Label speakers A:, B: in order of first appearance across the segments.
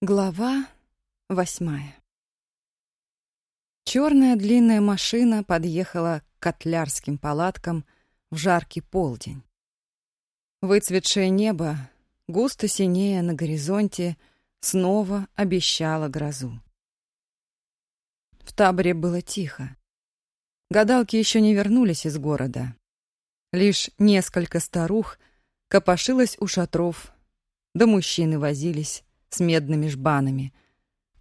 A: Глава восьмая Черная длинная машина подъехала к котлярским палаткам в жаркий полдень. Выцветшее небо, густо синее на горизонте, снова обещало грозу. В таборе было тихо. Гадалки еще не вернулись из города. Лишь несколько старух копошилось у шатров, да мужчины возились с медными жбанами,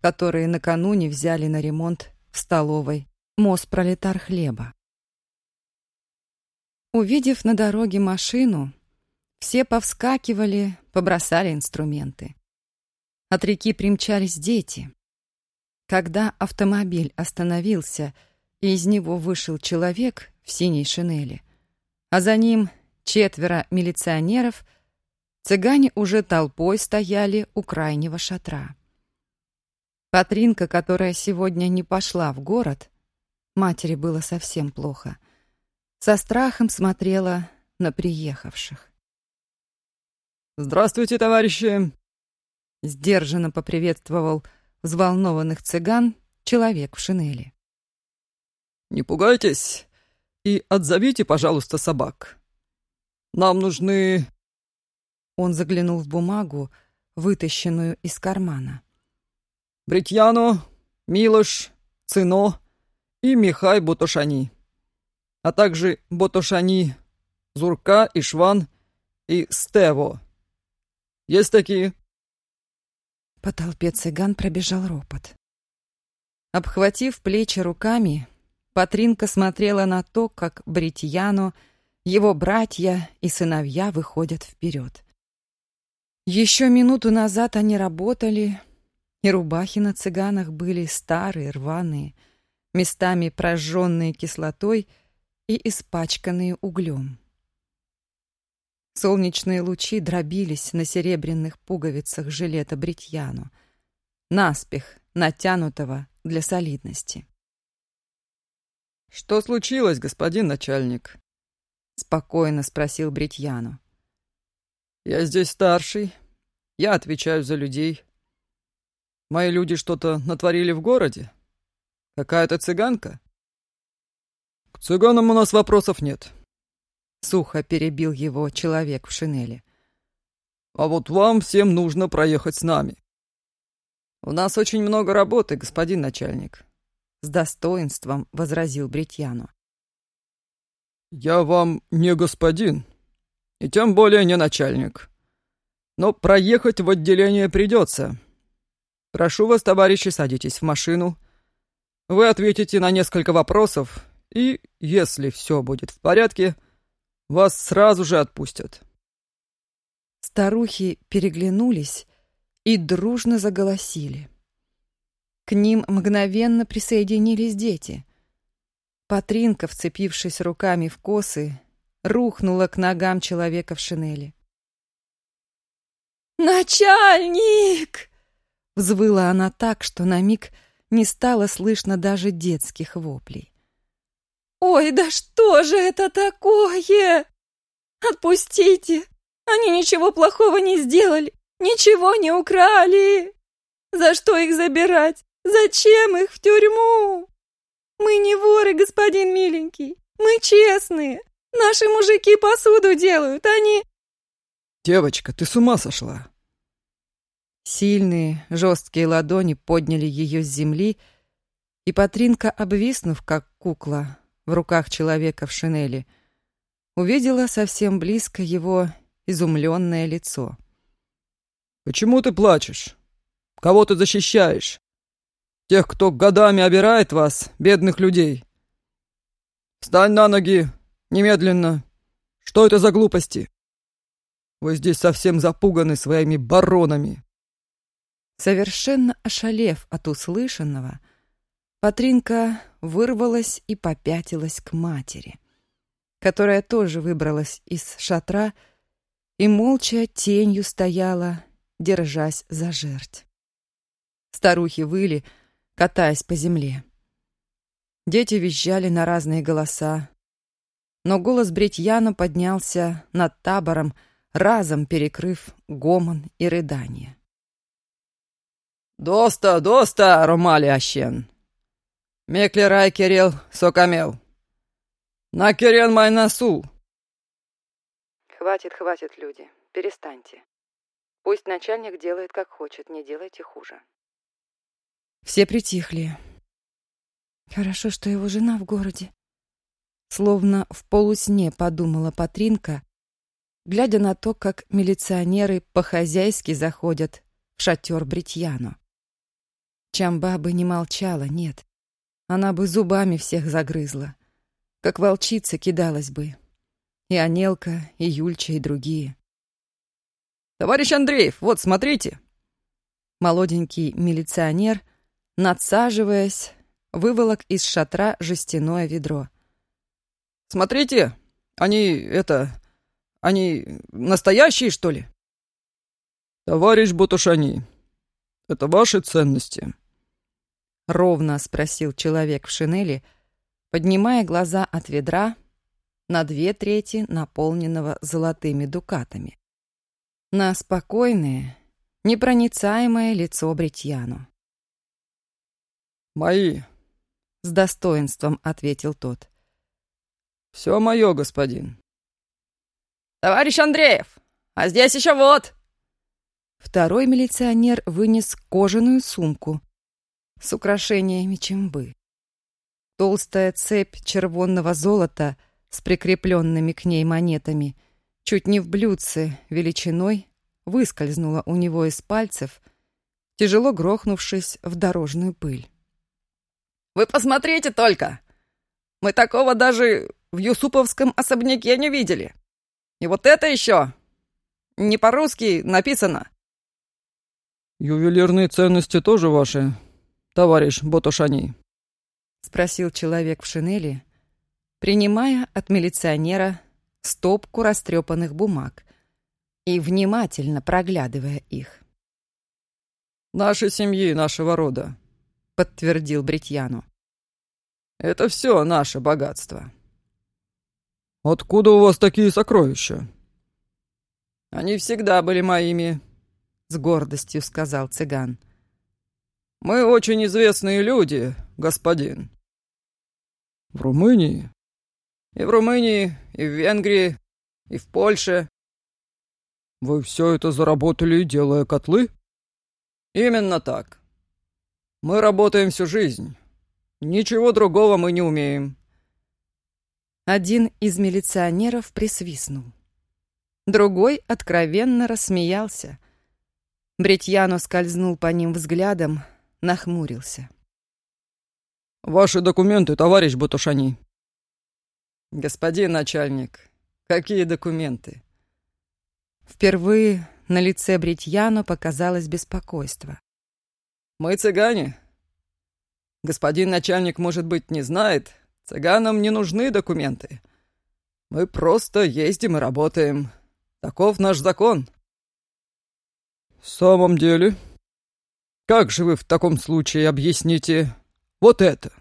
A: которые накануне взяли на ремонт в столовой Моспролетар хлеба. Увидев на дороге машину, все повскакивали, побросали инструменты. От реки примчались дети. Когда автомобиль остановился, и из него вышел человек в синей шинели, а за ним четверо милиционеров — Цыгане уже толпой стояли у крайнего шатра. Патринка, которая сегодня не пошла в город, матери было совсем плохо, со страхом смотрела на приехавших.
B: «Здравствуйте, товарищи!»
A: Сдержанно поприветствовал взволнованных цыган человек в шинели.
B: «Не пугайтесь и отзовите, пожалуйста, собак. Нам нужны
A: он заглянул в бумагу, вытащенную из кармана.
B: «Бритьяно, Милош, Цино и Михай Бутошани, а также Бутошани, Зурка и Шван и Стево. Есть такие?»
A: По толпе цыган пробежал ропот. Обхватив плечи руками, Патринка смотрела на то, как Бритьяно, его братья и сыновья выходят вперед. Еще минуту назад они работали, и рубахи на цыганах были старые, рваные, местами прожженные кислотой и испачканные углем. Солнечные лучи дробились на серебряных пуговицах жилета Бритьяну, наспех натянутого для солидности.
B: «Что случилось, господин начальник?»
A: — спокойно спросил Бритьяну.
B: Я здесь старший. Я отвечаю за людей. Мои люди что-то натворили в городе? Какая-то цыганка? К цыганам у нас вопросов нет.
A: Сухо перебил его человек в шинели.
B: А вот вам всем нужно проехать с нами. У нас очень много работы, господин начальник.
A: С достоинством возразил Бритьяну.
B: Я вам не господин, и тем более не начальник. Но проехать в отделение придется. Прошу вас, товарищи, садитесь в машину. Вы ответите на несколько вопросов, и, если все будет в порядке, вас сразу же отпустят.
A: Старухи переглянулись и дружно заголосили. К ним мгновенно присоединились дети. Патринка, вцепившись руками в косы, рухнула к ногам человека в шинели. «Начальник!» Взвыла она так, что на миг не стало слышно даже детских воплей. «Ой, да что же это такое? Отпустите! Они ничего плохого не сделали, ничего не украли! За что их забирать? Зачем их в тюрьму? Мы не воры, господин миленький, мы честные, Наши мужики посуду делают, они...»
B: «Девочка, ты с ума сошла?»
A: Сильные, жесткие ладони подняли ее с земли, и Патринка, обвиснув, как кукла, в руках человека в шинели, увидела совсем близко его изумленное лицо.
B: «Почему ты плачешь? Кого ты защищаешь? Тех, кто годами обирает вас, бедных людей? Встань на ноги, Немедленно! Что это за глупости? Вы здесь совсем запуганы своими баронами!»
A: Совершенно ошалев от услышанного, Патринка вырвалась и попятилась к матери, которая тоже выбралась из шатра и молча тенью стояла, держась за жерть. Старухи выли, катаясь по земле. Дети визжали на разные голоса, но голос Бретьяна поднялся над табором, разом перекрыв гомон и рыдание.
B: Доста, доста, Ромали Ащен. Меклерай Кирилл Сокамел. На Кирен Майнасу.
A: Хватит, хватит, люди. Перестаньте. Пусть начальник делает, как хочет, не делайте хуже. Все притихли. Хорошо, что его жена в городе. Словно в полусне подумала Патринка, глядя на то, как милиционеры по-хозяйски заходят в шатер Бритьяну. Чамба бы не молчала, нет. Она бы зубами всех загрызла. Как волчица кидалась бы. И Анелка, и Юльча, и другие.
B: «Товарищ Андреев, вот, смотрите!»
A: Молоденький милиционер, надсаживаясь, выволок из шатра жестяное ведро.
B: «Смотрите, они, это, они настоящие, что ли?» «Товарищ Бутушани, это ваши ценности?»
A: — ровно спросил человек в шинели, поднимая глаза от ведра на две трети наполненного золотыми дукатами. На спокойное, непроницаемое лицо Бретьяну.
B: «Мои», —
A: с достоинством ответил тот.
B: «Все мое, господин».
C: «Товарищ Андреев, а здесь еще вот!»
A: Второй милиционер вынес кожаную сумку с украшениями чембы. Толстая цепь червонного золота с прикрепленными к ней монетами чуть не в блюдце величиной выскользнула у него из пальцев, тяжело грохнувшись в дорожную пыль.
C: «Вы посмотрите только! Мы такого даже в Юсуповском особняке не видели. И вот это еще не по-русски написано.
B: «Ювелирные ценности тоже ваши, товарищ Ботушани?»
A: — спросил человек в шинели, принимая от милиционера стопку растрепанных бумаг и внимательно проглядывая их.
B: «Нашей семьи, нашего рода», — подтвердил Бритьяну. «Это все наше богатство». «Откуда у вас такие сокровища?» «Они всегда были моими», — с гордостью сказал цыган. «Мы очень известные люди, господин». «В Румынии?» «И в Румынии, и в Венгрии, и в Польше». «Вы все это заработали, делая котлы?» «Именно так. Мы работаем всю жизнь. Ничего другого мы не умеем».
A: Один из милиционеров присвистнул. Другой откровенно рассмеялся — Бретьяно скользнул по ним взглядом, нахмурился.
B: «Ваши документы, товарищ Бутушани». «Господин начальник, какие документы?»
A: Впервые на лице Бретьяно показалось беспокойство.
B: «Мы цыгане. Господин начальник, может быть, не знает, цыганам не нужны документы. Мы просто ездим и работаем. Таков наш закон». «В самом деле? Как же вы в таком случае объясните вот это?»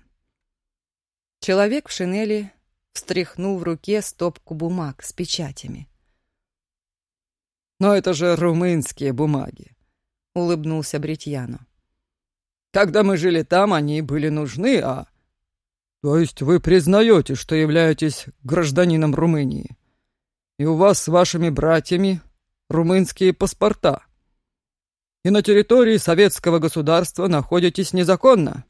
A: Человек в шинели встряхнул в руке стопку бумаг с печатями.
B: «Но это же румынские бумаги», — улыбнулся Бретьяну. «Когда мы жили там, они были нужны, а...» «То есть вы признаете, что являетесь гражданином Румынии, и у вас с вашими братьями румынские паспорта?» и на территории советского государства находитесь незаконно.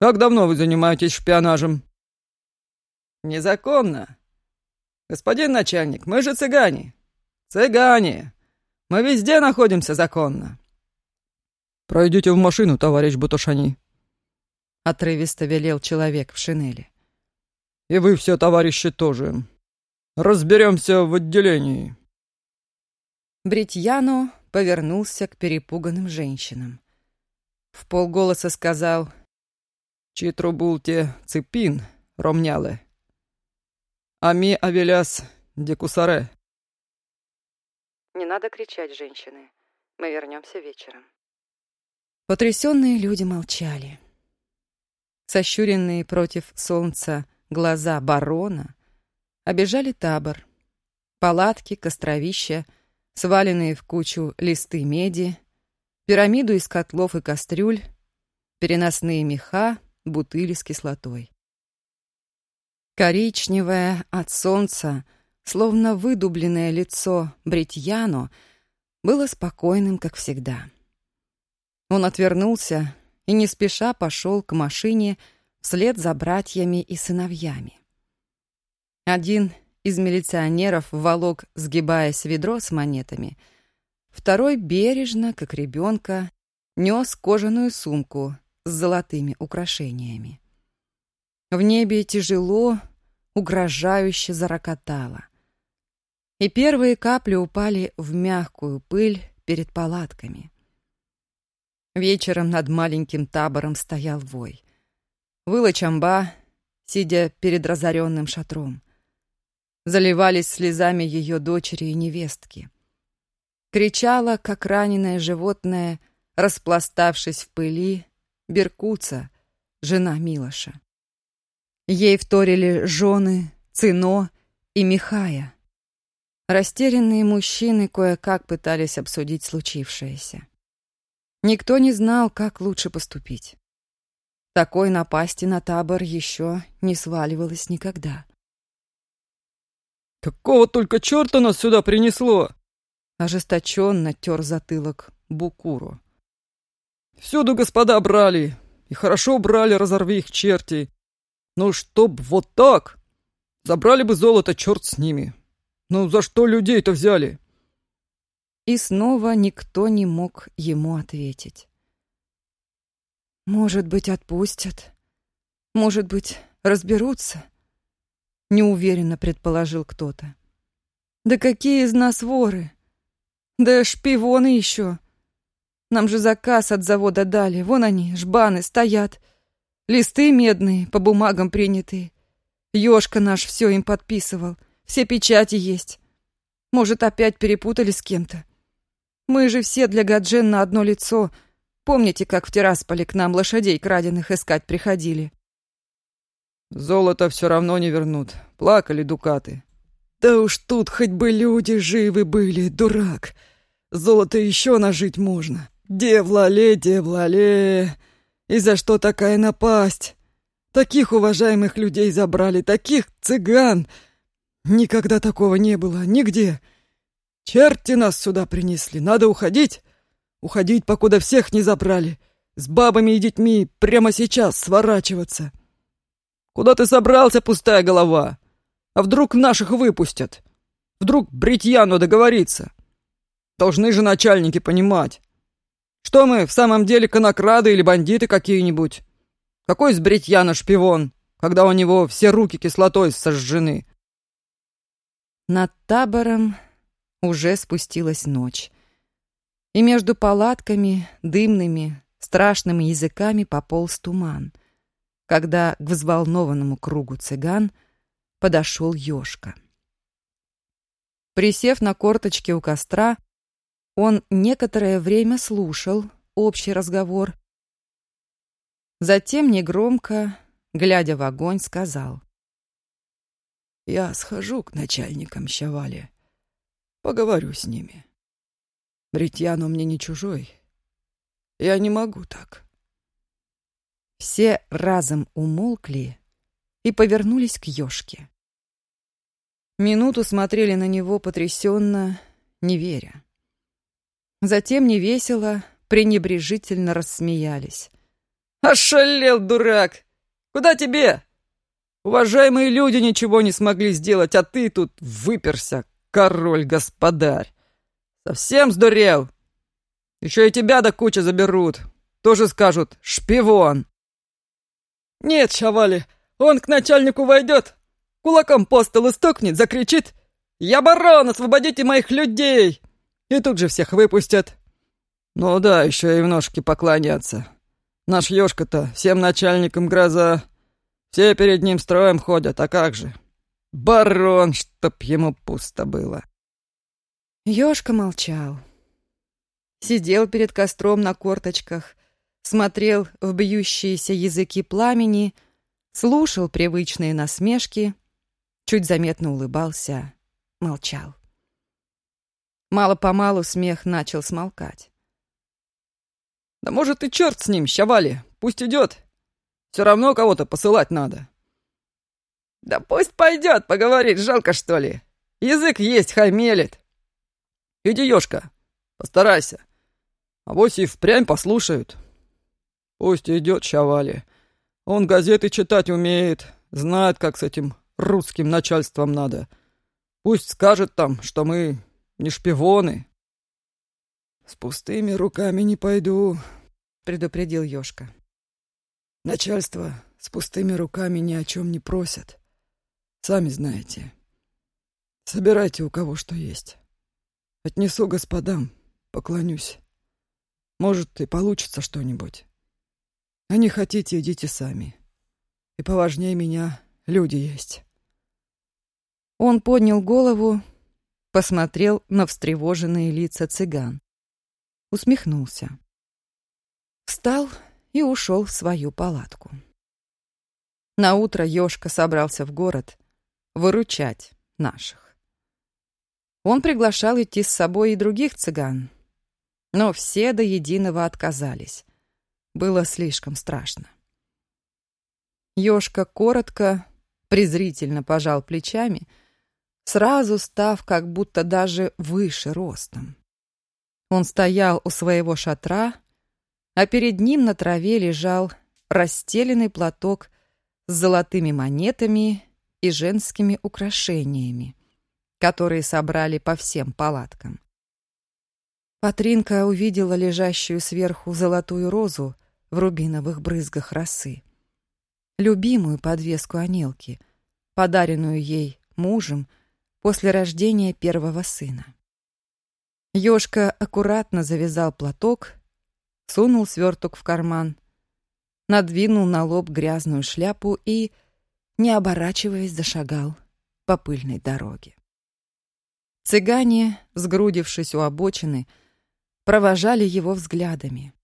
B: Как давно вы занимаетесь шпионажем? Незаконно. Господин начальник, мы же цыгане. Цыгане. Мы везде находимся законно. Пройдите в машину, товарищ Бутушани. Отрывисто велел человек в шинели. И вы все, товарищи, тоже. Разберемся в отделении.
A: Бритьяну повернулся к перепуганным женщинам. В полголоса сказал «Читрубулте цепин, ромняле, ами авеляс декусаре». Не надо кричать, женщины. Мы вернемся вечером. Потрясенные люди молчали. Сощуренные против солнца глаза барона обижали табор. Палатки, костровища — сваленные в кучу листы меди, пирамиду из котлов и кастрюль, переносные меха, бутыли с кислотой. Коричневое от солнца, словно выдубленное лицо Бритьяно, было спокойным, как всегда. Он отвернулся и не спеша пошел к машине вслед за братьями и сыновьями. Один из милиционеров волок, сгибаясь ведро с монетами, второй бережно, как ребенка, нес кожаную сумку с золотыми украшениями. В небе тяжело, угрожающе зарокотало. И первые капли упали в мягкую пыль перед палатками. Вечером над маленьким табором стоял вой. Выла чамба, сидя перед разоренным шатром. Заливались слезами ее дочери и невестки. Кричала, как раненое животное, распластавшись в пыли, Беркуца, жена Милоша. Ей вторили жены, Цино и Михая. Растерянные мужчины кое-как пытались обсудить случившееся. Никто не знал, как лучше поступить. Такой напасти на табор еще не сваливалось никогда.
B: «Какого только черта нас сюда принесло?»
A: Ожесточенно тер затылок Букуру.
B: «Всюду господа брали, и хорошо брали, разорви их черти. Ну, чтоб вот так! Забрали бы золото, черт с ними. Ну, за что людей-то взяли?»
A: И снова никто не мог ему ответить. «Может быть, отпустят. Может быть, разберутся?» Неуверенно предположил кто-то. «Да какие из нас воры? Да шпионы еще. Нам же заказ от завода дали. Вон они, жбаны, стоят. Листы медные, по бумагам принятые. Ёшка наш все им подписывал. Все печати есть. Может, опять перепутали с кем-то. Мы же все для Гаджен на одно лицо. Помните, как в Террасполе к нам лошадей краденых искать приходили?
B: Золото все равно не вернут. Плакали дукаты. Да уж тут хоть бы люди живы были, дурак. Золото еще нажить можно. Девлале, девлале. И за что такая напасть? Таких уважаемых людей забрали, таких цыган. Никогда такого не было, нигде. Черти нас сюда принесли, надо уходить. Уходить, покуда всех не забрали. С бабами и детьми прямо сейчас сворачиваться. Куда ты собрался, пустая голова? А вдруг наших выпустят? Вдруг Бритьяну договорится? Должны же начальники понимать. Что мы, в самом деле, конокрады или бандиты какие-нибудь? Какой из бритьяна шпион, когда у него все руки кислотой сожжены?
A: Над табором уже спустилась ночь. И между палатками, дымными, страшными языками пополз туман, когда к взволнованному кругу цыган подошел Ёшка. Присев на корточки у костра, он некоторое время слушал общий разговор. Затем негромко, глядя в огонь, сказал. «Я схожу к начальникам Щавали. Поговорю с ними. Бритьяну мне не чужой. Я не могу так». Все разом умолкли и повернулись к Ёшке. Минуту смотрели на него потрясенно, не веря. Затем невесело, пренебрежительно рассмеялись.
B: «Ошалел, дурак! Куда тебе? Уважаемые люди ничего не смогли сделать, а ты тут выперся, король-господарь! Совсем сдурел? Еще и тебя до кучи заберут. Тоже скажут «шпион». «Нет, Шавали, он к начальнику войдет, кулаком по столу стукнет, закричит «Я барон, освободите моих людей!» И тут же всех выпустят. Ну да, еще и в ножки поклоняться. Наш ёшка-то всем начальникам гроза. Все перед ним строем ходят, а как же? Барон, чтоб ему пусто было.
A: Ёшка молчал. Сидел перед костром на корточках, смотрел в бьющиеся языки пламени, слушал привычные насмешки, чуть заметно улыбался, молчал. Мало-помалу смех начал смолкать.
B: Да может и черт с ним, щавали, пусть идет. Все равно кого-то посылать надо.
C: Да пусть пойдет, поговорить, жалко что ли. Язык есть, хамелит.
B: Иди, Ёшка, постарайся. А вось и впрямь послушают. Пусть идет Щавали. Он газеты читать умеет, знает, как с этим русским начальством надо. Пусть скажет там, что мы не шпионы. С пустыми руками не пойду, предупредил Ёшка. Начальство с пустыми руками ни о чем не просят. Сами знаете. Собирайте у кого что есть. Отнесу господам, поклонюсь. Может, и получится что-нибудь. А не хотите, идите сами. И поважнее меня люди есть.
A: Он поднял голову, посмотрел на встревоженные лица цыган. Усмехнулся. Встал и ушел в свою палатку. На утро Ёшка собрался в город выручать наших. Он приглашал идти с собой и других цыган, но все до единого отказались. Было слишком страшно. Ёшка коротко, презрительно пожал плечами, сразу став как будто даже выше ростом. Он стоял у своего шатра, а перед ним на траве лежал расстеленный платок с золотыми монетами и женскими украшениями, которые собрали по всем палаткам. Патринка увидела лежащую сверху золотую розу в рубиновых брызгах росы. Любимую подвеску Анелки, подаренную ей мужем после рождения первого сына. Ёшка аккуратно завязал платок, сунул сверток в карман, надвинул на лоб грязную шляпу и, не оборачиваясь, зашагал по пыльной дороге. Цыгане, сгрудившись у обочины, провожали его взглядами.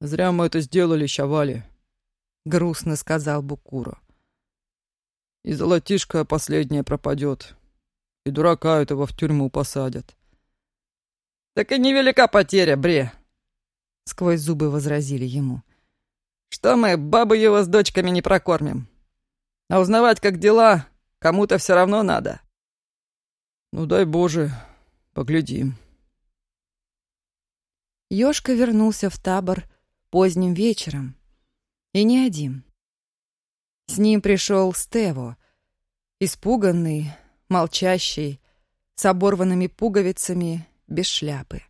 B: «Зря мы это сделали, Щавали», —
A: грустно сказал Букуро.
B: «И золотишко последнее пропадет, и дурака этого в тюрьму посадят».
C: «Так и невелика потеря, Бре», —
A: сквозь зубы возразили ему.
C: «Что мы, бабы его с дочками не прокормим? А узнавать, как дела, кому-то все равно надо».
B: «Ну дай Боже, поглядим».
A: Ёшка вернулся в табор поздним вечером. И не один. С ним пришел Стево, испуганный, молчащий, с оборванными пуговицами, без шляпы.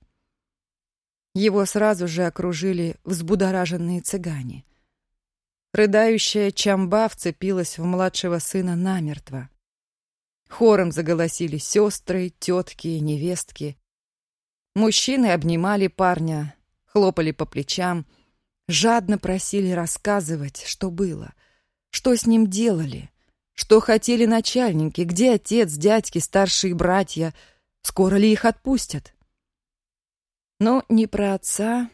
A: Его сразу же окружили взбудораженные цыгане. Рыдающая Чамба вцепилась в младшего сына намертво. Хором заголосили сестры, тетки, невестки. Мужчины обнимали парня, хлопали по плечам, жадно просили рассказывать, что было, что с ним делали, что хотели начальники, где отец, дядьки, старшие братья, скоро ли их отпустят. Но ни про отца,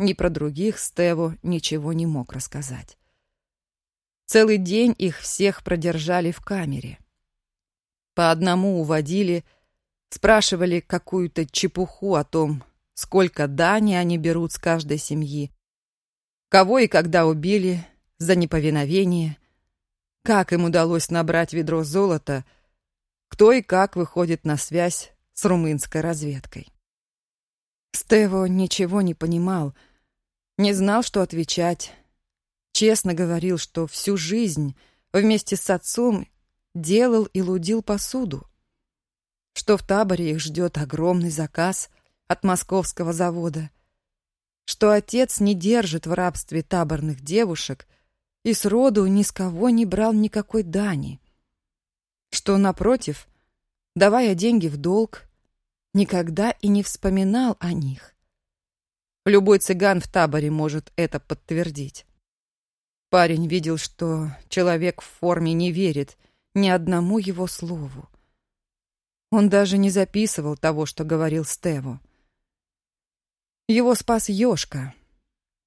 A: ни про других Стеву ничего не мог рассказать. Целый день их всех продержали в камере. По одному уводили, Спрашивали какую-то чепуху о том, сколько дани они берут с каждой семьи, кого и когда убили за неповиновение, как им удалось набрать ведро золота, кто и как выходит на связь с румынской разведкой. Стево ничего не понимал, не знал, что отвечать. Честно говорил, что всю жизнь вместе с отцом делал и лудил посуду что в таборе их ждет огромный заказ от московского завода, что отец не держит в рабстве таборных девушек и сроду ни с кого не брал никакой дани, что, напротив, давая деньги в долг, никогда и не вспоминал о них. Любой цыган в таборе может это подтвердить. Парень видел, что человек в форме не верит ни одному его слову. Он даже не записывал того, что говорил Стеву. Его спас Ёшка,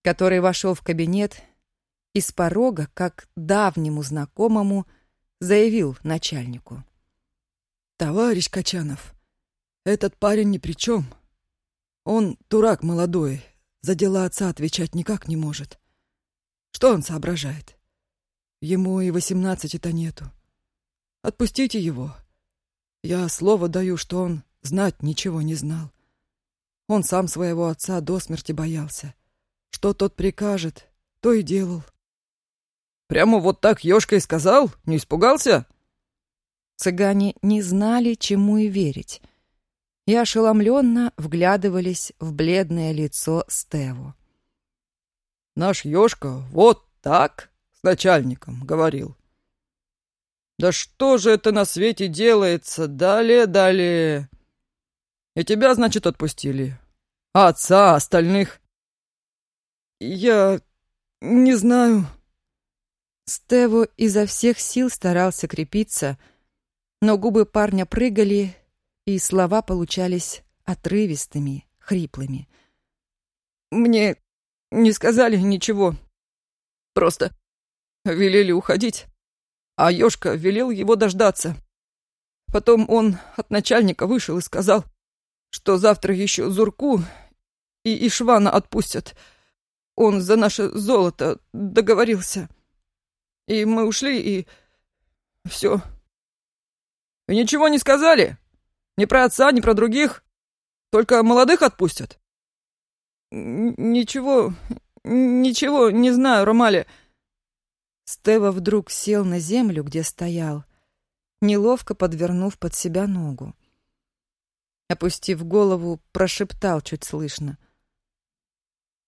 A: который вошел в кабинет и с порога, как давнему знакомому, заявил начальнику.
B: «Товарищ Качанов, этот парень ни при чем. Он дурак молодой,
D: за дела отца отвечать никак не может. Что он соображает? Ему и восемнадцати-то нету. Отпустите его. Я слово даю, что он знать ничего не знал. Он сам своего отца до смерти боялся. Что тот прикажет, то и делал.
B: Прямо вот так Ёшка и сказал? Не испугался?
A: Цыгане не знали, чему и верить, и ошеломленно вглядывались в бледное лицо Стеву.
B: Наш Ёшка вот так с начальником говорил. Да что же это на свете делается? Далее, далее. И тебя, значит, отпустили. А отца, остальных?
D: Я не знаю.
A: Стево изо всех сил старался крепиться, но губы парня прыгали, и слова получались отрывистыми, хриплыми.
D: Мне не сказали ничего. Просто велели уходить, а Ёшка велел его дождаться. Потом он от начальника вышел и сказал, что завтра еще Зурку и Ишвана отпустят. Он за наше золото договорился. И мы ушли, и... все.
B: И ничего не сказали? Ни про отца, ни про других? Только молодых отпустят?
D: Ничего... ничего не знаю, Ромали.
A: Стева вдруг сел на землю, где стоял, неловко подвернув под себя ногу. Опустив голову, прошептал чуть слышно.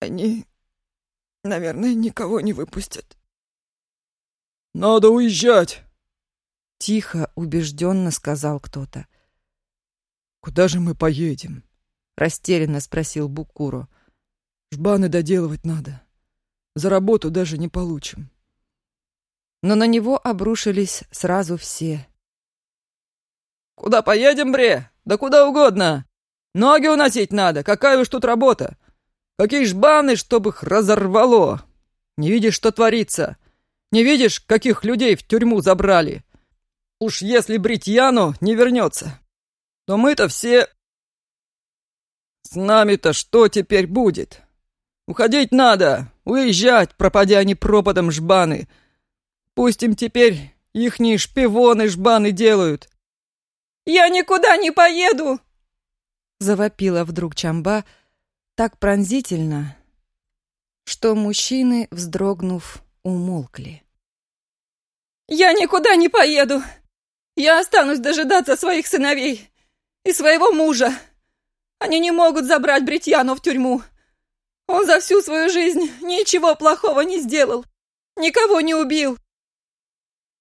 D: «Они, наверное, никого не выпустят.
B: «Надо уезжать!»
A: Тихо, убежденно сказал кто-то.
D: «Куда же мы поедем?»
A: Растерянно спросил Букуро.
D: «Жбаны доделывать надо. За работу даже не получим».
A: Но на него обрушились сразу все.
B: «Куда поедем, Бре? Да куда угодно! Ноги уносить надо, какая уж тут работа! Какие жбаны, чтобы их разорвало! Не видишь, что творится? Не видишь, каких людей в тюрьму забрали? Уж если Бритьяну не вернется, то мы-то все... С нами-то что теперь будет? Уходить надо, уезжать, пропадя они пропадом жбаны. Пусть им теперь ихние шпионы жбаны делают.
D: «Я никуда не поеду!»
A: Завопила вдруг Чамба так пронзительно, что мужчины, вздрогнув, умолкли.
D: «Я никуда не поеду! Я останусь дожидаться своих сыновей и своего мужа. Они не могут забрать Бритьяну в тюрьму. Он за всю свою жизнь ничего плохого не сделал, никого не убил,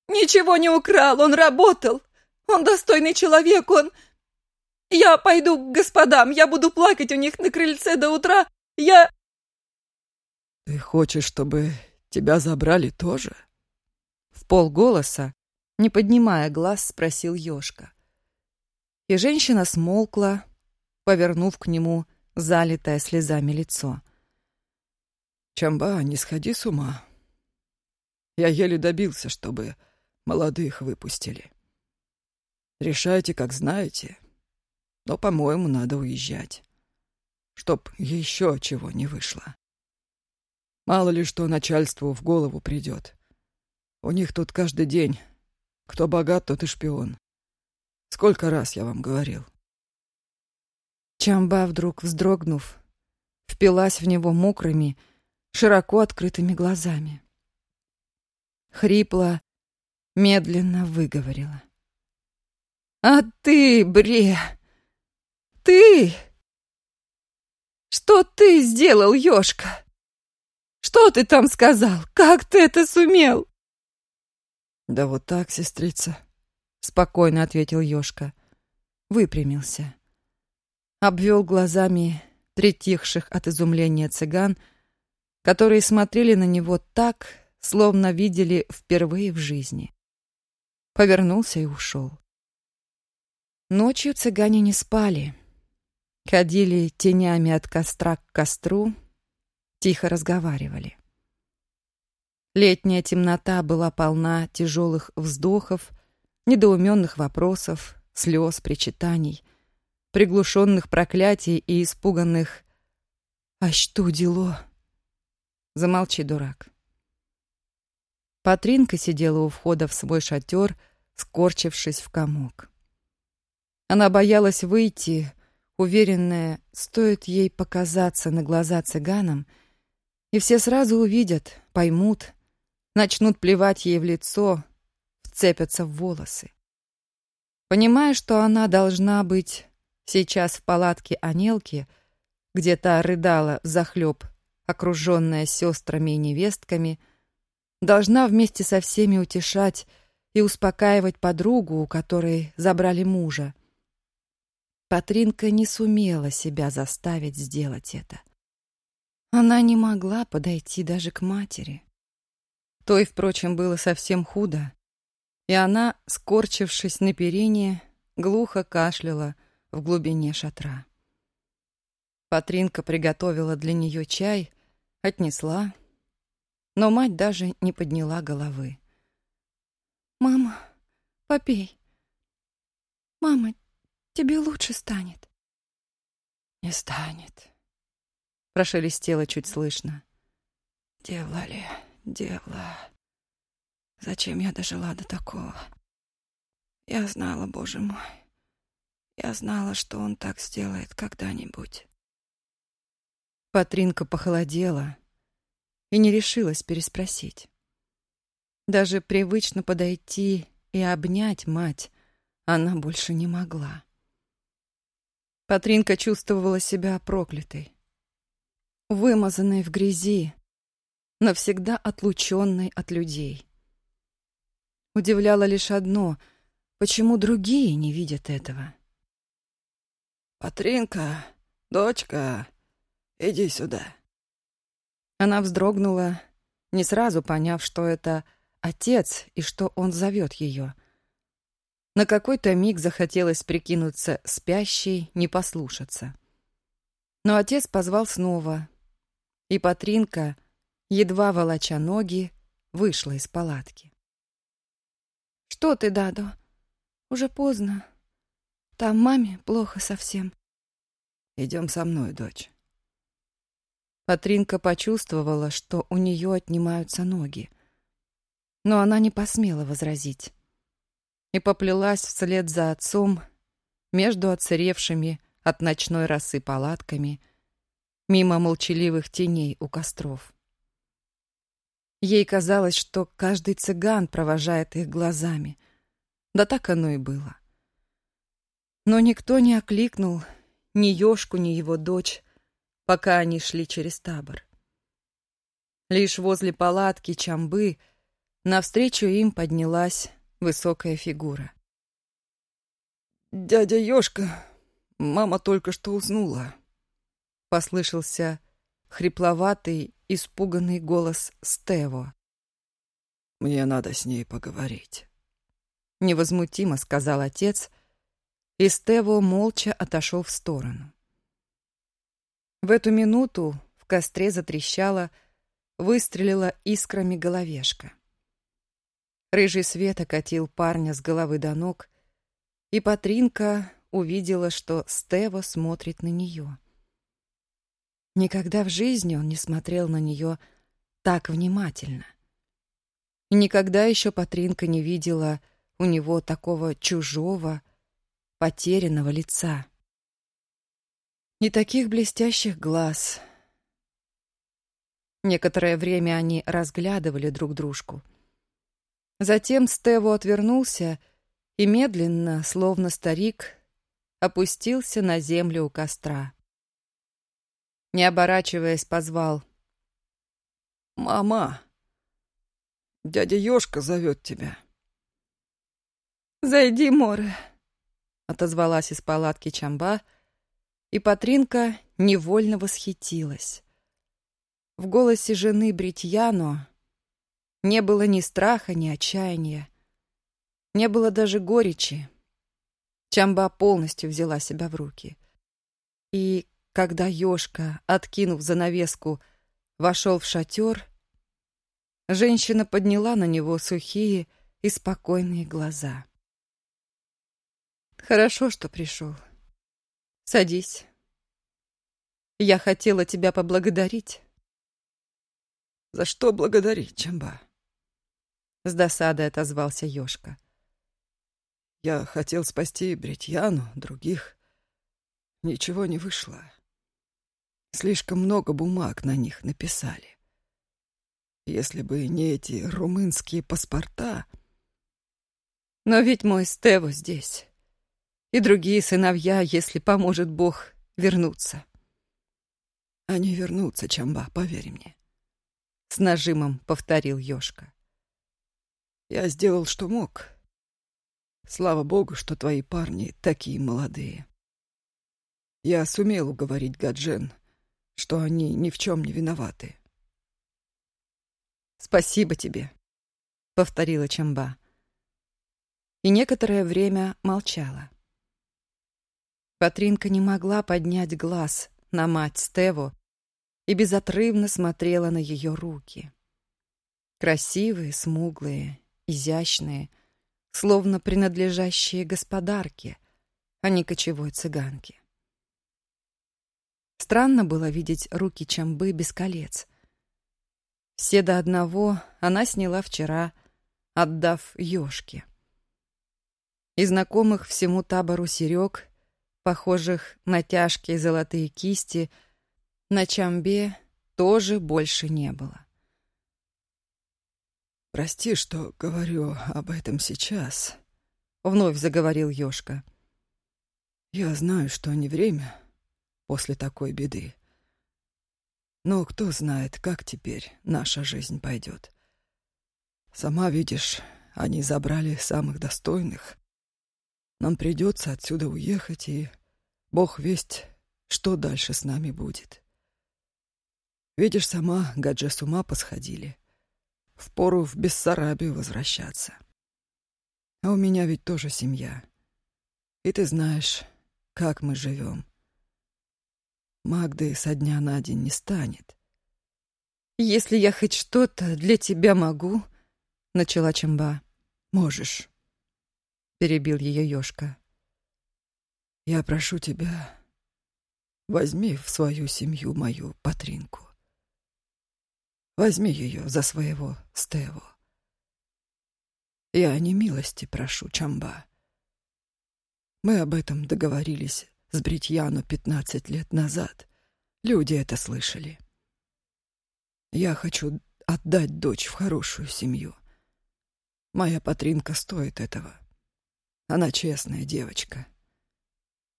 D: ничего не украл, он работал. Он достойный человек, он... Я пойду к господам, я буду плакать у них на крыльце до утра. Я...» «Ты хочешь, чтобы Тебя забрали тоже?»
A: В полголоса, не поднимая глаз, спросил Ёшка. И женщина смолкла, повернув к нему залитое слезами лицо.
D: «Чамба, не сходи с ума. Я еле добился, чтобы молодых выпустили. Решайте, как знаете, но, по-моему, надо уезжать, чтоб еще чего не вышло». Мало ли что начальству в голову придет. У них тут каждый день. Кто богат, тот и шпион. Сколько раз я вам говорил.
A: Чамба, вдруг вздрогнув, впилась в него мокрыми, широко открытыми глазами. Хрипло, медленно выговорила. «А ты, Бре! Ты! Что ты сделал, Ёшка?» Что ты там сказал? Как ты это сумел?»
D: «Да вот так, сестрица», —
A: спокойно ответил Ёшка. Выпрямился. Обвел глазами притихших от изумления цыган, которые смотрели на него так, словно видели впервые в жизни. Повернулся и ушел. Ночью цыгане не спали. Ходили тенями от костра к костру, тихо разговаривали. Летняя темнота была полна тяжелых вздохов, недоуменных вопросов, слез, причитаний, приглушенных проклятий и испуганных А что дело? Замолчи, дурак. Патринка сидела у входа в свой шатер, скорчившись в комок. Она боялась выйти, уверенная, стоит ей показаться на глаза цыганам, и все сразу увидят, поймут, начнут плевать ей в лицо, вцепятся в волосы. Понимая, что она должна быть сейчас в палатке Анелки, где та рыдала захлеб, окруженная сестрами и невестками, должна вместе со всеми утешать и успокаивать подругу, у которой забрали мужа. Патринка не сумела себя заставить сделать это. Она не могла подойти даже к матери. Той, впрочем, было совсем худо, и она, скорчившись на перине, глухо кашляла в глубине шатра. Патринка приготовила для нее чай, отнесла, но мать даже не подняла головы.
D: «Мама, попей. Мама, тебе лучше станет».
A: «Не станет», — прошелестело чуть слышно. «Девла ли, девла...» Зачем я дожила до такого? Я знала, боже мой. Я знала, что он так сделает когда-нибудь. Патринка похолодела и не решилась переспросить. Даже привычно подойти и обнять мать она больше не могла. Патринка чувствовала себя проклятой, вымазанной в грязи, навсегда отлученной от людей. Удивляло лишь одно — почему другие не видят этого?
B: «Патринка, дочка, иди сюда».
A: Она вздрогнула, не сразу поняв, что это отец и что он зовет ее. На какой-то миг захотелось прикинуться спящей, не послушаться. Но отец позвал снова, и Патринка, едва волоча ноги, вышла из палатки.
D: «Что ты, Дадо? Уже поздно. Там маме плохо совсем».
B: «Идем со мной, дочь».
A: Патринка почувствовала, что у нее отнимаются ноги. Но она не посмела возразить. И поплелась вслед за отцом между оцаревшими от ночной росы палатками, мимо молчаливых теней у костров. Ей казалось, что каждый цыган провожает их глазами. Да так оно и было. Но никто не окликнул ни Ёшку, ни его дочь, пока они шли через табор. Лишь возле палатки Чамбы навстречу им поднялась высокая фигура.
B: «Дядя Ёшка, мама только что уснула», —
A: послышался хрипловатый испуганный голос Стево.
B: «Мне надо с ней поговорить», —
A: невозмутимо сказал отец, и Стево молча отошел в сторону. В эту минуту в костре затрещала, выстрелила искрами головешка. Рыжий свет окатил парня с головы до ног, и Патринка увидела, что Стево смотрит на нее. Никогда в жизни он не смотрел на нее так внимательно. И никогда еще Патринка не видела у него такого чужого, потерянного лица. И таких блестящих глаз. Некоторое время они разглядывали друг дружку. Затем Стево отвернулся и медленно, словно старик, опустился на землю у костра не оборачиваясь, позвал.
B: «Мама, дядя Ёшка зовет тебя».
D: «Зайди, Море», —
A: отозвалась из палатки Чамба, и Патринка невольно восхитилась. В голосе жены Бритьяно не было ни страха, ни отчаяния, не было даже горечи. Чамба полностью взяла себя в руки. И когда Ёшка, откинув занавеску, вошел в шатер, женщина подняла на него сухие и спокойные глаза. «Хорошо, что пришел. Садись». Я хотела тебя поблагодарить.
B: За что благодарить, Чамба?
A: С досадой отозвался Ёшка.
B: Я хотел спасти Бретьяну, других. Ничего не вышло. Слишком много бумаг на них написали. Если бы не эти румынские паспорта...
A: Но ведь мой Стево здесь. И другие сыновья, если поможет Бог, вернутся.
B: Они вернутся, Чамба, поверь мне.
A: С нажимом повторил Ёшка.
B: Я сделал, что мог. Слава богу, что твои парни такие молодые. Я сумел уговорить Гаджен, что они ни в чем не виноваты.
A: «Спасибо тебе», — повторила Чамба. И некоторое время молчала. Патринка не могла поднять глаз на мать Стеву и безотрывно смотрела на ее руки. Красивые, смуглые, изящные, словно принадлежащие господарке, а не кочевой цыганке. Странно было видеть руки Чамбы без колец — все до одного она сняла вчера, отдав ёшке. И знакомых всему табору серег, похожих на тяжкие золотые кисти, на чамбе тоже больше не было.
B: «Прости, что говорю об этом сейчас», — вновь заговорил Ёшка. «Я знаю, что не время после такой беды. Но кто знает, как теперь наша жизнь пойдет. Сама видишь, они забрали самых достойных. Нам придется отсюда уехать, и бог весть, что дальше с нами будет. Видишь, сама Гадже с ума посходили. Впору в Бессарабию возвращаться. А у меня ведь тоже семья. И ты знаешь, как мы живем. Магды со дня на день не станет.
A: «Если я хоть что-то для тебя могу...» — начала Чемба.
B: «Можешь», — перебил ее Ёшка. «Я прошу тебя, возьми в свою семью мою Патринку. Возьми ее за своего Стеву. Я не милости прошу, Чамба. Мы об этом договорились с Бритьяну пятнадцать лет назад. Люди это слышали. Я хочу отдать дочь в хорошую семью. Моя Патринка стоит этого. Она честная девочка.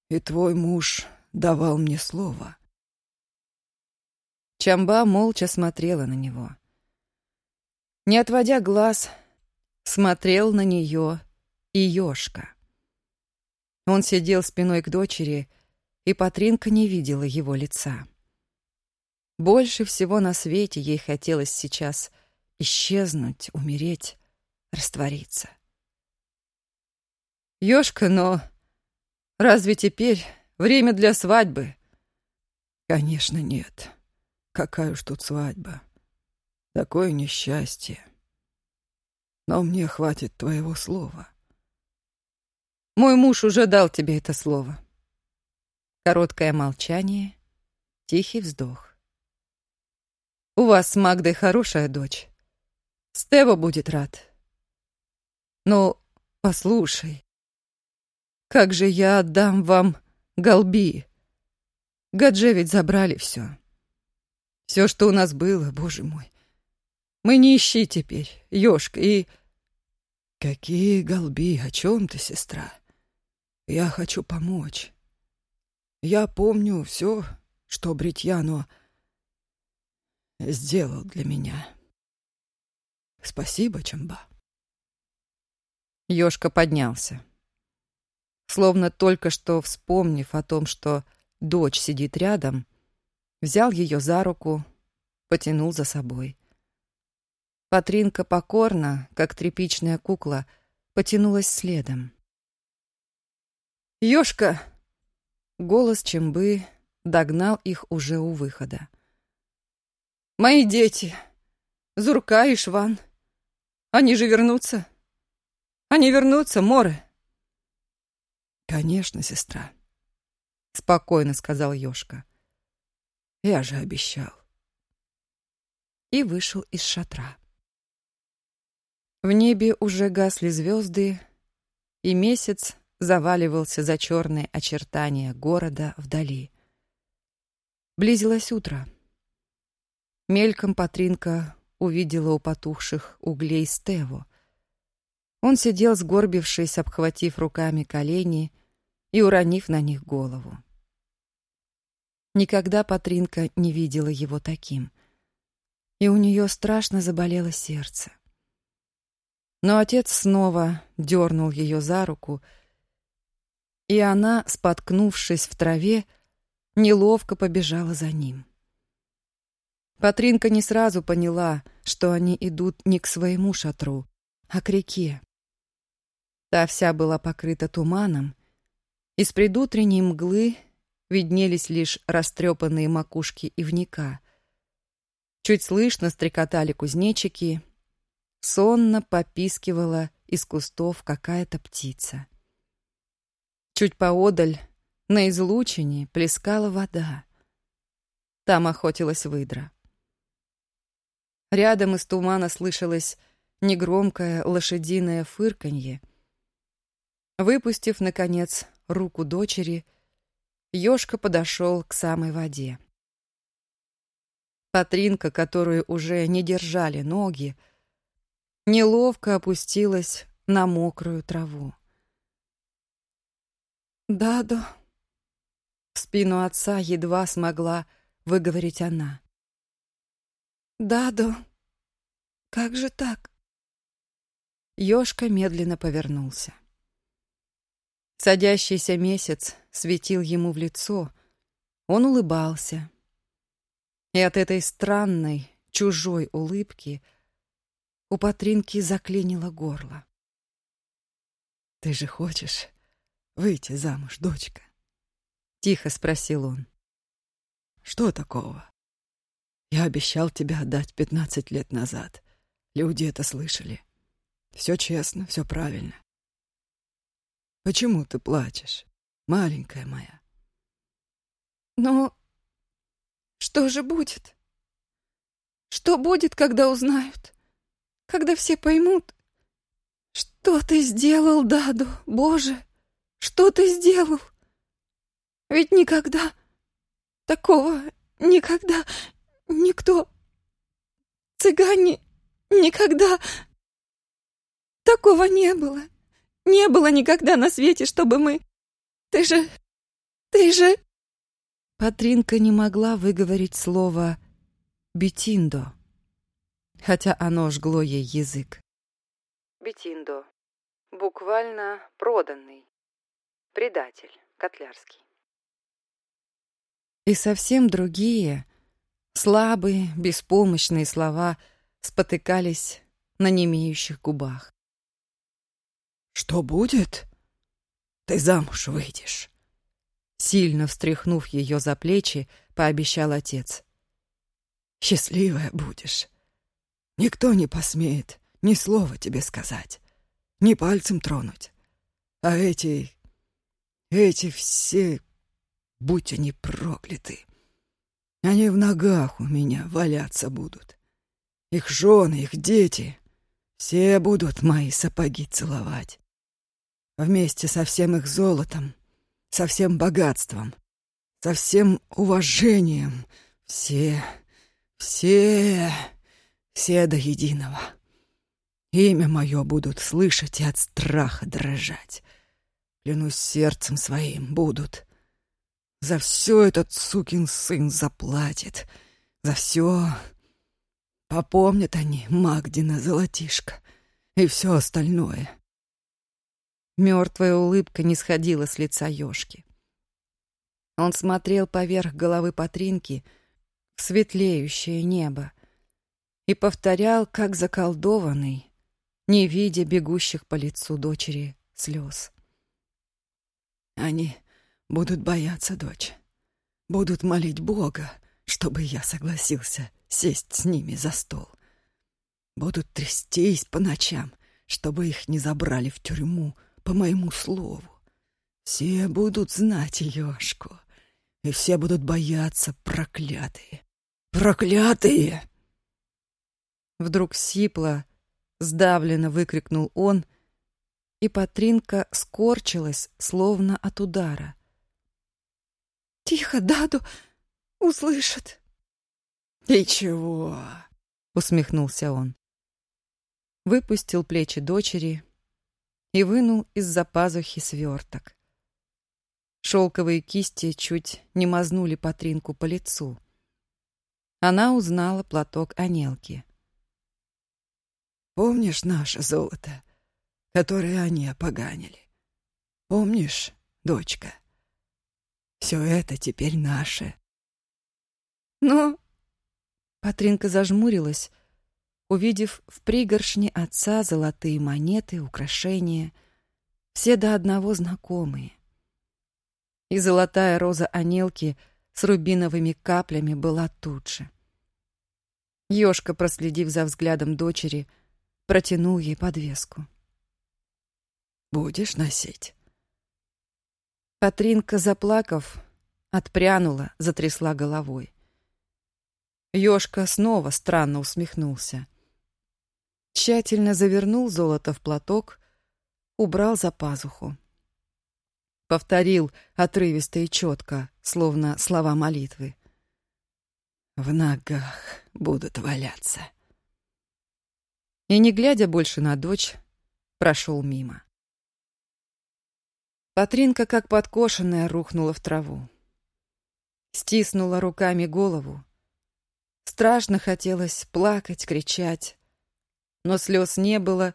B: И твой муж давал мне слово.
A: Чамба молча смотрела на него. Не отводя глаз, смотрел на нее и Ёшка. Он сидел спиной к дочери, и Патринка не видела его лица. Больше всего на свете ей хотелось сейчас исчезнуть, умереть, раствориться. «Ёшка, но разве теперь время для свадьбы?»
B: «Конечно, нет. Какая уж тут свадьба. Такое несчастье. Но мне хватит твоего слова».
A: Мой муж уже дал тебе это слово. Короткое молчание, тихий вздох. У вас с Магдой хорошая дочь. Стева будет рад. Но послушай, как же я отдам вам голби? Гадже ведь забрали все. Все, что у нас было, боже мой. Мы не ищи теперь, ёшка, и...
B: Какие голби, о чем ты, сестра? Я хочу помочь. Я помню все, что Бритьяно сделал для меня. Спасибо, Чамба.
A: Ёшка поднялся. Словно только что вспомнив о том, что дочь сидит рядом, взял ее за руку, потянул за собой. Патринка покорно, как тряпичная кукла, потянулась следом. «Ёшка!» Голос Чембы догнал их уже у выхода. «Мои дети! Зурка и Шван! Они же вернутся! Они вернутся, Море!»
B: — «Конечно, сестра», —
A: спокойно сказал Ёшка.
B: Я же обещал.
A: И вышел из шатра. В небе уже гасли звезды, и месяц заваливался за черные очертания города вдали. Близилось утро. Мельком Патринка увидела у потухших углей Стеву. Он сидел, сгорбившись, обхватив руками колени и уронив на них голову. Никогда Патринка не видела его таким, и у нее страшно заболело сердце. Но отец снова дернул ее за руку, и она, споткнувшись в траве, неловко побежала за ним. Патринка не сразу поняла, что они идут не к своему шатру, а к реке. Та вся была покрыта туманом, из предутренней мглы виднелись лишь растрепанные макушки ивника. Чуть слышно стрекотали кузнечики, сонно попискивала из кустов какая-то птица. Чуть поодаль, на излучине, плескала вода. Там охотилась выдра. Рядом из тумана слышалось негромкое лошадиное фырканье. Выпустив, наконец, руку дочери, Ёшка подошел к самой воде. Патринка, которую уже не держали ноги, неловко опустилась на мокрую траву. «Дадо!» В спину отца едва смогла выговорить она. «Дадо! Как же так?» Ёшка медленно повернулся. Садящийся месяц светил ему в лицо. Он улыбался. И от этой странной, чужой улыбки у Патринки заклинило горло.
B: «Ты же хочешь выйти замуж, дочка?»
A: — тихо спросил он.
B: «Что такого? Я обещал тебя отдать пятнадцать лет назад. Люди это слышали. Все честно, все правильно. Почему ты плачешь, маленькая моя?
D: Но что же будет? Что будет, когда узнают? Когда все поймут? Что ты сделал, Даду, Боже? Что ты сделал? Ведь никогда, такого никогда, никто, цыгане, никогда, такого не было. Не было никогда на свете, чтобы мы... Ты же... Ты же...»
A: Патринка не могла выговорить слово «бетиндо», хотя оно жгло ей язык. Бетиндо. Буквально проданный. Предатель. Котлярский. И совсем другие, слабые, беспомощные слова спотыкались на немеющих губах.
B: «Что будет? Ты замуж выйдешь!»
A: Сильно встряхнув ее за плечи, пообещал отец.
B: «Счастливая будешь. Никто не посмеет ни слова тебе сказать, ни пальцем тронуть. А эти... эти все... будь они прокляты. Они в ногах у меня валяться будут. Их жены, их дети, все будут мои сапоги целовать вместе со всем их золотом, со всем богатством, со всем уважением. Все, все, все до единого. Имя мое будут слышать и от страха дрожать. Клянусь сердцем своим, будут. За все этот сукин сын заплатит. За все. Попомнят они Магдина золотишко и все остальное.
A: Мертвая улыбка не сходила с лица Ёшки. Он смотрел поверх головы Патринки в светлеющее небо и повторял, как заколдованный, не видя бегущих по лицу дочери слез.
B: «Они будут бояться, дочь, будут молить Бога, чтобы я согласился сесть с ними за стол. Будут трястись по ночам, чтобы их не забрали в тюрьму, по моему слову. Все будут знать Ёшку.
E: и все будут бояться, проклятые. Проклятые!»
A: Вдруг сипло, сдавленно выкрикнул он, и Патринка скорчилась, словно от удара.
D: «Тихо, Даду услышат!»
E: «И чего?»
A: — усмехнулся он. Выпустил плечи дочери и вынул из-за пазухи сверток. Шелковые кисти чуть не мазнули Патринку по лицу. Она узнала платок Анелки.
E: «Помнишь наше золото, которое они опоганили? Помнишь, дочка? Все это теперь наше».
D: «Но...»
A: Патринка зажмурилась, увидев в пригоршне отца золотые монеты, украшения, все до одного знакомые и золотая роза Анелки с рубиновыми каплями была тут же. Ёшка, проследив за взглядом дочери, протянул ей подвеску.
E: «Будешь носить?»
A: Патринка, заплакав, отпрянула, затрясла головой. Ёшка снова странно усмехнулся. Тщательно завернул золото в платок, убрал за пазуху. Повторил отрывисто и четко, словно слова молитвы.
E: «В ногах будут валяться».
A: И, не глядя больше на дочь, прошел мимо. Патринка, как подкошенная, рухнула в траву. Стиснула руками голову. Страшно хотелось плакать, кричать. Но слез не было,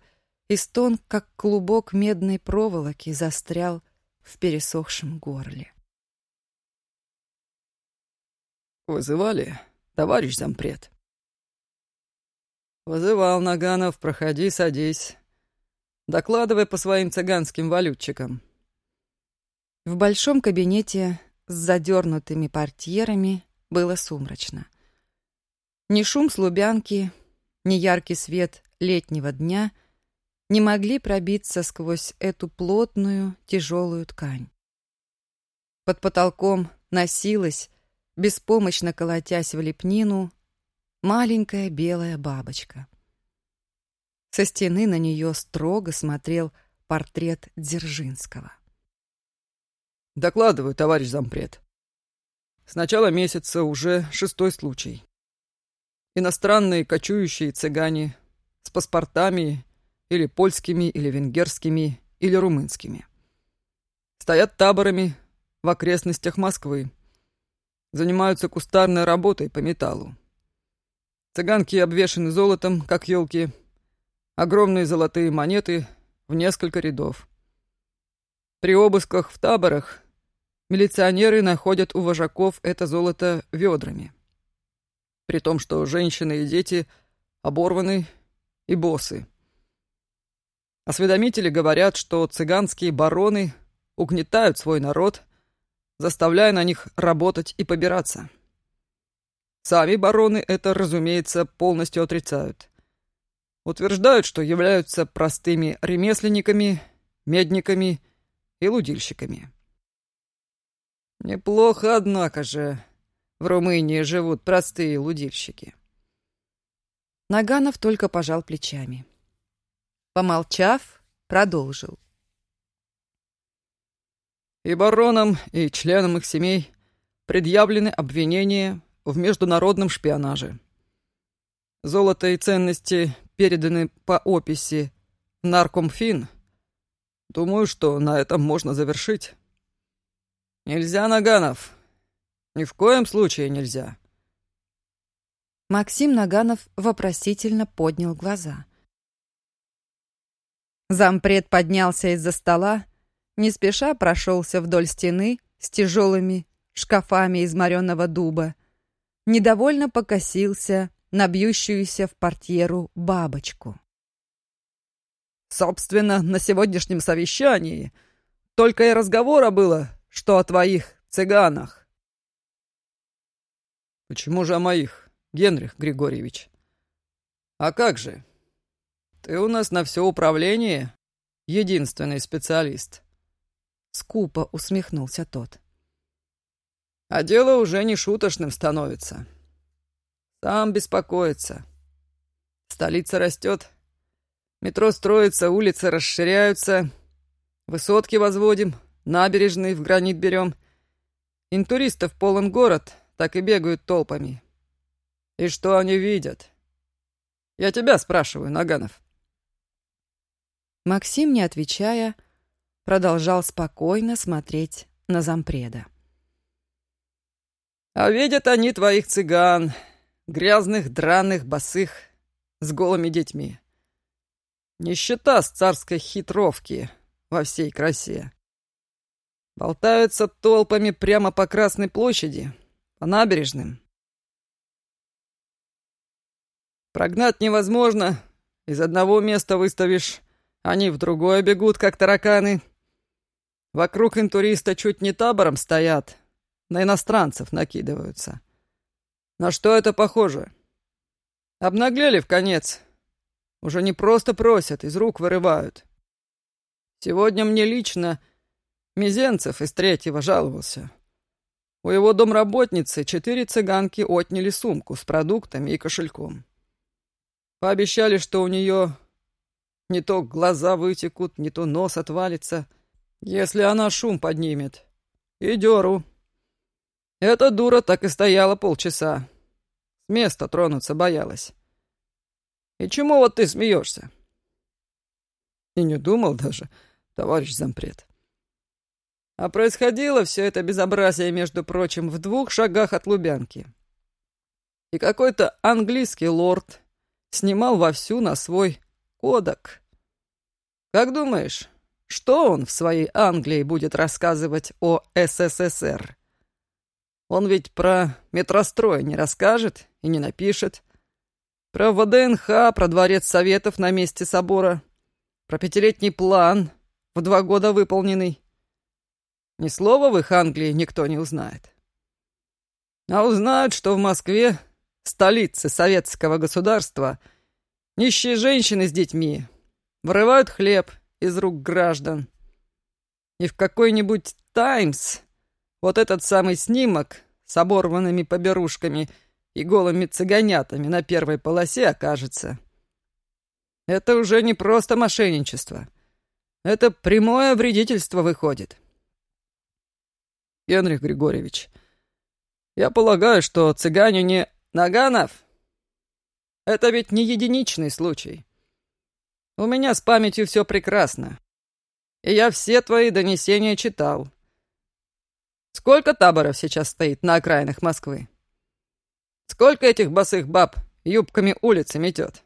A: и стон, как клубок медной проволоки, застрял в пересохшем горле.
B: «Вызывали, товарищ зампред?» «Вызывал, Наганов, проходи, садись. Докладывай по своим цыганским валютчикам».
A: В большом кабинете с задернутыми портьерами было сумрачно. Ни шум слубянки, ни яркий свет летнего дня — не могли пробиться сквозь эту плотную, тяжелую ткань. Под потолком носилась, беспомощно колотясь в лепнину, маленькая белая бабочка. Со стены на нее строго смотрел портрет Дзержинского.
B: «Докладываю, товарищ зампред. С начала месяца уже шестой случай. Иностранные кочующие цыгане с паспортами или польскими, или венгерскими, или румынскими. Стоят таборами в окрестностях Москвы. Занимаются кустарной работой по металлу. Цыганки обвешаны золотом, как елки. Огромные золотые монеты в несколько рядов. При обысках в таборах милиционеры находят у вожаков это золото ведрами. При том, что женщины и дети оборваны и босы. Осведомители говорят, что цыганские бароны угнетают свой народ, заставляя на них работать и побираться. Сами бароны это, разумеется, полностью отрицают. Утверждают, что являются простыми ремесленниками, медниками и лудильщиками. Неплохо, однако же, в Румынии живут простые лудильщики.
A: Наганов только пожал плечами. Помолчав, продолжил.
B: И баронам, и членам их семей предъявлены обвинения в международном шпионаже. Золото и ценности переданы по описи Наркомфин. Думаю, что на этом можно завершить. Нельзя, Наганов. Ни в коем случае нельзя.
A: Максим Наганов вопросительно поднял глаза. Зампред поднялся из-за стола, не спеша прошелся вдоль стены с тяжелыми шкафами из моренного дуба, недовольно покосился на бьющуюся в портьеру бабочку.
B: «Собственно, на сегодняшнем совещании только и разговора было, что о твоих цыганах». «Почему же о моих, Генрих Григорьевич?» «А как же?» Ты у нас на все управление единственный специалист.
A: Скупо усмехнулся тот.
B: А дело уже не шуточным становится. Сам беспокоится. Столица растет, метро строится, улицы расширяются, высотки возводим, набережные в гранит берем. Интуристов полон город, так и бегают толпами. И что они видят? Я тебя спрашиваю, Наганов.
A: Максим, не отвечая, продолжал спокойно смотреть на зампреда.
B: «А видят они твоих цыган, грязных, драных, босых, с голыми детьми. Нищета с царской хитровки во всей красе. Болтаются толпами прямо по Красной площади, по набережным. Прогнать невозможно, из одного места выставишь, они в другое бегут, как тараканы. Вокруг интуриста чуть не табором стоят, на иностранцев накидываются. На что это похоже? Обнаглели в конец. Уже не просто просят, из рук вырывают. Сегодня мне лично Мизенцев из третьего жаловался. У его домработницы четыре цыганки отняли сумку с продуктами и кошельком. Пообещали, что у нее не то глаза вытекут, не то нос отвалится, если она шум поднимет. И дёру. Эта дура так и стояла полчаса. С места тронуться боялась. И чему вот ты смеешься? И не думал даже, товарищ зампред. А происходило все это безобразие, между прочим, в двух шагах от Лубянки. И какой-то английский лорд снимал вовсю на свой Кодак. Как думаешь, что он в своей Англии будет рассказывать о СССР? Он ведь про метрострой не расскажет и не напишет. Про ВДНХ, про дворец Советов на месте собора. Про пятилетний план, в два года выполненный. Ни слова в их Англии никто не узнает. А узнают, что в Москве, столице советского государства, — Нищие женщины с детьми вырывают хлеб из рук граждан. И в какой-нибудь «Таймс» вот этот самый снимок с оборванными поберушками и голыми цыганятами на первой полосе окажется. Это уже не просто мошенничество. Это прямое вредительство выходит. Генрих Григорьевич, я полагаю, что цыгане не... Наганов? Это ведь не единичный случай. У меня с памятью все прекрасно. И я все твои донесения читал. Сколько таборов сейчас стоит на окраинах Москвы? Сколько этих босых баб юбками улицы метет?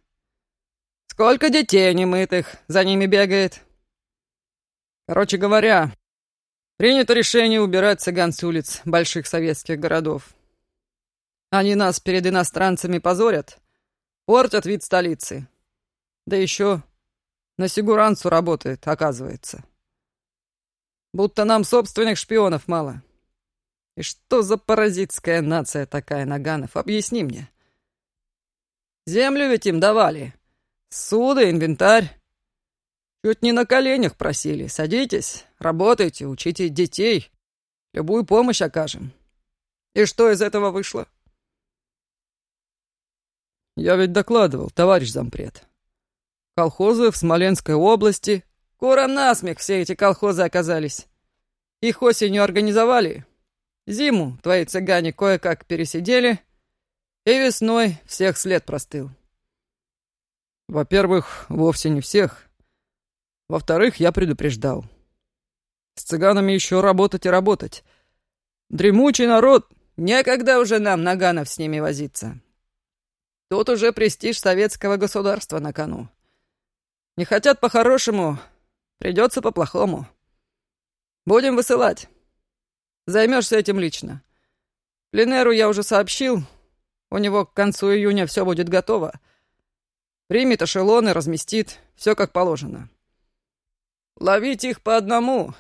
B: Сколько детей немытых за ними бегает? Короче говоря, принято решение убирать цыган с улиц больших советских городов. Они нас перед иностранцами позорят, Портят вид столицы. Да еще на сигуранцу работает, оказывается. Будто нам собственных шпионов мало. И что за паразитская нация такая, Наганов? Объясни мне. Землю ведь им давали. Суды, инвентарь. Чуть не на коленях просили. Садитесь, работайте, учите детей. Любую помощь окажем. И что из этого вышло? Я ведь докладывал, товарищ зампред. Колхозы в Смоленской области. Кура насмех все эти колхозы оказались. Их осенью организовали. Зиму твои цыгане кое-как пересидели. И весной всех след простыл. Во-первых, вовсе не всех. Во-вторых, я предупреждал. С цыганами еще работать и работать. Дремучий народ. Некогда уже нам, Наганов, с ними возиться. Тут уже престиж советского государства на кону. Не хотят по-хорошему, придется по-плохому. Будем высылать. Займешься этим лично. Пленеру я уже сообщил. У него к концу июня все будет готово. Примет эшелоны, разместит. Все как положено. Ловить их по одному.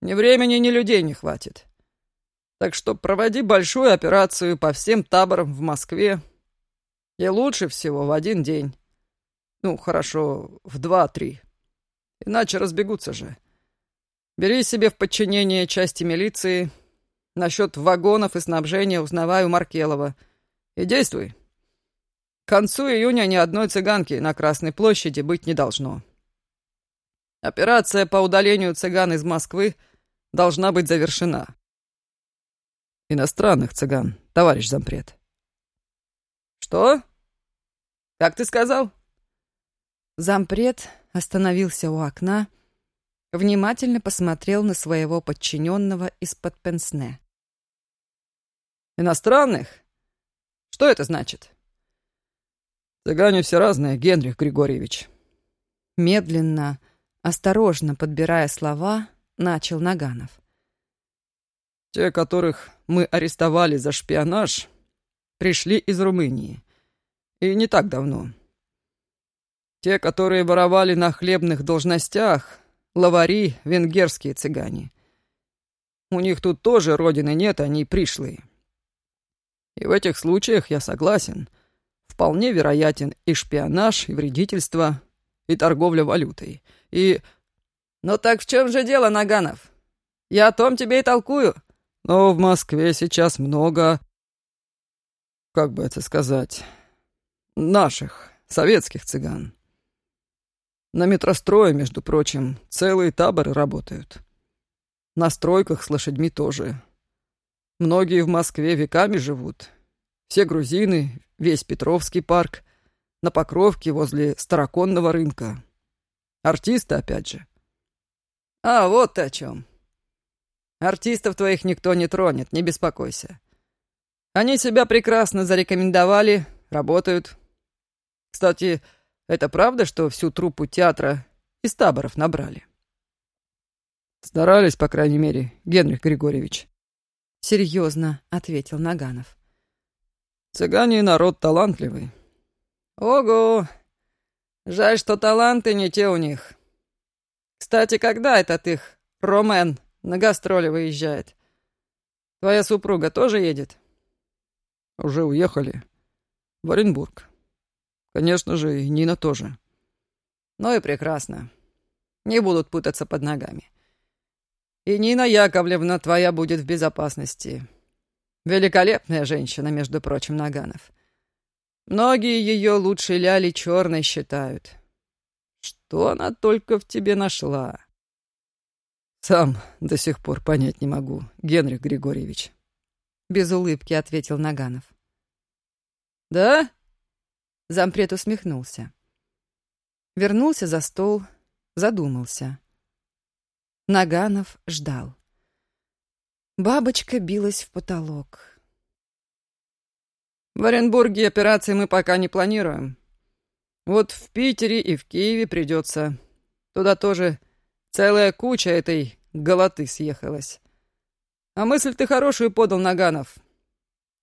B: Ни времени, ни людей не хватит. Так что проводи большую операцию по всем таборам в Москве, и лучше всего в один день. Ну, хорошо, в два-три. Иначе разбегутся же. Бери себе в подчинение части милиции,
C: Насчет вагонов и снабжения узнаваю Маркелова. И действуй. К концу июня ни одной цыганки на Красной площади быть не должно. Операция по удалению цыган из Москвы должна быть завершена.
B: Иностранных цыган, товарищ зампред.
C: Что? Как ты сказал?
A: Зампред остановился у окна, внимательно посмотрел на своего подчиненного из-под пенсне.
C: Иностранных? Что это значит?
B: Цыгане все разные, Генрих Григорьевич.
A: Медленно, осторожно подбирая слова, начал Наганов.
B: Те, которых мы арестовали за шпионаж, пришли из Румынии. И не так давно. Те, которые воровали на хлебных должностях, лавари, венгерские цыгане. У них тут тоже родины нет, они пришлые. И в этих случаях я согласен — Вполне вероятен и шпионаж, и вредительство, и торговля валютой, и...
C: Ну так в чем же дело, Наганов? Я о том тебе и толкую.
B: Но в Москве сейчас много... Как бы это сказать? Наших, советских цыган. На метрострое, между прочим, целые таборы работают. На стройках с лошадьми тоже. Многие в Москве веками живут. Все грузины, весь Петровский парк, на Покровке возле Староконного рынка. Артисты, опять же.
C: А, вот ты о чем. Артистов твоих никто не тронет, не беспокойся. Они себя прекрасно зарекомендовали, работают. Кстати, это правда, что всю труппу театра из таборов набрали?
B: Старались, по крайней мере, Генрих Григорьевич.
A: Серьезно, ответил Наганов.
B: Цыгане народ талантливый.
C: Ого! Жаль, что таланты не те у них. Кстати, когда этот их Ромен на гастроли выезжает? Твоя супруга тоже едет?
B: Уже уехали. В Оренбург. Конечно же, и Нина тоже.
C: Ну и прекрасно. Не будут путаться под ногами. И Нина Яковлевна твоя будет в безопасности. Великолепная женщина, между прочим, Наганов. Многие ее лучшей ляли черной считают. Что она только в тебе нашла?
B: Сам до сих пор понять не могу, Генрих Григорьевич.
A: Без улыбки ответил Наганов.
C: Да?
A: Зампред усмехнулся. Вернулся за стол, задумался. Наганов ждал. Бабочка билась в потолок.
C: В Оренбурге операции мы пока не планируем. Вот в Питере и в Киеве придется. Туда тоже целая куча этой голоты съехалась. А мысль ты хорошую подал, Наганов.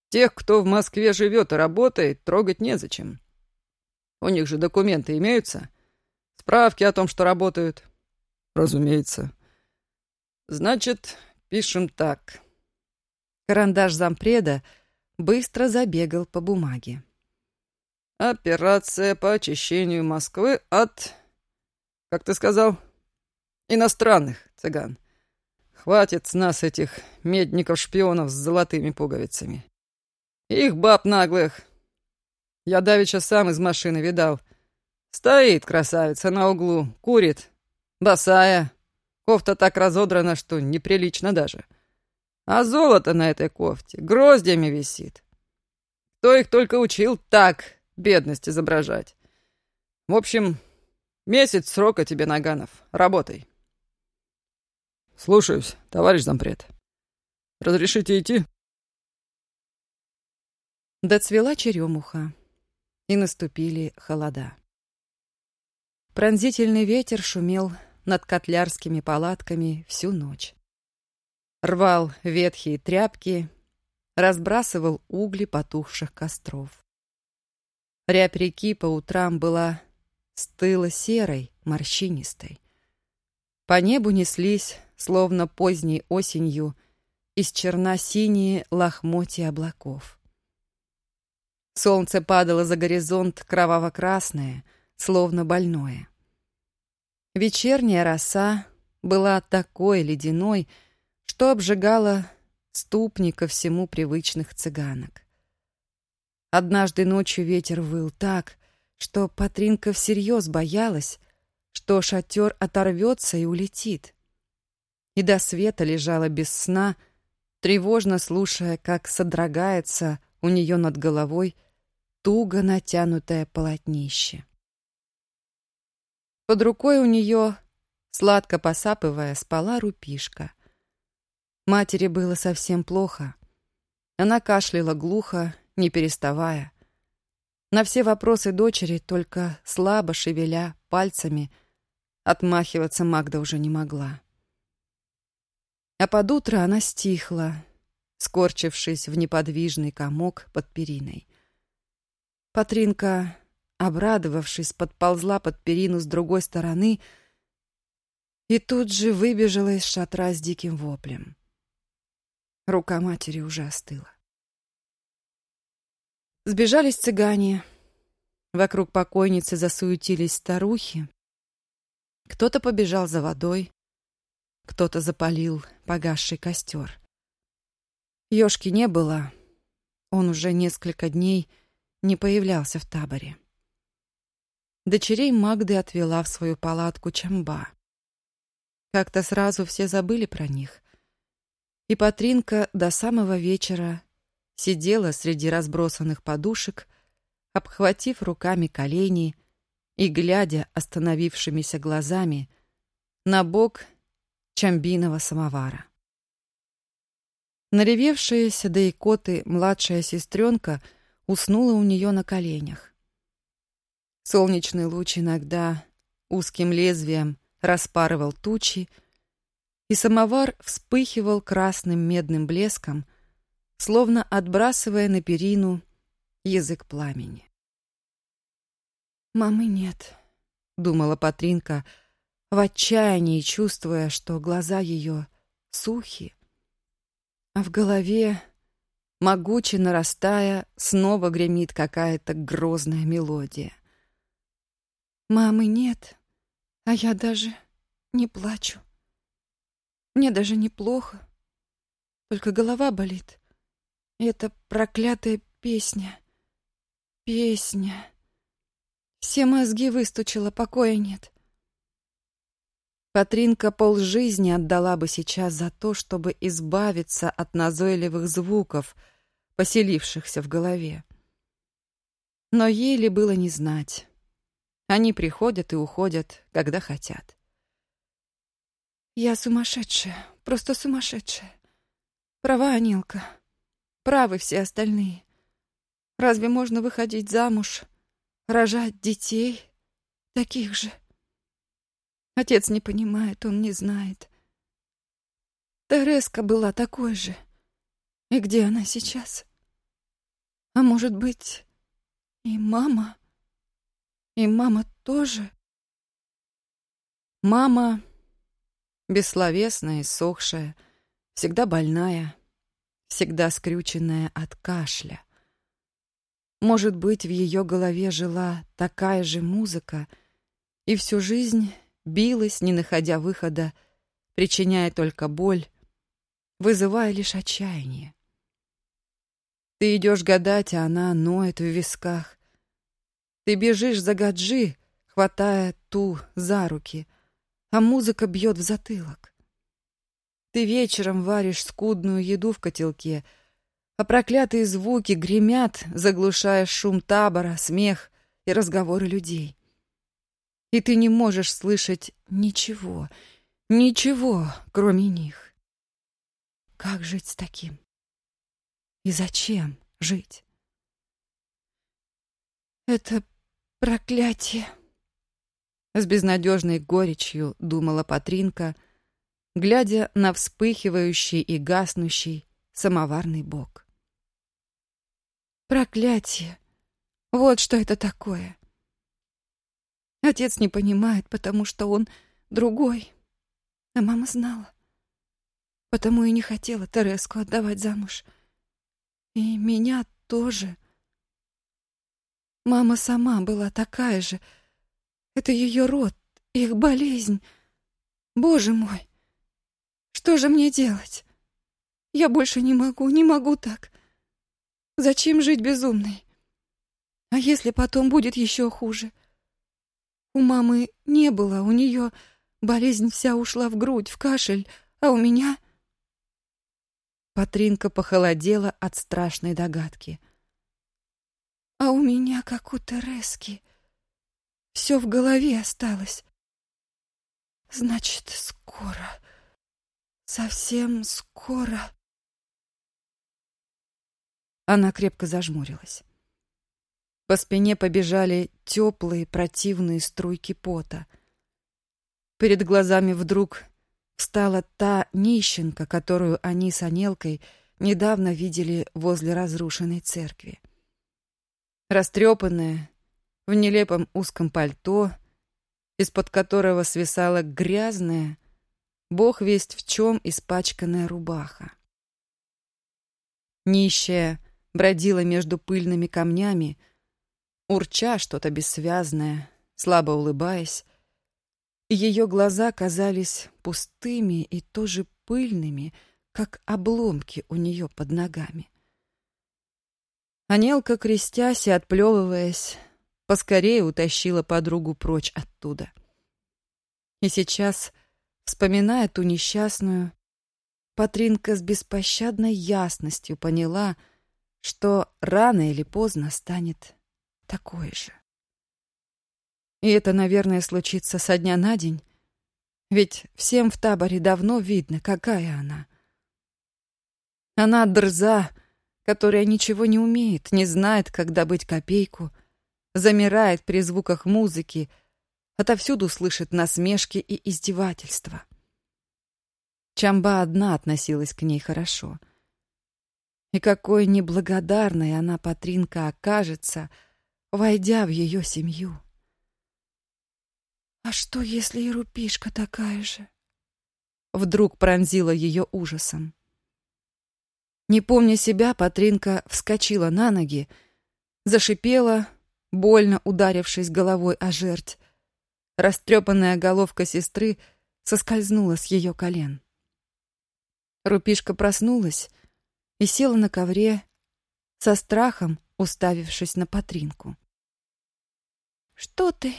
C: Тех, кто в Москве живет и работает, трогать незачем. У них же документы имеются. Справки о том, что работают.
B: Разумеется.
C: Значит, Пишем так.
A: Карандаш зампреда быстро забегал по бумаге.
C: Операция по очищению Москвы от... Как ты сказал? Иностранных цыган. Хватит с нас этих медников-шпионов с золотыми пуговицами. Их баб наглых. Я давеча сам из машины видал. Стоит красавица на углу, курит, босая, Кофта так разодрана, что неприлично даже. А золото на этой кофте гроздями висит. Кто их только учил так бедность изображать? В общем, месяц срока тебе, Наганов. Работай.
B: Слушаюсь, товарищ зампред. Разрешите идти?
A: Доцвела черемуха, и наступили холода. Пронзительный ветер шумел над котлярскими палатками всю ночь. Рвал ветхие тряпки, разбрасывал угли потухших костров. Рябь реки по утрам была стыло-серой, морщинистой. По небу неслись, словно поздней осенью, из черна-синие лохмотья облаков. Солнце падало за горизонт кроваво-красное, словно больное. Вечерняя роса была такой ледяной, что обжигала ступни ко всему привычных цыганок. Однажды ночью ветер выл так, что Патринка всерьез боялась, что шатер оторвется и улетит. И до света лежала без сна, тревожно слушая, как содрогается у нее над головой туго натянутое полотнище. Под рукой у нее, сладко посапывая, спала рупишка. Матери было совсем плохо. Она кашляла глухо, не переставая. На все вопросы дочери, только слабо шевеля пальцами, отмахиваться Магда уже не могла. А под утро она стихла, скорчившись в неподвижный комок под периной. Патринка, обрадовавшись, подползла под перину с другой стороны и тут же выбежала из шатра с диким воплем. Рука матери уже остыла. Сбежались цыгане. Вокруг покойницы засуетились старухи. Кто-то побежал за водой, кто-то запалил погасший костер. Ёшки не было. Он уже несколько дней не появлялся в таборе. Дочерей Магды отвела в свою палатку Чамба. Как-то сразу все забыли про них. И Патринка до самого вечера сидела среди разбросанных подушек, обхватив руками колени и глядя остановившимися глазами на бок чамбиного самовара. Наревевшаяся до икоты младшая сестренка уснула у нее на коленях. Солнечный луч иногда узким лезвием распарывал тучи, и самовар вспыхивал красным медным блеском — словно отбрасывая на перину язык пламени. «Мамы нет», — думала Патринка, в отчаянии чувствуя, что глаза ее сухи, а в голове, могуче нарастая, снова гремит какая-то грозная мелодия. «Мамы нет, а я даже не плачу. Мне даже неплохо, только голова болит. Это проклятая песня. Песня. Все мозги выстучила, покоя нет. Патринка полжизни отдала бы сейчас за то, чтобы избавиться от назойливых звуков, поселившихся в голове. Но ей ли было не знать. Они приходят и уходят, когда хотят. Я сумасшедшая, просто сумасшедшая. Права, Анилка. Правы все остальные. Разве можно выходить замуж, рожать детей, таких же? Отец не понимает, он не знает. Тереска была такой же. И где она сейчас? А может быть, и мама? И мама тоже? Мама, бессловесная и сохшая, всегда больная, всегда скрюченная от кашля. Может быть, в ее голове жила такая же музыка, и всю жизнь билась, не находя выхода, причиняя только боль, вызывая лишь отчаяние. Ты идешь гадать, а она ноет в висках. Ты бежишь за гаджи, хватая ту за руки, а музыка бьет в затылок. Ты вечером варишь скудную еду в котелке, а проклятые звуки гремят, заглушая шум табора, смех и разговоры людей. И ты не можешь слышать ничего, ничего, кроме них. Как жить с таким? И зачем жить? Это проклятие. С безнадежной горечью думала Патринка — глядя на вспыхивающий и гаснущий самоварный бок. Проклятие! Вот что это такое! Отец не понимает, потому что он другой. А мама знала. Потому и не хотела Тереску отдавать замуж. И меня тоже. Мама сама была такая же. Это ее род, их болезнь. Боже мой! Что же мне делать?
D: Я больше не могу, не могу так. Зачем жить безумной? А если потом будет еще хуже? У мамы не было, у нее болезнь вся ушла в грудь, в кашель, а у меня...
A: Патринка похолодела от страшной догадки.
D: А у меня, как у Терески, все в голове осталось. Значит, скоро, совсем скоро...
A: Она крепко зажмурилась. По спине побежали теплые противные струйки пота. Перед глазами вдруг встала та нищенка, которую они с Анелкой недавно видели возле разрушенной церкви. Растрепанная, в нелепом узком пальто, из-под которого свисала грязная, бог весть в чем испачканная рубаха. Нищая бродила между пыльными камнями, урча что-то бессвязное, слабо улыбаясь. Ее глаза казались пустыми и тоже пыльными, как обломки у нее под ногами. Анелка, крестясь и отплевываясь, поскорее утащила подругу прочь оттуда. И сейчас, вспоминая ту несчастную, Патринка с беспощадной ясностью поняла, что рано или поздно станет такой же. И это, наверное, случится со дня на день, ведь всем в таборе давно видно, какая она. Она дрза, которая ничего не умеет, не знает, как добыть копейку, замирает при звуках музыки, отовсюду слышит насмешки и издевательства. Чамба одна относилась к ней хорошо. И какой неблагодарной она, Патринка, окажется, войдя в ее семью.
D: «А что, если и Рупишка такая же?»
A: Вдруг пронзила ее ужасом. Не помня себя, Патринка вскочила на ноги, зашипела, больно ударившись головой о жерть. Растрепанная головка сестры соскользнула с ее колен. Рупишка проснулась и села на ковре, со страхом уставившись на Патринку.
D: «Что ты?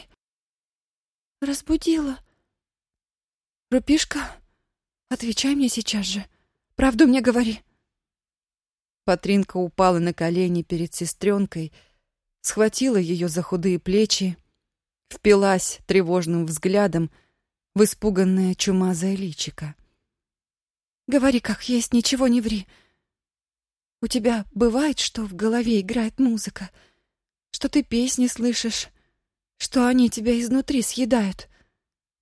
D: Разбудила?» «Рупишка, отвечай мне сейчас же. Правду мне говори».
A: Патринка упала на колени перед сестренкой, схватила ее за худые плечи, впилась тревожным взглядом в испуганное чумазое личико.
D: «Говори, как есть, ничего не ври. У тебя бывает, что в голове играет музыка, что ты песни слышишь, что они тебя изнутри съедают?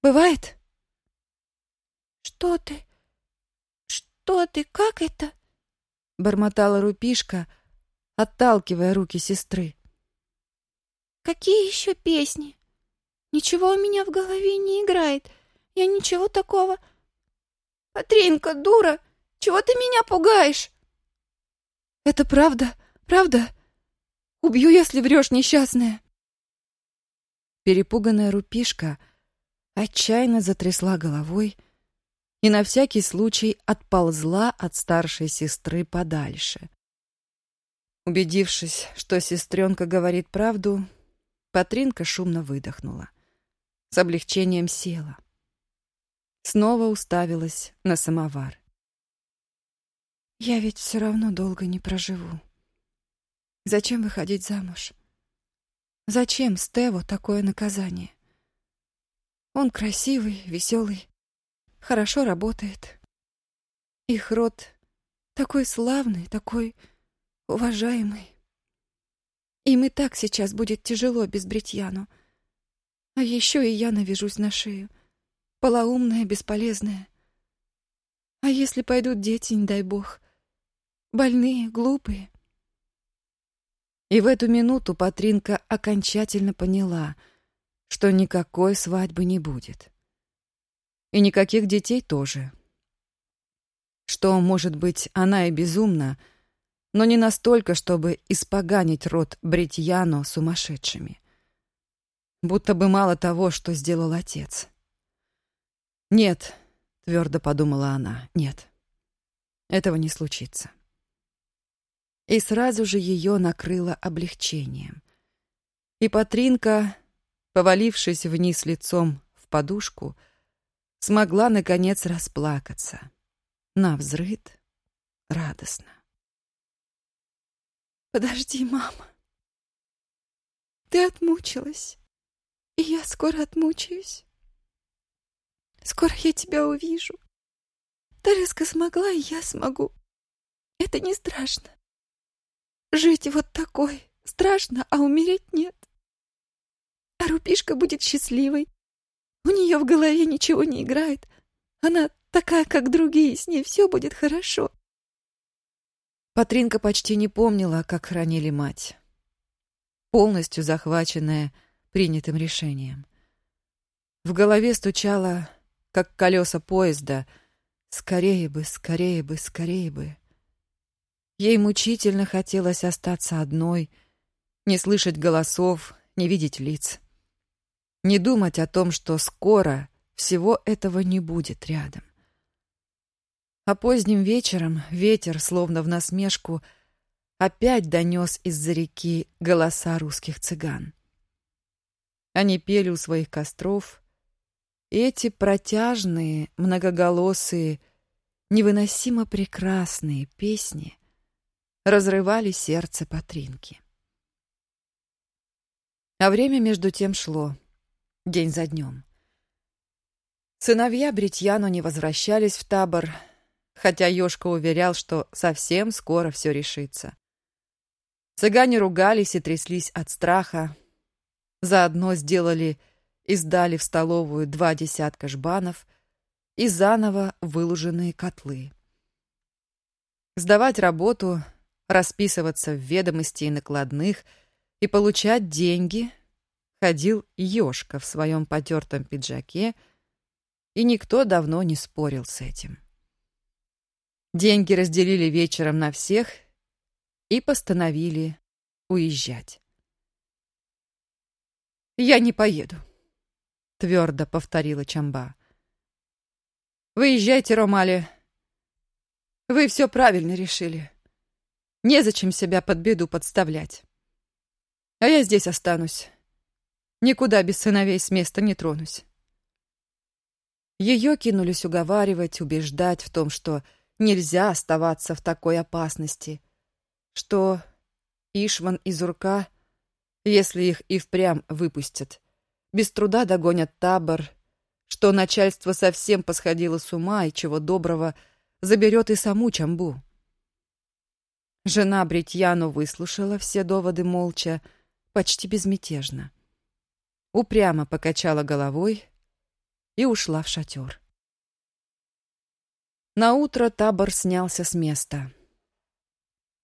D: Бывает?» «Что ты? Что ты? Как это?»
A: бормотала Рупишка, отталкивая руки сестры.
D: «Какие еще песни? Ничего у меня в голове не играет. Я ничего такого...» «Патринка, дура, чего ты меня пугаешь?»
A: «Это правда, правда? Убью, если врешь, несчастная!» Перепуганная Рупишка отчаянно затрясла головой, и на всякий случай отползла от старшей сестры подальше. Убедившись, что сестренка говорит правду, Патринка шумно выдохнула. С облегчением села. Снова уставилась на самовар.
D: «Я ведь все равно долго не проживу. Зачем выходить замуж? Зачем Стеву такое наказание? Он красивый, веселый, хорошо работает. Их род такой славный, такой уважаемый. Им и так сейчас будет тяжело без Бритьяну. А еще и я навяжусь на шею. Полоумная, бесполезная. А если пойдут дети, не дай бог? Больные, глупые.
A: И в эту минуту Патринка окончательно поняла, что никакой свадьбы не будет. И никаких детей тоже. Что, может быть, она и безумна, но не настолько, чтобы испоганить род Бритьяно сумасшедшими. Будто бы мало того, что сделал отец. «Нет», — твердо подумала она, — «нет. этого не случится. И сразу же ее накрыло облегчением. И Патринка, повалившись вниз лицом в подушку, смогла, наконец, расплакаться. На взрыд радостно.
D: «Подожди, мама. Ты отмучилась, и я скоро отмучаюсь. Скоро я тебя увижу. Тереска смогла, и я смогу. Это не страшно. Жить вот такой страшно, а умереть нет. А Рупишка будет счастливой. У нее в голове ничего не играет. Она такая, как другие, с ней все будет хорошо.
A: Патринка почти не помнила, как хранили мать, полностью захваченная принятым решением. В голове стучало, как колеса поезда, «Скорее бы, скорее бы, скорее бы». Ей мучительно хотелось остаться одной, не слышать голосов, не видеть лиц. Не думать о том, что скоро всего этого не будет рядом. А поздним вечером ветер, словно в насмешку, опять донес из-за реки голоса русских цыган. Они пели у своих костров, и эти протяжные, многоголосые, невыносимо прекрасные песни разрывали сердце Патринки. А время между тем шло, день за днем. Сыновья Бретьяну не возвращались в табор, хотя Ёшка уверял, что совсем скоро все решится. Цыгане ругались и тряслись от страха. Заодно сделали и сдали в столовую два десятка жбанов и заново выложенные котлы. Сдавать работу, расписываться в ведомости и накладных и получать деньги ходил Ёшка в своем потертом пиджаке, и никто давно не спорил с этим. Деньги разделили вечером на всех и постановили уезжать. «Я не поеду», — твердо повторила Чамба. «Выезжайте, Ромали. Вы все правильно решили. Незачем себя под беду подставлять. А я здесь останусь. Никуда без сыновей с места не тронусь». Ее кинулись уговаривать, убеждать в том, что Нельзя оставаться в такой опасности. Что Ишван и Зурка, если их и впрямь выпустят, без труда догонят табор, что начальство совсем посходило с ума и чего доброго заберет и саму Чамбу. Жена Бритьяну выслушала все доводы молча, почти безмятежно. Упрямо покачала головой и ушла в шатер. На утро табор снялся с места.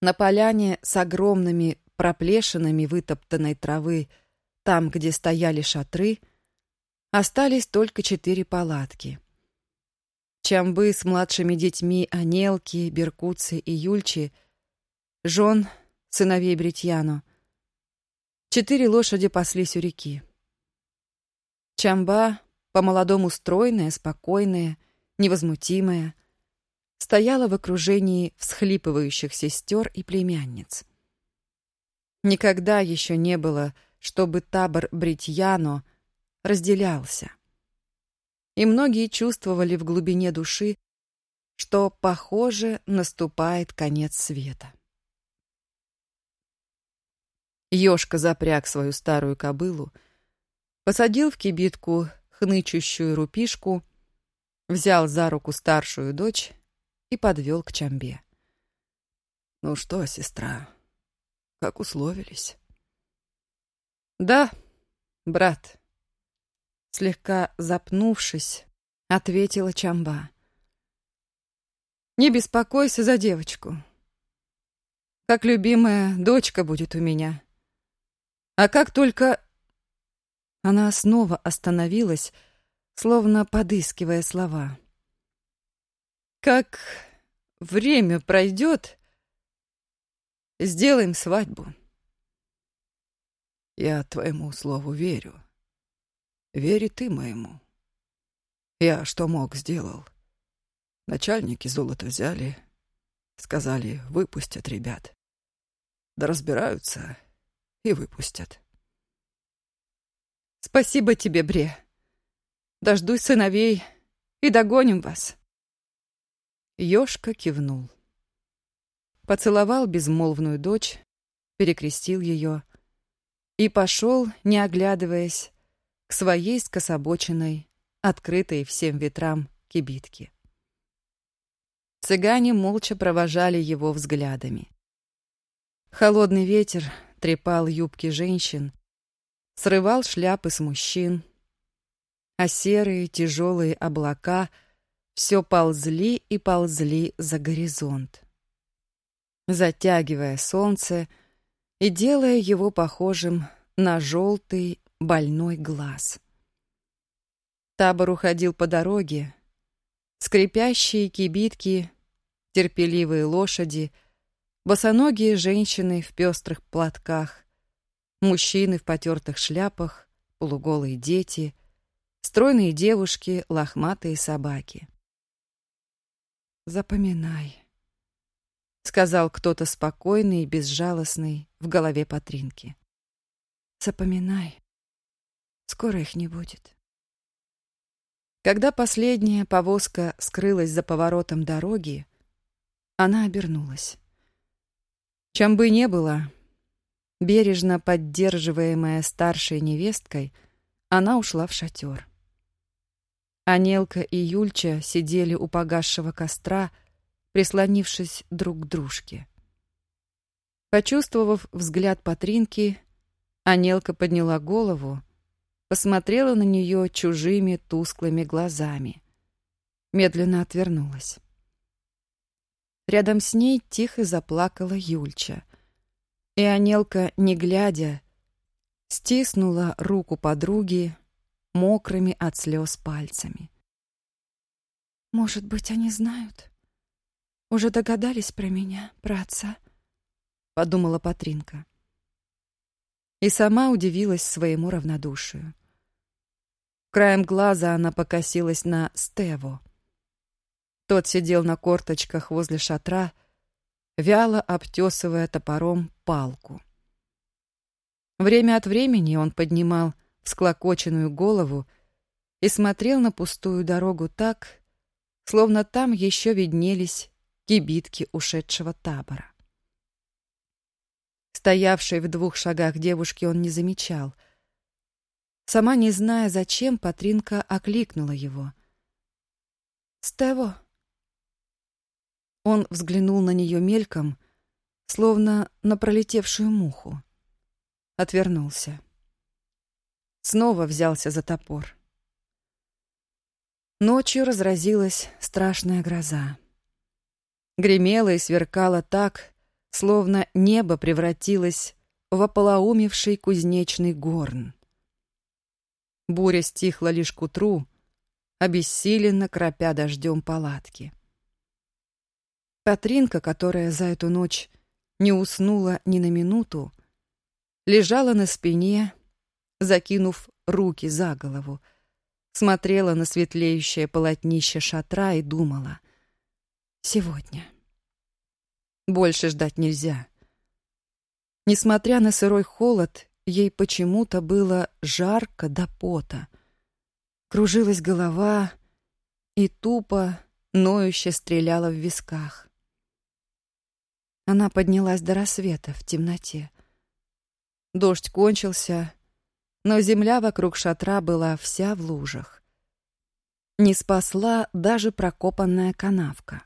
A: На поляне с огромными проплешинами вытоптанной травы, там, где стояли шатры, остались только четыре палатки. Чамбы с младшими детьми Анелки, Беркуцы и Юльчи, жен, сыновей Бретьяну. Четыре лошади паслись у реки. Чамба, по-молодому стройная, спокойная, невозмутимая, стояла в окружении всхлипывающих сестер и племянниц. Никогда еще не было, чтобы табор Бритьяно разделялся. И многие чувствовали в глубине души, что, похоже, наступает конец света. Ёшка запряг свою старую кобылу, посадил в кибитку хнычущую рупишку, взял за руку старшую дочь и подвел к Чамбе.
E: «Ну что, сестра, как условились?»
A: «Да, брат», — слегка запнувшись, ответила Чамба. «Не беспокойся за девочку. Как любимая дочка будет у меня. А как только...» Она снова остановилась, словно подыскивая слова. Как время пройдет, сделаем свадьбу.
E: Я твоему слову верю. Вери ты моему. Я что мог, сделал. Начальники золото взяли, Сказали, выпустят ребят. Да разбираются и выпустят.
A: Спасибо тебе, Бре. Дождусь сыновей и догоним вас. Ёшка кивнул. Поцеловал безмолвную дочь, перекрестил ее и пошел, не оглядываясь, к своей скособоченной, открытой всем ветрам кибитке. Цыгане молча провожали его взглядами. Холодный ветер трепал юбки женщин, срывал шляпы с мужчин, а серые тяжелые облака все ползли и ползли за горизонт, затягивая солнце и делая его похожим на желтый больной глаз. Табор уходил по дороге, скрипящие кибитки, терпеливые лошади, босоногие женщины в пестрых платках, мужчины в потертых шляпах, полуголые дети, стройные девушки, лохматые собаки. «Запоминай», — сказал кто-то спокойный и безжалостный в голове Патринки. «Запоминай, скоро их не будет». Когда последняя повозка скрылась за поворотом дороги, она обернулась. Чем бы ни было, бережно поддерживаемая старшей невесткой, она ушла в шатер. Анелка и Юльча сидели у погасшего костра, прислонившись друг к дружке. Почувствовав взгляд Патринки, Анелка подняла голову, посмотрела на нее чужими тусклыми глазами. Медленно отвернулась. Рядом с ней тихо заплакала Юльча. И Анелка, не глядя, стиснула руку подруги мокрыми от слез пальцами. «Может быть, они знают? Уже догадались про меня, про отца?» — подумала Патринка. И сама удивилась своему равнодушию. Краем глаза она покосилась на Стеву. Тот сидел на корточках возле шатра, вяло обтесывая топором палку. Время от времени он поднимал всклокоченную голову и смотрел на пустую дорогу так, словно там еще виднелись кибитки ушедшего табора. Стоявшей в двух шагах девушки он не замечал. Сама не зная, зачем, Патринка окликнула его. «Стево!» Он взглянул на нее мельком, словно на пролетевшую муху. Отвернулся. Снова взялся за топор. Ночью разразилась страшная гроза. Гремела и сверкала так, словно небо превратилось в ополоумевший кузнечный горн. Буря стихла лишь к утру, обессиленно кропя дождем палатки. Катринка, которая за эту ночь не уснула ни на минуту, лежала на спине, закинув руки за голову, смотрела на светлеющее полотнище шатра и думала. «Сегодня. Больше ждать нельзя». Несмотря на сырой холод, ей почему-то было жарко до пота. Кружилась голова и тупо, ноюще стреляла в висках. Она поднялась до рассвета в темноте. Дождь кончился, но земля вокруг шатра была вся в лужах. Не спасла даже прокопанная канавка.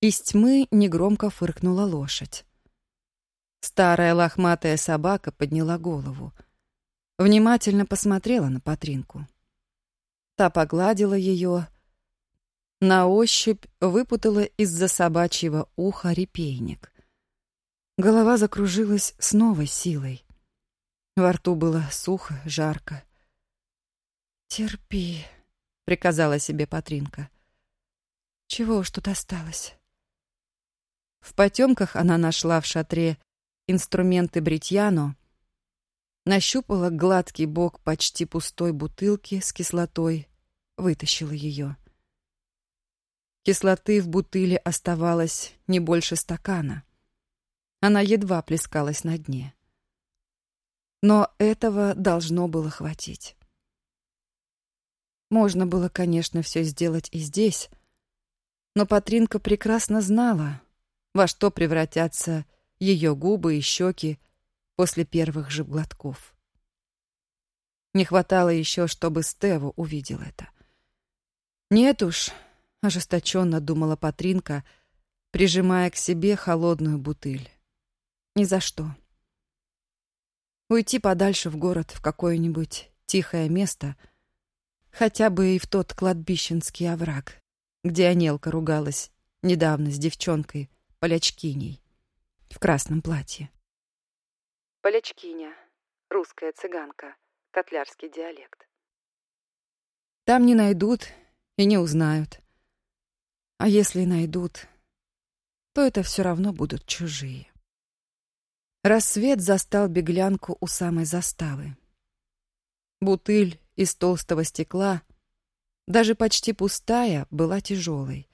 A: Из тьмы негромко фыркнула лошадь. Старая лохматая собака подняла голову. Внимательно посмотрела на Патринку. Та погладила ее, на ощупь выпутала из-за собачьего уха репейник. Голова закружилась с новой силой. Во рту было сухо, жарко. «Терпи», — приказала себе Патринка. «Чего уж тут осталось?» В потемках она нашла в шатре инструменты бритьяно, нащупала гладкий бок почти пустой бутылки с кислотой, вытащила ее. Кислоты в бутыле оставалось не больше стакана. Она едва плескалась на дне. Но этого должно было хватить. Можно было, конечно, все сделать и здесь, но Патринка прекрасно знала, во что превратятся ее губы и щеки после первых же глотков. Не хватало еще, чтобы Стеву увидел это. Нет уж, ожесточенно думала Патринка, прижимая к себе холодную бутыль. Ни за что. Уйти подальше в город, в какое-нибудь тихое место, хотя бы и в тот кладбищенский овраг, где Анелка ругалась недавно с девчонкой, полячкиней, в красном платье. Полячкиня, русская цыганка, котлярский диалект. Там не найдут и не узнают. А если найдут, то это все равно будут чужие. Рассвет застал беглянку у самой заставы. Бутыль из толстого стекла, даже почти пустая, была тяжелой,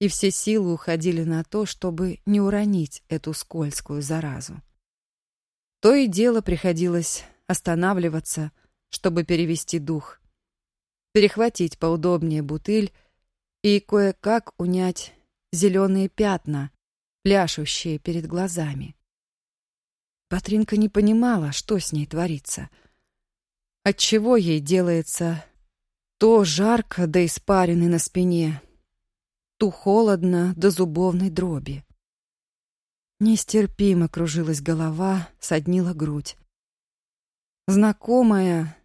A: и все силы уходили на то, чтобы не уронить эту скользкую заразу. То и дело приходилось останавливаться, чтобы перевести дух, перехватить поудобнее бутыль и кое-как унять зеленые пятна, пляшущие перед глазами. Патринка не понимала, что с ней творится. Отчего ей делается то жарко до испарины на спине, то холодно до зубовной дроби. Нестерпимо кружилась голова, соднила грудь. Знакомая,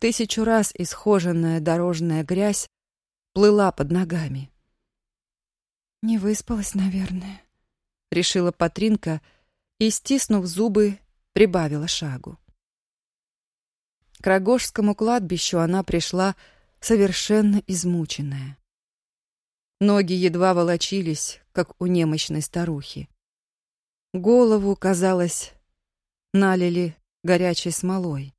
A: тысячу раз исхоженная дорожная грязь плыла под ногами. «Не выспалась, наверное», — решила Патринка, — и, стиснув зубы, прибавила шагу. К Рогожскому кладбищу она пришла совершенно измученная. Ноги едва волочились, как у немощной старухи. Голову, казалось, налили горячей смолой.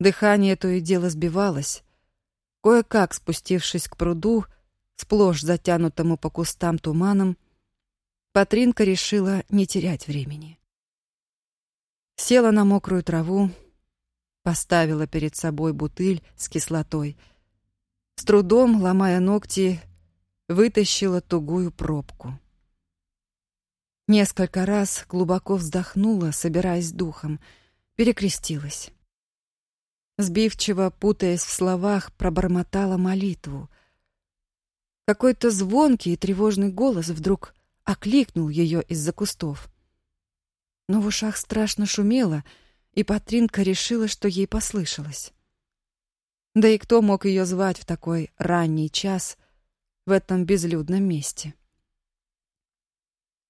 A: Дыхание то и дело сбивалось. Кое-как спустившись к пруду, сплошь затянутому по кустам туманом, Патринка решила не терять времени. Села на мокрую траву, поставила перед собой бутыль с кислотой. С трудом, ломая ногти, вытащила тугую пробку. Несколько раз глубоко вздохнула, собираясь духом, перекрестилась. Сбивчиво, путаясь в словах, пробормотала молитву. Какой-то звонкий и тревожный голос вдруг окликнул ее из-за кустов. Но в ушах страшно шумело, и Патринка решила, что ей послышалось. Да и кто мог ее звать в такой ранний час в этом безлюдном месте?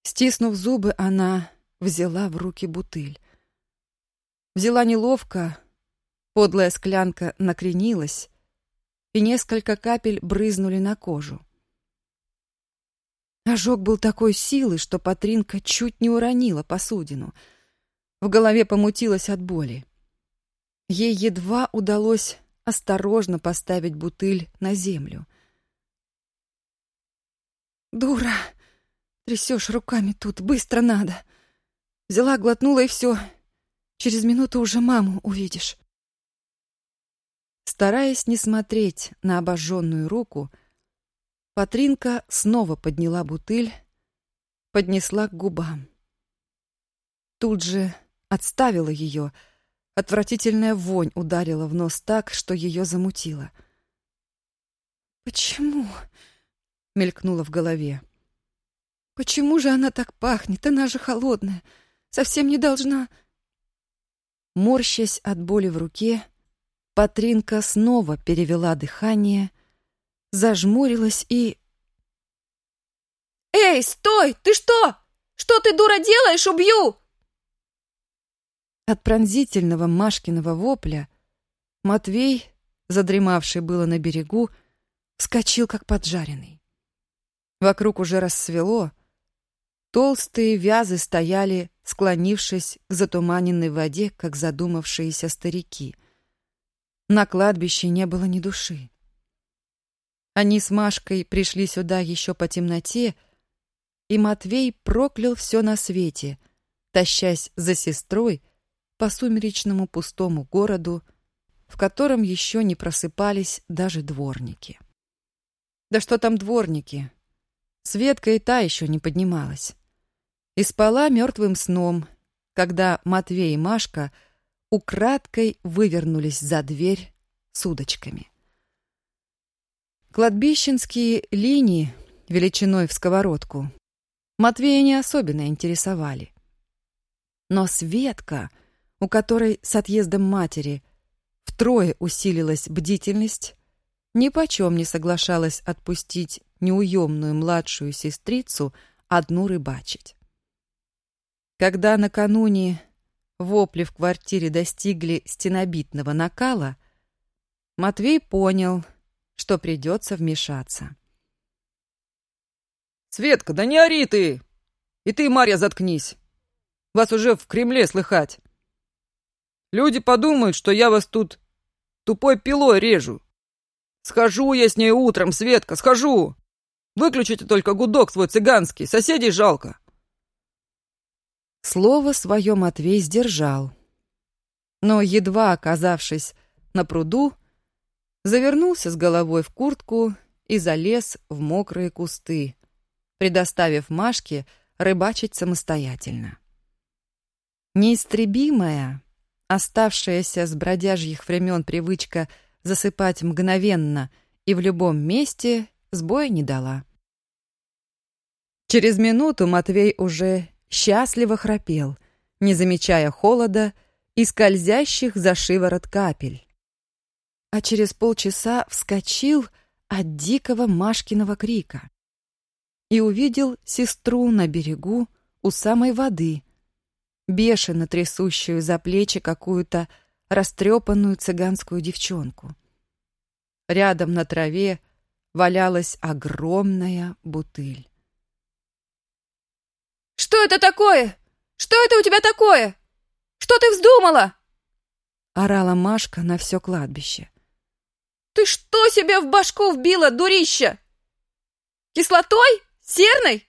A: Стиснув зубы, она взяла в руки бутыль. Взяла неловко, подлая склянка накренилась, и несколько капель брызнули на кожу. Ожог был такой силы, что Патринка чуть не уронила посудину. В голове помутилась от боли. Ей едва удалось осторожно поставить бутыль на землю. «Дура! Трясешь руками тут, быстро надо!» Взяла, глотнула и все. Через минуту уже маму увидишь. Стараясь не смотреть на обожженную руку, Патринка снова подняла бутыль, поднесла к губам. Тут же отставила ее. Отвратительная вонь ударила в нос так, что ее замутило. «Почему?» — мелькнуло в голове. «Почему же она так пахнет? Она же холодная. Совсем не должна...» Морщась от боли в руке, Патринка снова перевела дыхание — зажмурилась и...
D: «Эй, стой! Ты что? Что ты, дура, делаешь? Убью!»
A: От пронзительного Машкиного вопля Матвей, задремавший было на берегу, вскочил как поджаренный. Вокруг уже рассвело. Толстые вязы стояли, склонившись к затуманенной воде, как задумавшиеся старики. На кладбище не было ни души. Они с Машкой пришли сюда еще по темноте, и Матвей проклял все на свете, тащась за сестрой по сумеречному пустому городу, в котором еще не просыпались даже дворники. Да что там дворники? Светка и та еще не поднималась. И спала мертвым сном, когда Матвей и Машка украдкой вывернулись за дверь с удочками. Кладбищенские линии величиной в сковородку Матвея не особенно интересовали. Но Светка, у которой с отъездом матери втрое усилилась бдительность, ни почем не соглашалась отпустить неуемную младшую сестрицу одну рыбачить. Когда накануне вопли в квартире достигли стенобитного накала, Матвей понял, что придется вмешаться.
C: «Светка, да не ори ты! И ты, Марья, заткнись! Вас уже в Кремле слыхать! Люди подумают, что я вас тут тупой пилой режу. Схожу я с ней утром, Светка, схожу! Выключите только гудок свой цыганский, соседей жалко!»
A: Слово свое Матвей сдержал. Но, едва оказавшись на пруду, завернулся с головой в куртку и залез в мокрые кусты, предоставив Машке рыбачить самостоятельно. Неистребимая, оставшаяся с бродяжьих времен привычка засыпать мгновенно и в любом месте, сбоя не дала. Через минуту Матвей уже счастливо храпел, не замечая холода и скользящих за шиворот капель. А через полчаса вскочил от дикого Машкиного крика и увидел сестру на берегу у самой воды, бешено трясущую за плечи какую-то растрепанную цыганскую девчонку. Рядом на траве валялась огромная бутыль.
D: «Что это такое? Что это у тебя такое? Что ты вздумала?»
A: Орала Машка на все кладбище.
D: «Ты что себе в башку вбила, дурища? Кислотой? Серной?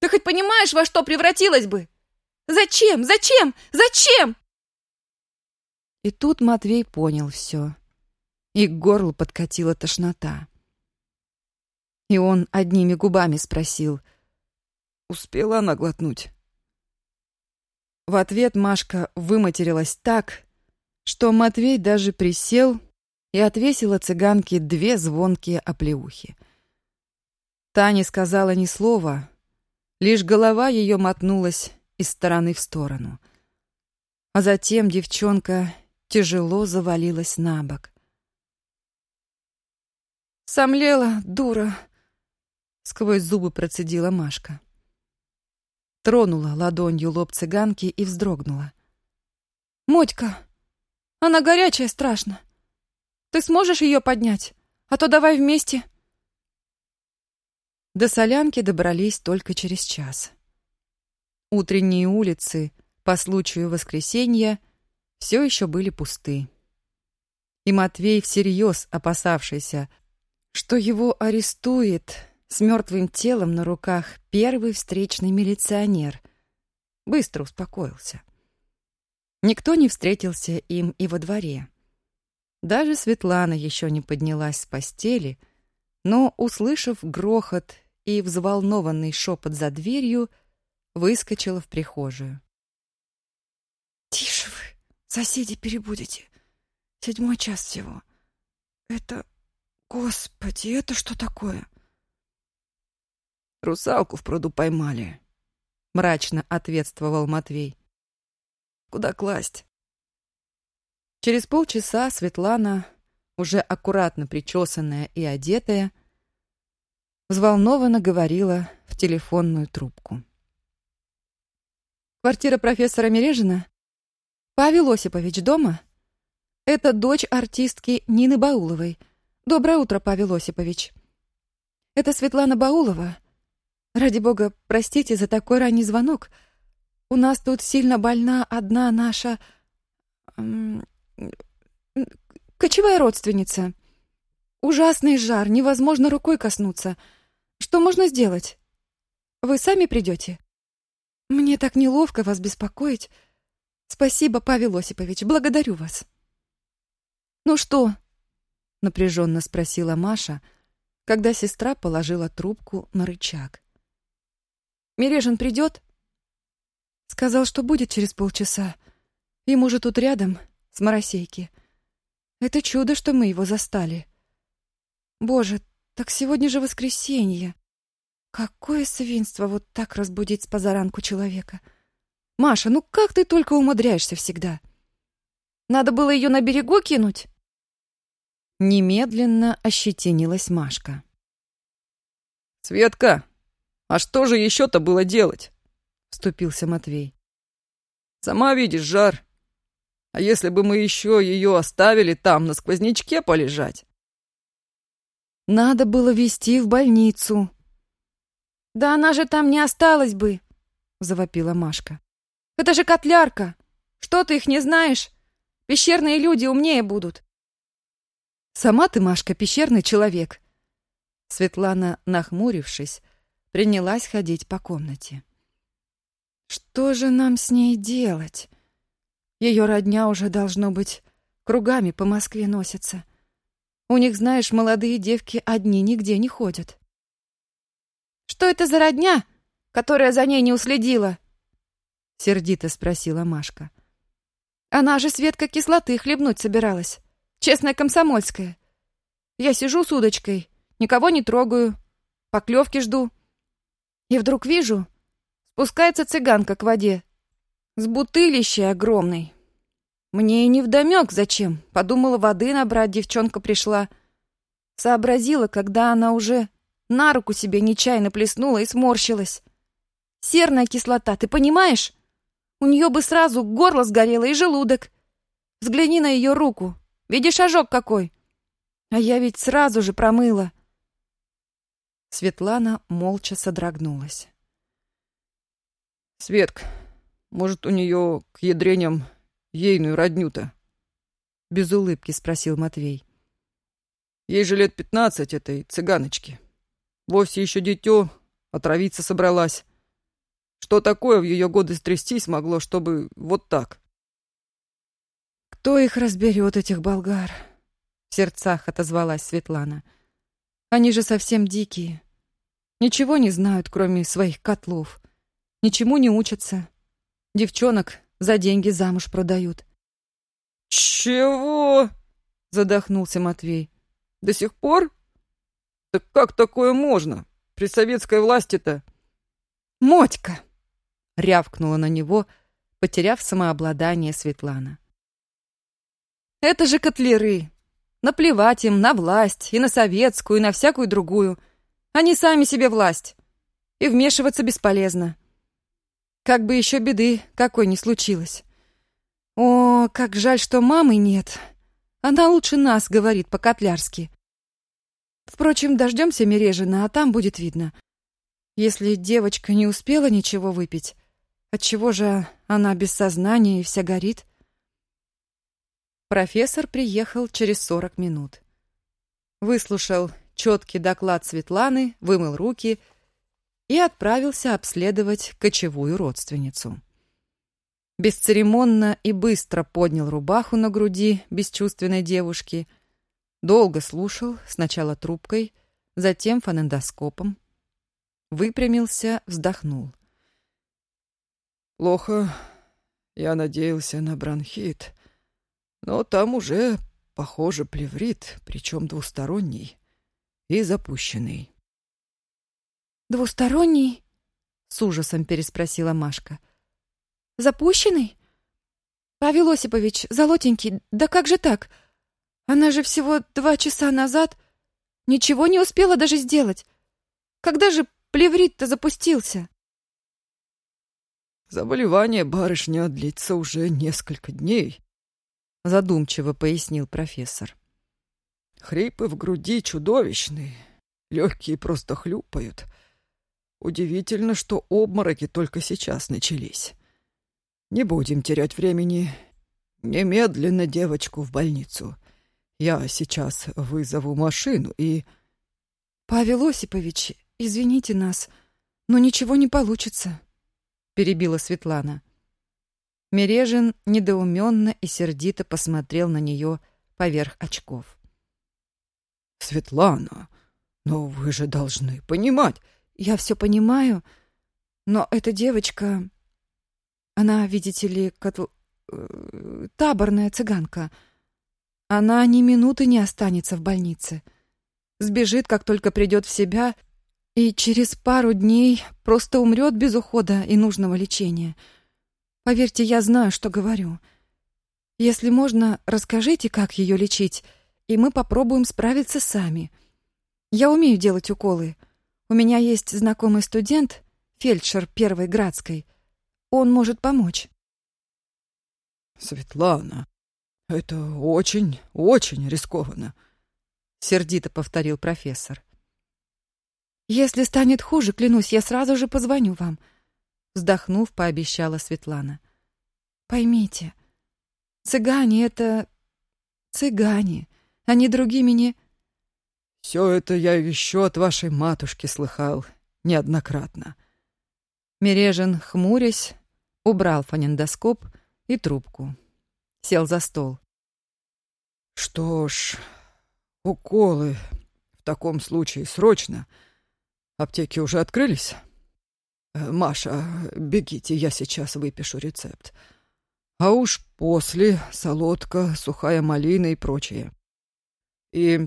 D: Ты хоть понимаешь, во что превратилась бы? Зачем? Зачем? Зачем?»
A: И тут Матвей понял все. И к горлу подкатила тошнота. И он одними губами спросил.
C: «Успела она глотнуть?»
A: В ответ Машка выматерилась так, что Матвей даже присел и отвесила цыганке две звонкие оплеухи. Таня сказала ни слова, лишь голова ее мотнулась из стороны в сторону. А затем девчонка тяжело завалилась на бок. «Сомлела, дура!» — сквозь зубы процедила Машка. Тронула ладонью лоб цыганки и вздрогнула. «Мотька, она горячая страшно. Ты сможешь ее поднять? А то давай вместе!» До солянки добрались только через час. Утренние улицы по случаю воскресенья все еще были пусты. И Матвей, всерьез опасавшийся, что его арестует с мертвым телом на руках первый встречный милиционер, быстро успокоился. Никто не встретился им и во дворе. Даже Светлана еще не поднялась с постели, но, услышав грохот и взволнованный шепот за дверью, выскочила в прихожую.
E: «Тише вы, соседи перебудете. Седьмой час всего. Это... Господи, это что такое?»
C: «Русалку в пруду поймали», — мрачно ответствовал Матвей. «Куда класть?»
A: Через полчаса Светлана, уже аккуратно причесанная и одетая, взволнованно говорила в телефонную трубку. «Квартира профессора Мережина? Павел Осипович дома? Это дочь артистки Нины Бауловой. Доброе утро, Павел Осипович. Это Светлана Баулова. Ради бога, простите за такой ранний звонок. У нас тут сильно больна одна наша... Кочевая родственница.
E: Ужасный жар, невозможно рукой коснуться. Что можно сделать? Вы сами придете? Мне так неловко вас беспокоить. Спасибо, Павел Осипович, благодарю вас. Ну что? напряженно спросила Маша, когда сестра положила трубку на рычаг. Мережин придет? Сказал, что будет через полчаса. Ему же тут рядом, с Моросейки. Это чудо, что мы его застали. Боже, так сегодня же воскресенье. Какое свинство вот так разбудить с позаранку человека. Маша, ну как ты только умудряешься всегда? Надо было ее на берегу кинуть? Немедленно ощетинилась Машка.
C: «Светка, а что же еще-то было делать?» Вступился Матвей. «Сама видишь, жар. А если бы мы еще ее оставили там, на сквознячке полежать?»
E: «Надо было везти в больницу». «Да она же там не осталась бы», — завопила Машка. «Это же котлярка. Что ты их не знаешь? Пещерные люди умнее будут».
A: «Сама ты, Машка, пещерный человек». Светлана, нахмурившись, принялась ходить по комнате.
E: «Что же нам с ней делать?» Ее родня уже, должно быть, кругами по Москве носится. У них, знаешь, молодые девки одни нигде не ходят. «Что это за родня, которая за ней не уследила?» — сердито спросила Машка. «Она же Светка кислоты хлебнуть собиралась. Честная комсомольская. Я сижу с удочкой, никого не трогаю, поклевки жду. И вдруг вижу, спускается цыганка к воде с бутылищей огромной. Мне и не вдомек, зачем. Подумала, воды набрать девчонка пришла. Сообразила, когда она уже на руку себе нечаянно плеснула и сморщилась. Серная кислота, ты понимаешь? У нее бы сразу горло сгорело и желудок. Взгляни на ее руку. Видишь ожог какой? А я ведь сразу же промыла.
A: Светлана молча содрогнулась.
C: «Светка, может, у нее к ядреням ейную родню-то?»
A: Без улыбки спросил Матвей.
C: «Ей же лет пятнадцать этой цыганочки. Вовсе еще дитё, отравиться собралась. Что такое в ее годы стрястись могло, чтобы вот так?»
E: «Кто их разберет, этих болгар?» В сердцах отозвалась Светлана. «Они же совсем дикие. Ничего не знают, кроме своих котлов. Ничему не учатся. Девчонок за деньги замуж продают.
C: «Чего?» — задохнулся Матвей. «До сих пор? Так как такое можно? При советской власти-то?»
A: «Мотька!» — рявкнула на него, потеряв самообладание Светлана. «Это же котлеры! Наплевать им на власть, и на советскую, и на всякую другую. Они сами себе власть. И вмешиваться бесполезно. Как бы еще беды какой не случилось. О, как жаль, что мамы нет. Она лучше нас говорит по-котлярски. Впрочем, дождемся Мережина, а там будет видно. Если девочка не успела ничего выпить, отчего же она без сознания и вся горит? Профессор приехал через сорок минут. Выслушал четкий доклад Светланы, вымыл руки — и отправился обследовать кочевую родственницу. Бесцеремонно и быстро поднял рубаху на груди бесчувственной девушки, долго слушал, сначала трубкой, затем фонендоскопом, выпрямился, вздохнул.
C: «Плохо. Я надеялся на бронхит, но там уже, похоже, плеврит, причем двусторонний и запущенный.
E: «Двусторонний?» — с ужасом переспросила Машка. «Запущенный? Павел Осипович, золотенький, да как же так? Она же всего два часа назад ничего не успела даже сделать. Когда же плеврит-то запустился?»
C: «Заболевание, барышня, длится уже несколько дней», — задумчиво пояснил профессор. «Хрипы в груди чудовищные, легкие просто хлюпают». Удивительно, что обмороки только сейчас начались. Не будем терять времени. Немедленно девочку в больницу.
B: Я сейчас вызову машину и...
E: Павел Осипович, извините нас, но ничего не получится, перебила Светлана. Мережин недоуменно и сердито посмотрел на нее поверх очков.
B: «Светлана, но вы же должны понимать...»
E: «Я все понимаю, но эта девочка... Она, видите ли, котл... Э, таборная цыганка. Она ни минуты не останется в больнице. Сбежит, как только придет в себя, и через пару дней просто умрет без ухода и нужного лечения. Поверьте, я знаю, что говорю. Если можно, расскажите, как ее лечить, и мы попробуем справиться сами. Я умею делать уколы. У меня есть знакомый студент, фельдшер Первой Градской. Он может помочь.
B: Светлана, это очень, очень рискованно, сердито повторил профессор.
E: Если станет хуже, клянусь, я сразу же позвоню вам, вздохнув, пообещала Светлана. Поймите, цыгане это цыгане, они другими не
B: Все это я еще от вашей матушки слыхал неоднократно.
A: Мережин, хмурясь, убрал фонендоскоп и трубку. Сел за стол.
B: Что ж, уколы в таком случае срочно. Аптеки уже открылись? Э, Маша, бегите, я сейчас выпишу рецепт. А уж после солодка, сухая малина и прочее. И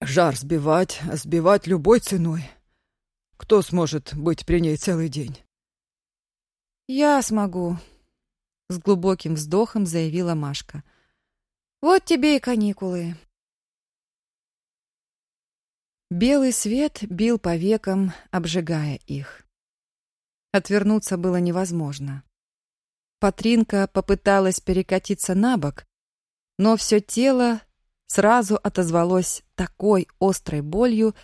B: жар сбивать, сбивать любой ценой. Кто сможет быть при ней целый день?
E: Я смогу, с глубоким вздохом заявила Машка. Вот тебе и каникулы. Белый свет бил по векам, обжигая их. Отвернуться было невозможно. Патринка попыталась перекатиться на бок, но все тело сразу отозвалось такой острой болью,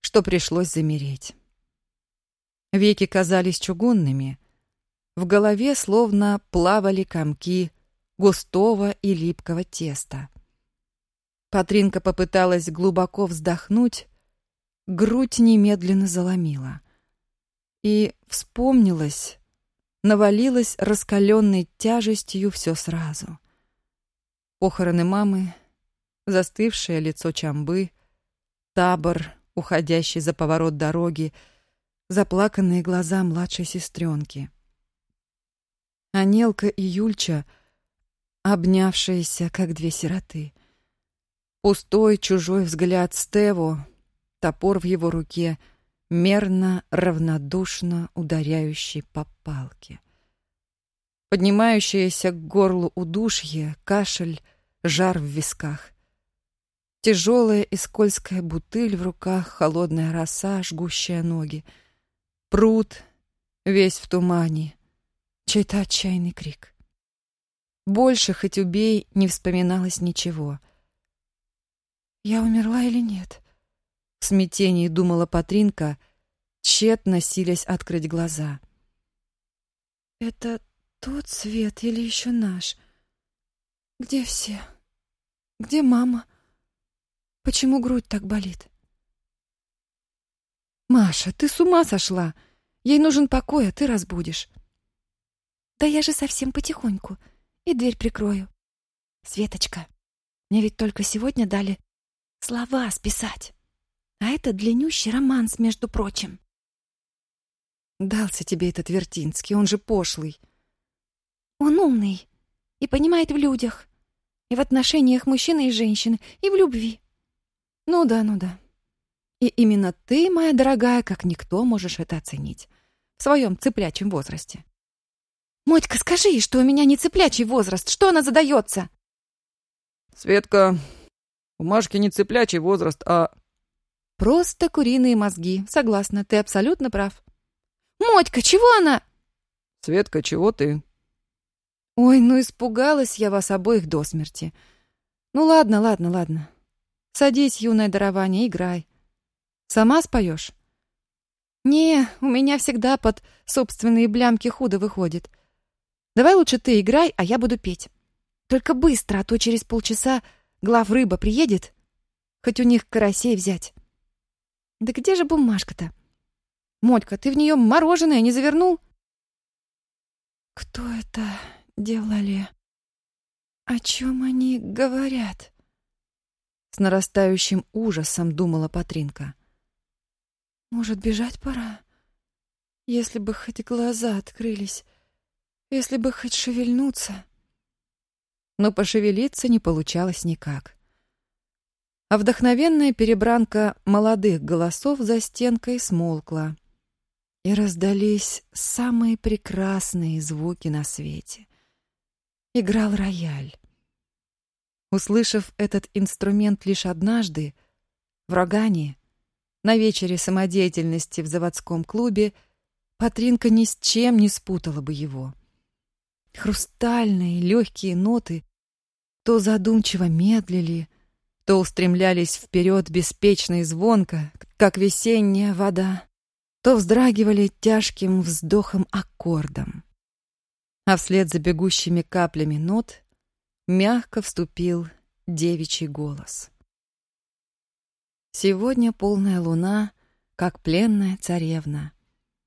E: что пришлось замереть. Веки казались чугунными, в голове словно плавали комки густого и липкого теста. Патринка попыталась глубоко вздохнуть, грудь немедленно заломила. И вспомнилась, навалилась раскаленной тяжестью все сразу. Похороны мамы, застывшее лицо Чамбы, табор, уходящий за поворот дороги, заплаканные глаза младшей сестренки — Анелка и Юльча, обнявшиеся, как две сироты. Пустой чужой взгляд Стево, топор в его руке, мерно, равнодушно ударяющий по палке. Поднимающееся к горлу удушье, кашель, жар в висках. Тяжелая и скользкая бутыль в руках, холодная роса, жгущая ноги. Пруд, весь в тумане, Чей-то отчаянный крик. Больше, хоть убей, не вспоминалось ничего. «Я умерла или нет?» В смятении думала Патринка, тщетно силясь открыть глаза. «Это тот свет или еще наш? Где все? Где мама? Почему грудь так болит?» «Маша, ты с ума сошла! Ей нужен покой, а ты разбудишь!» Да я же совсем потихоньку. И дверь прикрою. Светочка, мне ведь только сегодня дали слова списать. А это длиннющий романс, между прочим. Дался тебе этот Вертинский, он же пошлый. Он умный и понимает в людях, и в отношениях мужчины и женщины, и в любви. Ну да, ну да. И именно ты, моя дорогая, как никто можешь это оценить в своем цыплячьем возрасте. «Мотька, скажи ей, что у меня не цыплячий возраст. Что она задается?»
C: «Светка, у Машки не цыплячий возраст, а...»
E: «Просто куриные мозги. Согласна, ты абсолютно прав». «Мотька, чего она?»
C: «Светка, чего ты?»
E: «Ой, ну испугалась я вас обоих до смерти. Ну ладно, ладно, ладно. Садись, юное дарование, играй. Сама споешь?» «Не, у меня всегда под собственные блямки худо выходит. Давай лучше ты играй, а я буду петь. Только быстро, а то через полчаса глав рыба приедет, хоть у них карасей взять. Да где же бумажка-то? Мотька, ты в нее мороженое не завернул? Кто это делали? О чем они говорят? С нарастающим ужасом думала Патринка. Может, бежать пора? Если бы хоть глаза открылись, если бы хоть шевельнуться. Но пошевелиться не получалось никак. А вдохновенная перебранка молодых голосов за стенкой смолкла. И раздались самые прекрасные звуки на свете. Играл рояль. Услышав этот инструмент лишь однажды, в Рогане, на вечере самодеятельности в заводском клубе, Патринка ни с чем не спутала бы его. Хрустальные легкие ноты то задумчиво медлили, то устремлялись вперед беспечно и звонко, как весенняя вода, то вздрагивали тяжким вздохом-аккордом. А вслед за бегущими каплями нот мягко вступил девичий голос. Сегодня полная луна, как пленная царевна,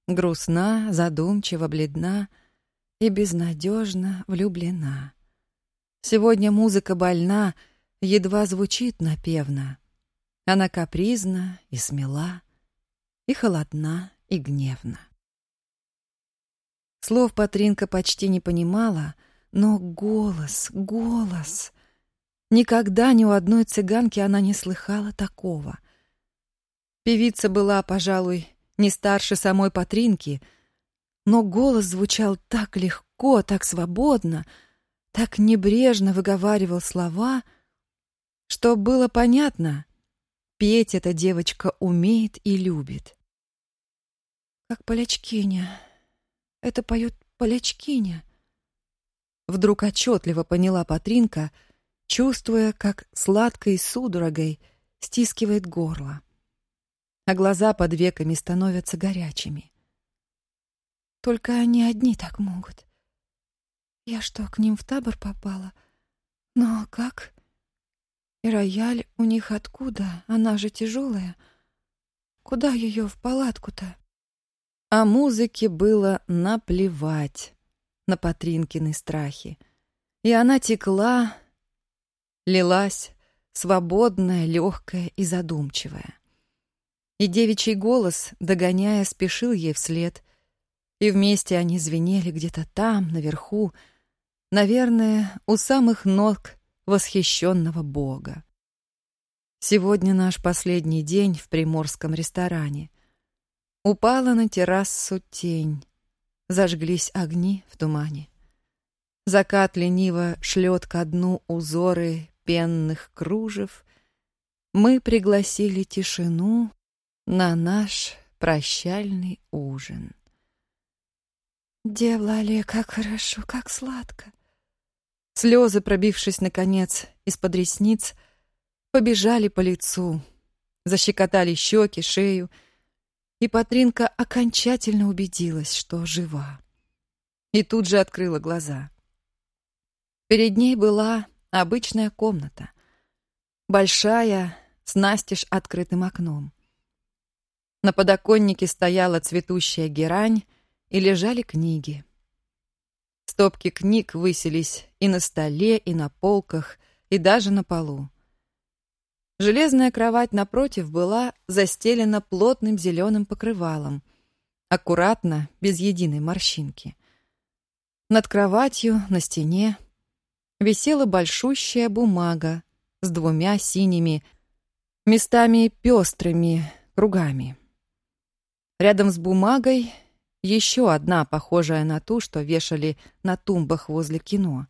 E: грустна, задумчиво, бледна и безнадежно влюблена. Сегодня музыка больна, едва звучит напевно. Она капризна и смела, и холодна, и гневна. Слов Патринка почти не понимала, но голос, голос... Никогда ни у одной цыганки она не слыхала такого. Певица была, пожалуй, не старше самой Патринки, но голос звучал так легко, так свободно, так небрежно выговаривал слова, что было понятно, петь эта девочка умеет и любит. Как полячкиня. Это поет полячкиня. Вдруг отчетливо поняла Патринка, чувствуя, как сладкой судорогой стискивает горло, а глаза под веками становятся горячими. Только они одни так могут. Я что, к ним в табор попала? Ну а как? И рояль у них откуда? Она же тяжелая. Куда ее в палатку-то? А музыке было наплевать на Патринкины страхи. И она текла, лилась, свободная, легкая и задумчивая. И девичий голос, догоняя, спешил ей вслед, и вместе они звенели где-то там, наверху, наверное, у самых ног восхищенного Бога. Сегодня наш последний день в приморском ресторане. Упала на террасу тень, Зажглись огни в тумане. Закат лениво шлет ко дну узоры пенных кружев. Мы пригласили тишину на наш прощальный ужин. Девлале, как хорошо, как сладко. Слезы, пробившись, наконец, из-под ресниц, побежали по лицу, защекотали щеки, шею — и Патринка окончательно убедилась, что жива. И тут же открыла глаза. Перед ней была обычная комната. Большая, с настежь открытым окном. На подоконнике стояла цветущая герань и лежали книги. Стопки книг высились и на столе, и на полках, и даже на полу. Железная кровать напротив была застелена плотным зеленым покрывалом, аккуратно, без единой морщинки. Над кроватью, на стене, висела большущая бумага с двумя синими, местами пестрыми кругами. Рядом с бумагой еще одна, похожая на ту, что вешали на тумбах возле кино.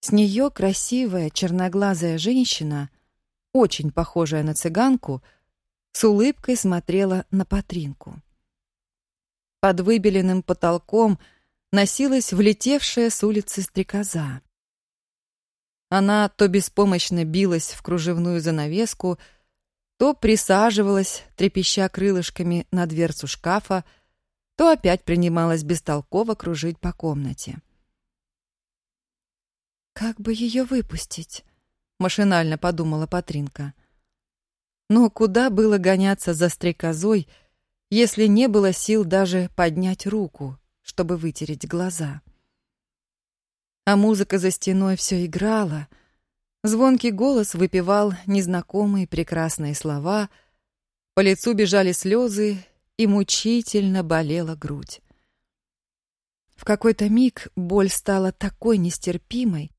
E: С нее красивая черноглазая женщина очень похожая на цыганку, с улыбкой смотрела на Патринку. Под выбеленным потолком носилась влетевшая с улицы стрекоза. Она то беспомощно билась в кружевную занавеску, то присаживалась, трепеща крылышками на дверцу шкафа, то опять принималась бестолково кружить по комнате. «Как бы ее выпустить?»
A: Машинально подумала Патринка. Но куда было гоняться за стрекозой, если не было сил даже поднять руку, чтобы вытереть глаза? А музыка за стеной все играла. Звонкий голос выпевал незнакомые прекрасные слова, по лицу бежали слезы, и мучительно болела грудь. В какой-то миг боль стала такой нестерпимой,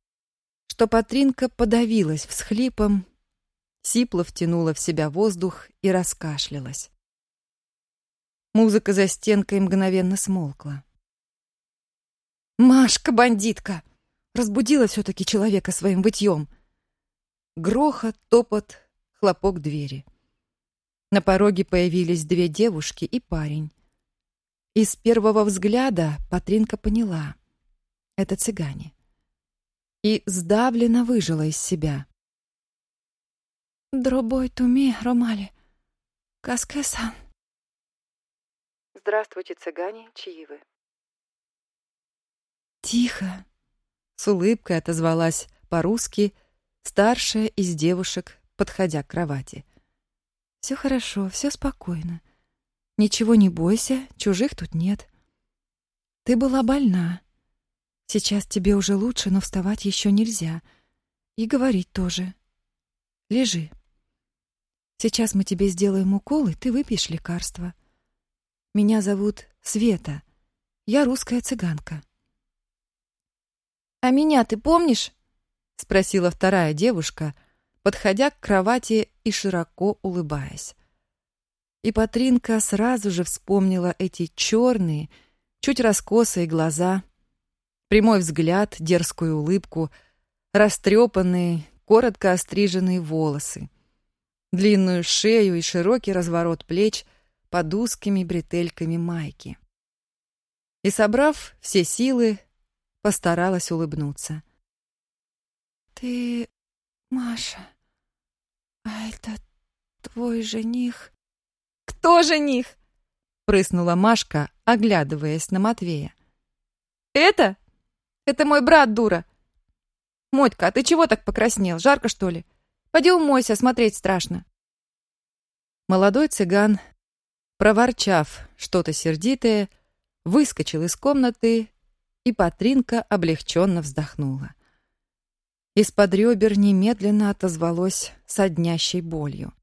A: что Патринка подавилась всхлипом, сипло втянула в себя воздух и раскашлялась. Музыка за стенкой мгновенно смолкла. «Машка, бандитка!» Разбудила все-таки человека своим вытьем. Грохот, топот, хлопок двери. На пороге появились две девушки и парень. Из первого взгляда Патринка поняла — это цыгане. И сдавленно выжила из себя.
E: «Дробой туми, Ромали. Каскесан».
A: «Здравствуйте, цыгане, чьи вы?»
E: «Тихо!»
A: — с улыбкой отозвалась по-русски старшая из девушек, подходя к кровати. «Все хорошо, все спокойно. Ничего не бойся, чужих тут нет. Ты была больна. Сейчас тебе уже лучше, но вставать еще нельзя. И говорить тоже. Лежи. Сейчас мы тебе сделаем укол, и ты выпьешь лекарство. Меня зовут Света. Я русская цыганка.
E: «А меня ты помнишь?»
A: — спросила вторая девушка, подходя к кровати и широко улыбаясь. И Патринка сразу же вспомнила эти черные, чуть раскосые глаза, прямой взгляд, дерзкую улыбку, растрепанные, коротко остриженные волосы, длинную шею и широкий разворот плеч под узкими бретельками майки. И, собрав все силы, постаралась улыбнуться.
E: «Ты, Маша, а это твой жених?»
D: «Кто жених?»
A: — прыснула Машка, оглядываясь на Матвея.
D: «Это? Это мой брат, дура!» «Мотька, а ты чего так покраснел? Жарко, что ли? Пойди умойся, смотреть страшно».
A: Молодой цыган, проворчав что-то сердитое, выскочил из комнаты, и Патринка облегченно вздохнула. Из-под ребер немедленно отозвалось соднящей болью.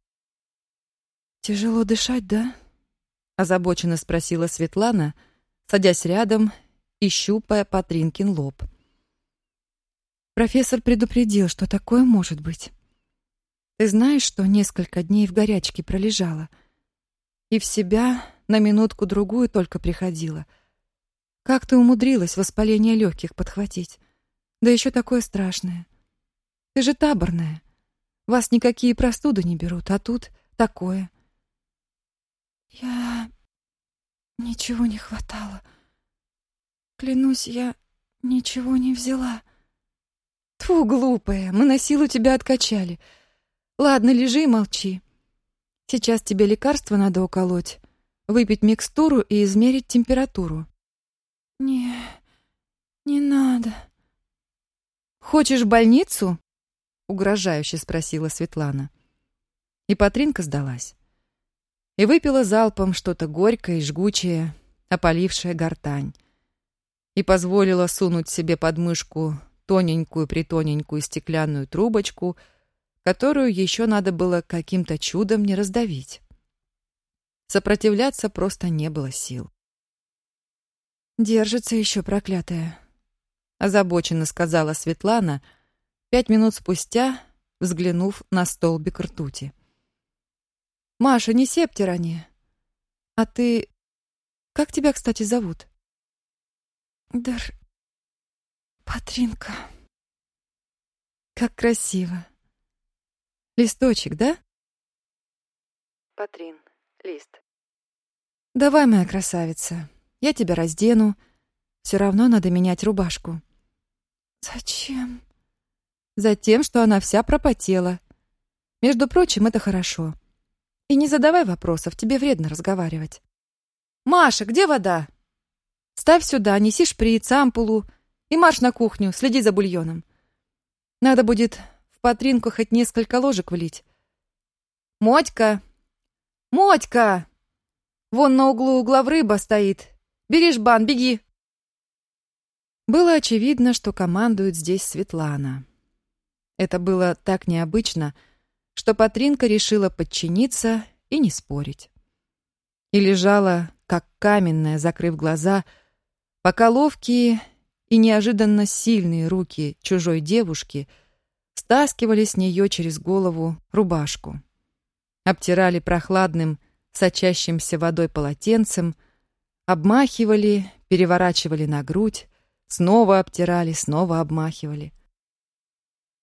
E: «Тяжело дышать, да?»
A: — озабоченно спросила Светлана, садясь рядом и щупая Патринкин лоб.
E: «Профессор предупредил, что такое может быть. Ты знаешь, что несколько дней в горячке пролежала, и в себя на минутку-другую только приходила. Как ты умудрилась воспаление легких подхватить? Да еще такое страшное. Ты же таборная. Вас никакие простуды не берут, а тут такое. Я... Ничего не хватало. Клянусь, я ничего не взяла.
A: Тьфу, глупая, мы на силу тебя откачали. Ладно, лежи и молчи. Сейчас тебе лекарство надо уколоть, выпить микстуру и измерить температуру.
E: Не, не надо.
A: Хочешь в больницу? Угрожающе спросила Светлана. И Патринка сдалась и выпила залпом что-то горькое и жгучее, опалившее гортань, и позволила сунуть себе под мышку тоненькую-притоненькую стеклянную трубочку, которую еще надо было каким-то чудом не раздавить. Сопротивляться просто не было сил.
E: «Держится еще, проклятая», —
A: озабоченно сказала Светлана, пять минут спустя, взглянув на столбик ртути. Маша, не септирани. А ты... Как тебя, кстати, зовут?
E: Дар... Патринка.
A: Как красиво. Листочек, да?
E: Патрин, лист.
A: Давай, моя красавица, я тебя раздену. Все равно надо менять рубашку.
E: Зачем?
A: Затем, что она вся пропотела. Между прочим, это хорошо. И не задавай вопросов, тебе вредно разговаривать. «Маша, где вода?» «Ставь сюда, неси шприц, ампулу и марш на кухню, следи за бульоном. Надо будет в
E: Патринку хоть несколько ложек влить. «Мотька! Мотька! Вон на углу угла в рыба стоит. Бери жбан, беги!» Было очевидно, что командует здесь Светлана. Это было так необычно, что Патринка решила подчиниться и не спорить. И лежала, как каменная, закрыв глаза, пока ловкие и неожиданно сильные руки чужой девушки стаскивали с нее через голову рубашку, обтирали прохладным, сочащимся водой полотенцем, обмахивали, переворачивали на грудь, снова обтирали, снова обмахивали.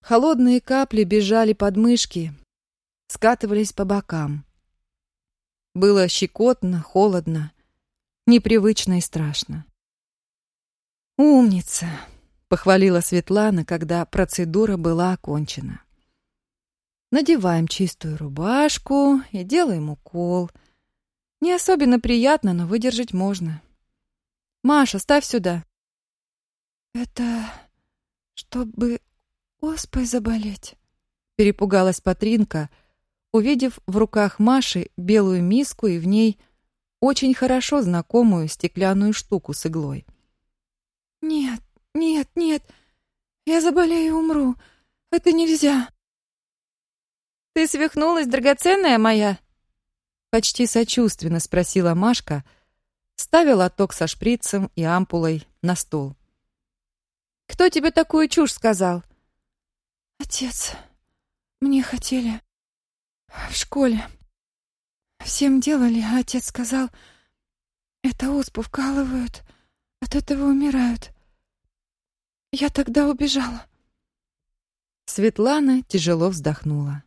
E: Холодные капли бежали под мышки, скатывались по бокам. Было щекотно, холодно, непривычно и страшно. «Умница!» — похвалила Светлана, когда процедура была окончена. Надеваем чистую рубашку и делаем укол. Не особенно приятно, но выдержать можно. Маша, ставь сюда. Это чтобы оспой заболеть? Перепугалась Патринка, увидев в руках Маши белую миску и в ней очень хорошо знакомую стеклянную штуку с иглой. «Нет, нет, нет, я заболею и умру. Это нельзя». «Ты свихнулась, драгоценная моя?» Почти сочувственно спросила Машка, ставя лоток со шприцем и ампулой на стол. «Кто тебе такую чушь сказал?» «Отец. Мне хотели. В школе. Всем делали, а отец сказал, это оспу вкалывают, от этого умирают. Я тогда убежала. Светлана тяжело вздохнула.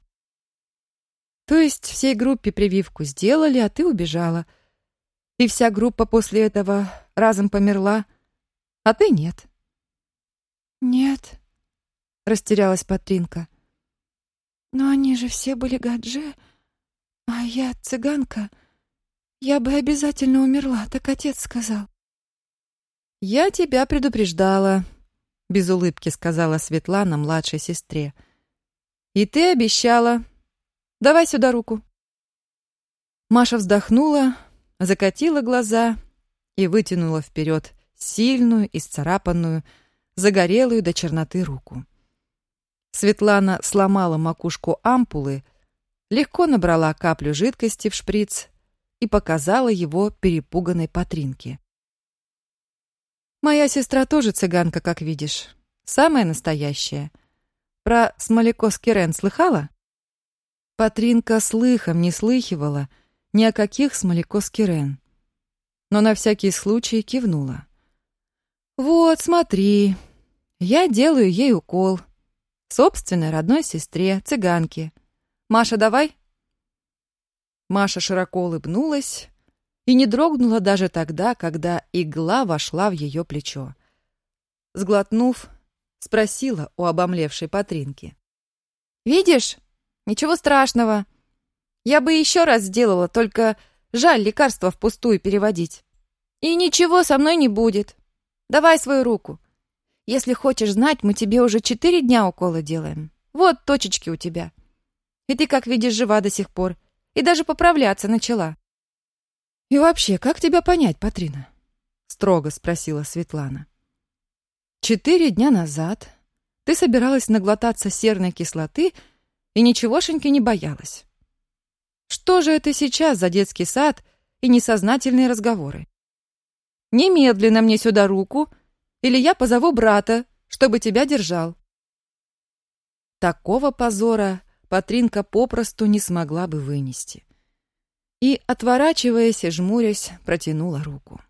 E: То есть всей группе прививку сделали, а ты убежала. И вся группа после этого разом померла, а ты нет. Нет, растерялась Патринка. Но они же все были гадже, а я цыганка. Я бы обязательно умерла, так отец сказал. Я тебя предупреждала, без улыбки сказала Светлана младшей сестре. И ты обещала. Давай сюда руку. Маша вздохнула, закатила глаза и вытянула вперед сильную, исцарапанную, загорелую до черноты руку. Светлана сломала макушку ампулы, легко набрала каплю жидкости в шприц и показала его перепуганной Патринке. «Моя сестра тоже цыганка, как видишь. Самая настоящая. Про Смоляковский слыхала?» Патринка слыхом не слыхивала ни о каких Смоляковский но на всякий случай кивнула. «Вот, смотри, я делаю ей укол. Собственной родной сестре, цыганке. Маша, давай?» Маша широко улыбнулась и не дрогнула даже тогда, когда игла вошла в ее плечо. Сглотнув, спросила у обомлевшей Патринки. «Видишь? Ничего страшного. Я бы еще раз сделала, только жаль лекарства впустую переводить. И ничего со мной не будет. Давай свою руку. Если хочешь знать, мы тебе уже четыре дня уколы делаем. Вот точечки у тебя. И ты, как видишь, жива до сих пор. И даже поправляться начала. И вообще, как тебя понять, Патрина? Строго спросила Светлана. Четыре дня назад ты собиралась наглотаться серной кислоты и ничегошеньки не боялась. Что же это сейчас за детский сад и несознательные разговоры? Немедленно мне сюда руку — или я позову брата, чтобы тебя держал. Такого позора Патринка попросту не смогла бы вынести. И, отворачиваясь и жмурясь, протянула руку.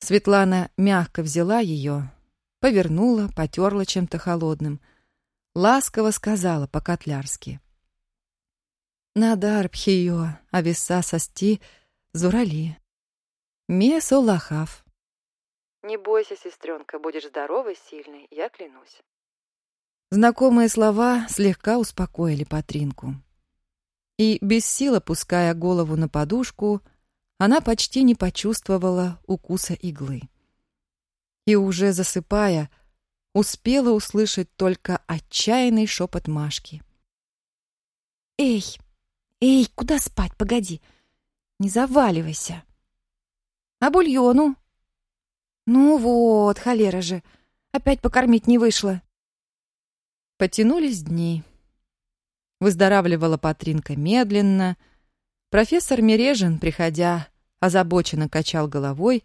E: Светлана мягко взяла ее, повернула, потерла чем-то холодным, ласково сказала по-котлярски. «Надар пхиё, а веса сости зурали. Месо лахав».
A: Не бойся, сестренка, будешь здоровой, сильной, я клянусь.
E: Знакомые слова слегка успокоили Патринку. И, без сил опуская голову на подушку, она почти не почувствовала укуса иглы. И уже засыпая,
A: успела услышать только отчаянный шепот Машки.
E: «Эй, эй, куда спать? Погоди, не заваливайся. А бульону?» «Ну вот, холера же, опять покормить не вышло».
A: Потянулись дни. Выздоравливала Патринка медленно. Профессор Мережин, приходя, озабоченно качал головой,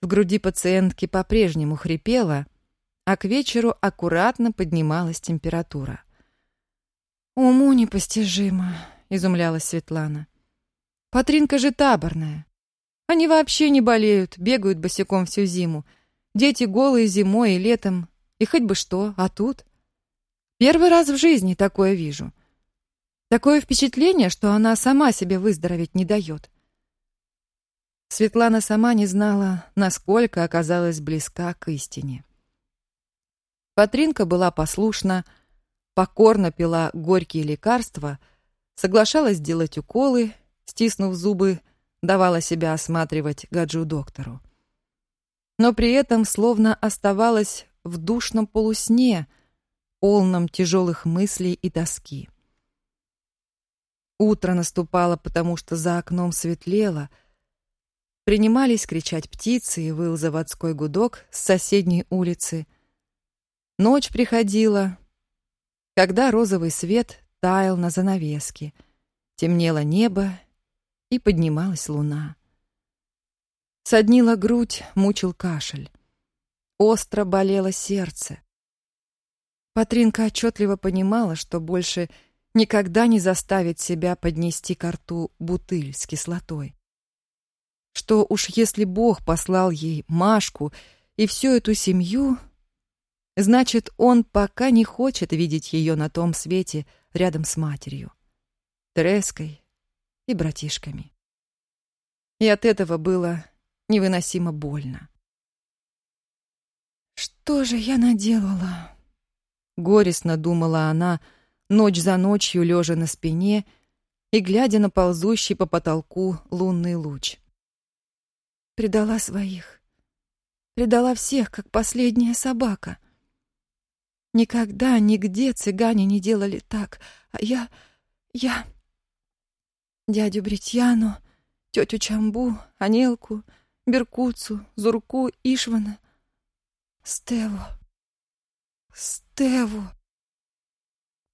A: в груди пациентки по-прежнему хрипела, а к вечеру аккуратно поднималась температура.
E: «Уму непостижимо», — изумлялась Светлана.
A: «Патринка же таборная. Они вообще не болеют, бегают босиком всю зиму. Дети голые зимой и летом, и хоть бы что, а тут...» Первый раз в жизни такое вижу. Такое впечатление, что она сама себе выздороветь не дает. Светлана сама не знала, насколько оказалась близка к истине. Патринка была послушна, покорно пила горькие лекарства, соглашалась делать уколы, стиснув зубы, давала себя осматривать гаджу-доктору. Но при этом словно оставалась в душном полусне — полном тяжелых мыслей и тоски. Утро наступало, потому что за окном светлело. Принимались кричать птицы и выл заводской гудок с соседней улицы. Ночь приходила, когда розовый свет таял на занавеске, темнело небо и поднималась луна. Соднила грудь, мучил кашель. Остро болело сердце. Патринка отчетливо понимала, что больше никогда не заставит себя поднести к рту бутыль с кислотой. Что уж если Бог послал ей Машку и всю эту семью, значит, он пока не хочет видеть ее на том свете рядом с матерью, Тереской и братишками. И от этого было невыносимо больно.
E: «Что же я наделала?»
A: Горестно думала она, ночь за ночью лежа на спине и глядя на ползущий по потолку лунный луч.
E: Предала своих. Предала всех, как последняя собака. Никогда, нигде цыгане не делали так, а я... я... Дядю Бритьяну, тетю Чамбу, Анелку, Беркуцу, Зурку, Ишвана, Стеллу. Стеву.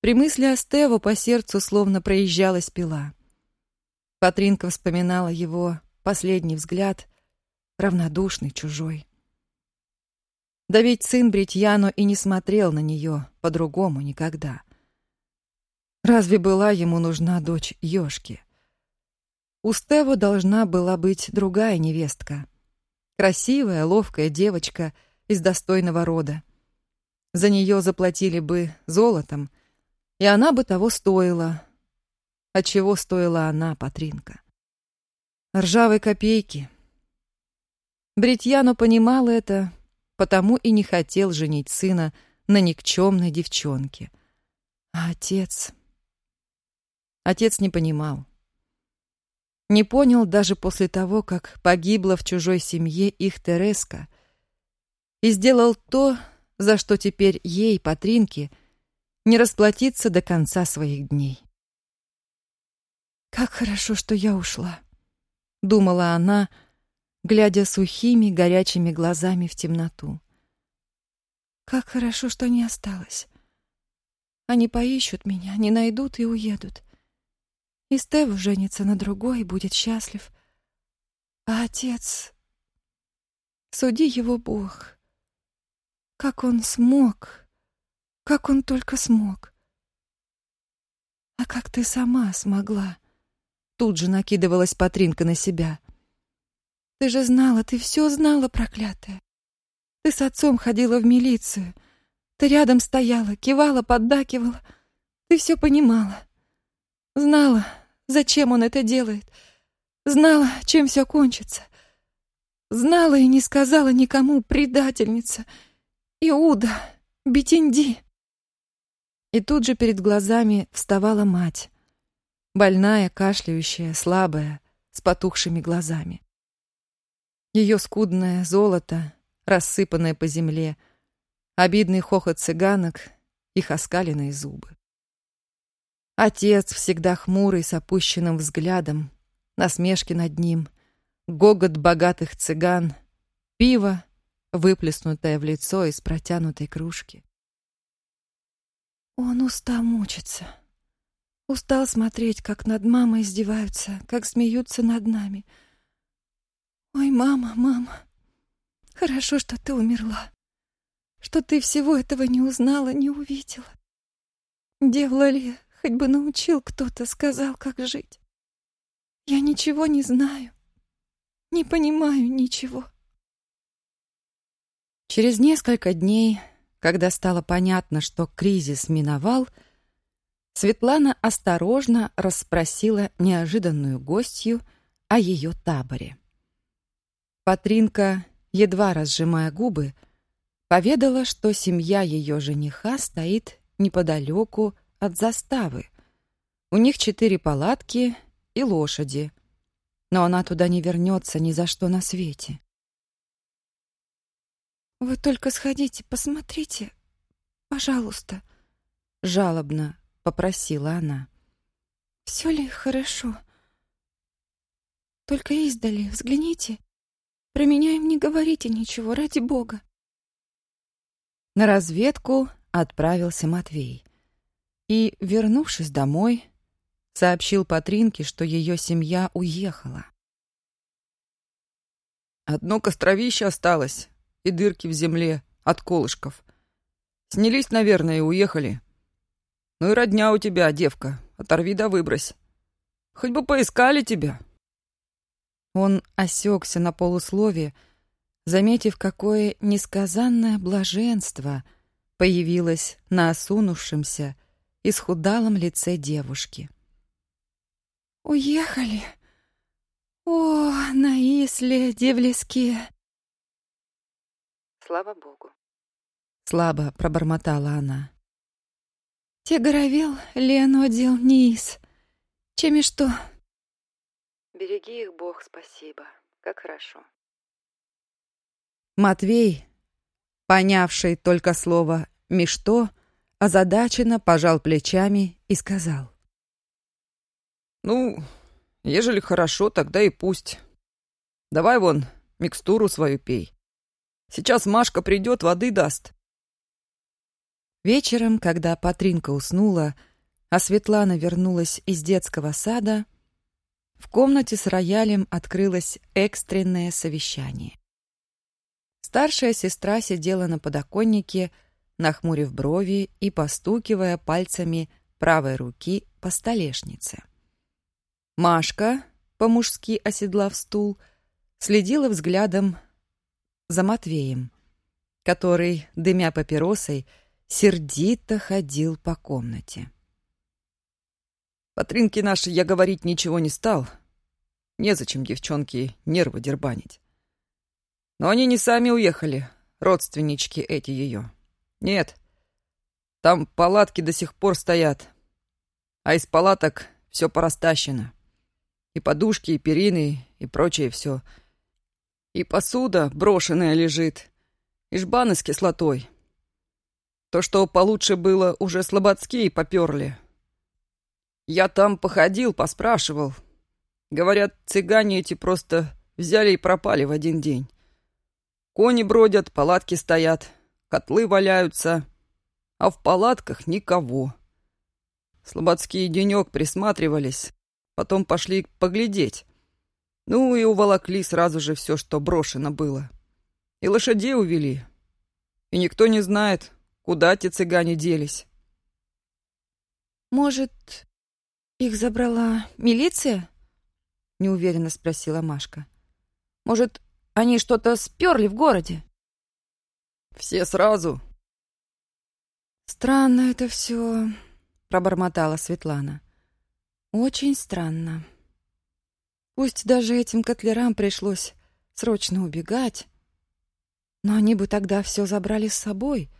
A: При мысли о Стеву по сердцу словно проезжалась пила. Патринка вспоминала его последний взгляд, равнодушный, чужой. Да ведь сын Бритьяно и не смотрел на нее по-другому никогда. Разве была ему нужна дочь Ёшки? У Стеву должна была быть другая невестка. Красивая, ловкая девочка из достойного рода. За нее заплатили бы золотом, и она бы того стоила. А чего стоила она, Патринка? Ржавой копейки. Бритьяно понимал это, потому и не хотел женить сына на никчемной девчонке. А отец... Отец не понимал. Не понял даже после того, как погибла в чужой семье их Тереска, и сделал то, за что теперь ей, Патринке, не расплатиться до конца своих дней.
E: «Как хорошо, что я ушла», —
A: думала она, глядя сухими, горячими глазами в темноту.
E: «Как хорошо, что не осталось. Они поищут меня, не найдут и уедут. И Стев женится на другой, будет счастлив. А отец... Суди его Бог. Как он смог? Как он только смог? А как ты сама смогла?
A: Тут же накидывалась Патринка на себя.
E: Ты же знала, ты все знала, проклятая. Ты с отцом ходила в милицию. Ты рядом стояла, кивала, поддакивала. Ты все понимала. Знала, зачем он это делает. Знала, чем все кончится. Знала и не сказала никому, предательница — Иуда! Бетинди!»
A: И тут же перед глазами вставала мать. Больная, кашляющая, слабая, с потухшими глазами. Ее скудное золото, рассыпанное по земле, обидный хохот цыганок, их оскаленные зубы. Отец всегда хмурый, с опущенным взглядом, насмешки над ним, гогот богатых цыган, пиво, выплеснутое в лицо из протянутой кружки.
E: Он устал мучиться. Устал смотреть, как над мамой издеваются, как смеются над нами. Ой, мама, мама, хорошо, что ты умерла, что ты всего этого не узнала, не увидела. Делала ли, хоть бы научил кто-то, сказал, как жить. Я ничего не знаю, не понимаю ничего.
A: Через несколько дней когда стало понятно, что кризис миновал, Светлана осторожно расспросила неожиданную гостью о ее таборе. Патринка, едва разжимая губы, поведала, что семья ее жениха стоит неподалеку от заставы. У них четыре палатки и лошади, но она туда не вернется ни за что на свете.
E: Вы только сходите, посмотрите, пожалуйста,
A: жалобно попросила она.
E: Все ли хорошо? Только издали, взгляните. Про меня им не говорите ничего, ради бога.
A: На разведку отправился Матвей. И, вернувшись домой, сообщил Патринке, что ее семья уехала.
C: «Одно костровище осталось, и дырки в земле от колышков. Снялись, наверное, и уехали. Ну и родня у тебя, девка, оторви да выбрось. Хоть бы поискали тебя.
A: Он осекся на полуслове, заметив, какое несказанное блаженство появилось на осунувшемся, и схудалом лице девушки.
E: «Уехали? О, на Исле, Девлеске!»
A: Слава богу. Слабо пробормотала она.
E: Те горовел, Лену одел низ. Чем и что?
A: Береги их, Бог, спасибо. Как хорошо. Матвей, понявший только слово «мишто», озадаченно пожал плечами и сказал.
C: «Ну, ежели хорошо, тогда и пусть. Давай вон микстуру свою пей. Сейчас Машка придет, воды даст.
A: Вечером, когда Патринка уснула, а Светлана вернулась из детского сада, в комнате с роялем открылось экстренное совещание. Старшая сестра сидела на подоконнике, нахмурив брови и постукивая пальцами правой руки по столешнице. Машка, по-мужски оседлав стул, следила взглядом за Матвеем, который, дымя папиросой, сердито ходил по комнате.
C: Патринке нашей я говорить ничего не стал. Незачем девчонке нервы дербанить. Но они не сами уехали, родственнички эти ее. Нет, там палатки до сих пор стоят, а из палаток все порастащено. И подушки, и перины, и прочее все — и посуда брошенная лежит, и жбаны с кислотой. То, что получше было, уже слободские поперли. Я там походил, поспрашивал. Говорят, цыгане эти просто взяли и пропали в один день. Кони бродят, палатки стоят, котлы валяются, а в палатках никого. Слободские денек присматривались, потом пошли поглядеть. Ну и уволокли сразу же все, что брошено было. И лошадей увели. И никто не знает, куда те цыгане делись.
E: «Может, их забрала милиция?» — неуверенно спросила Машка. «Может, они что-то сперли в городе?»
C: «Все сразу?»
E: «Странно это все», — пробормотала Светлана. «Очень странно». Пусть даже этим котлерам пришлось срочно убегать, но они бы тогда все забрали с собой,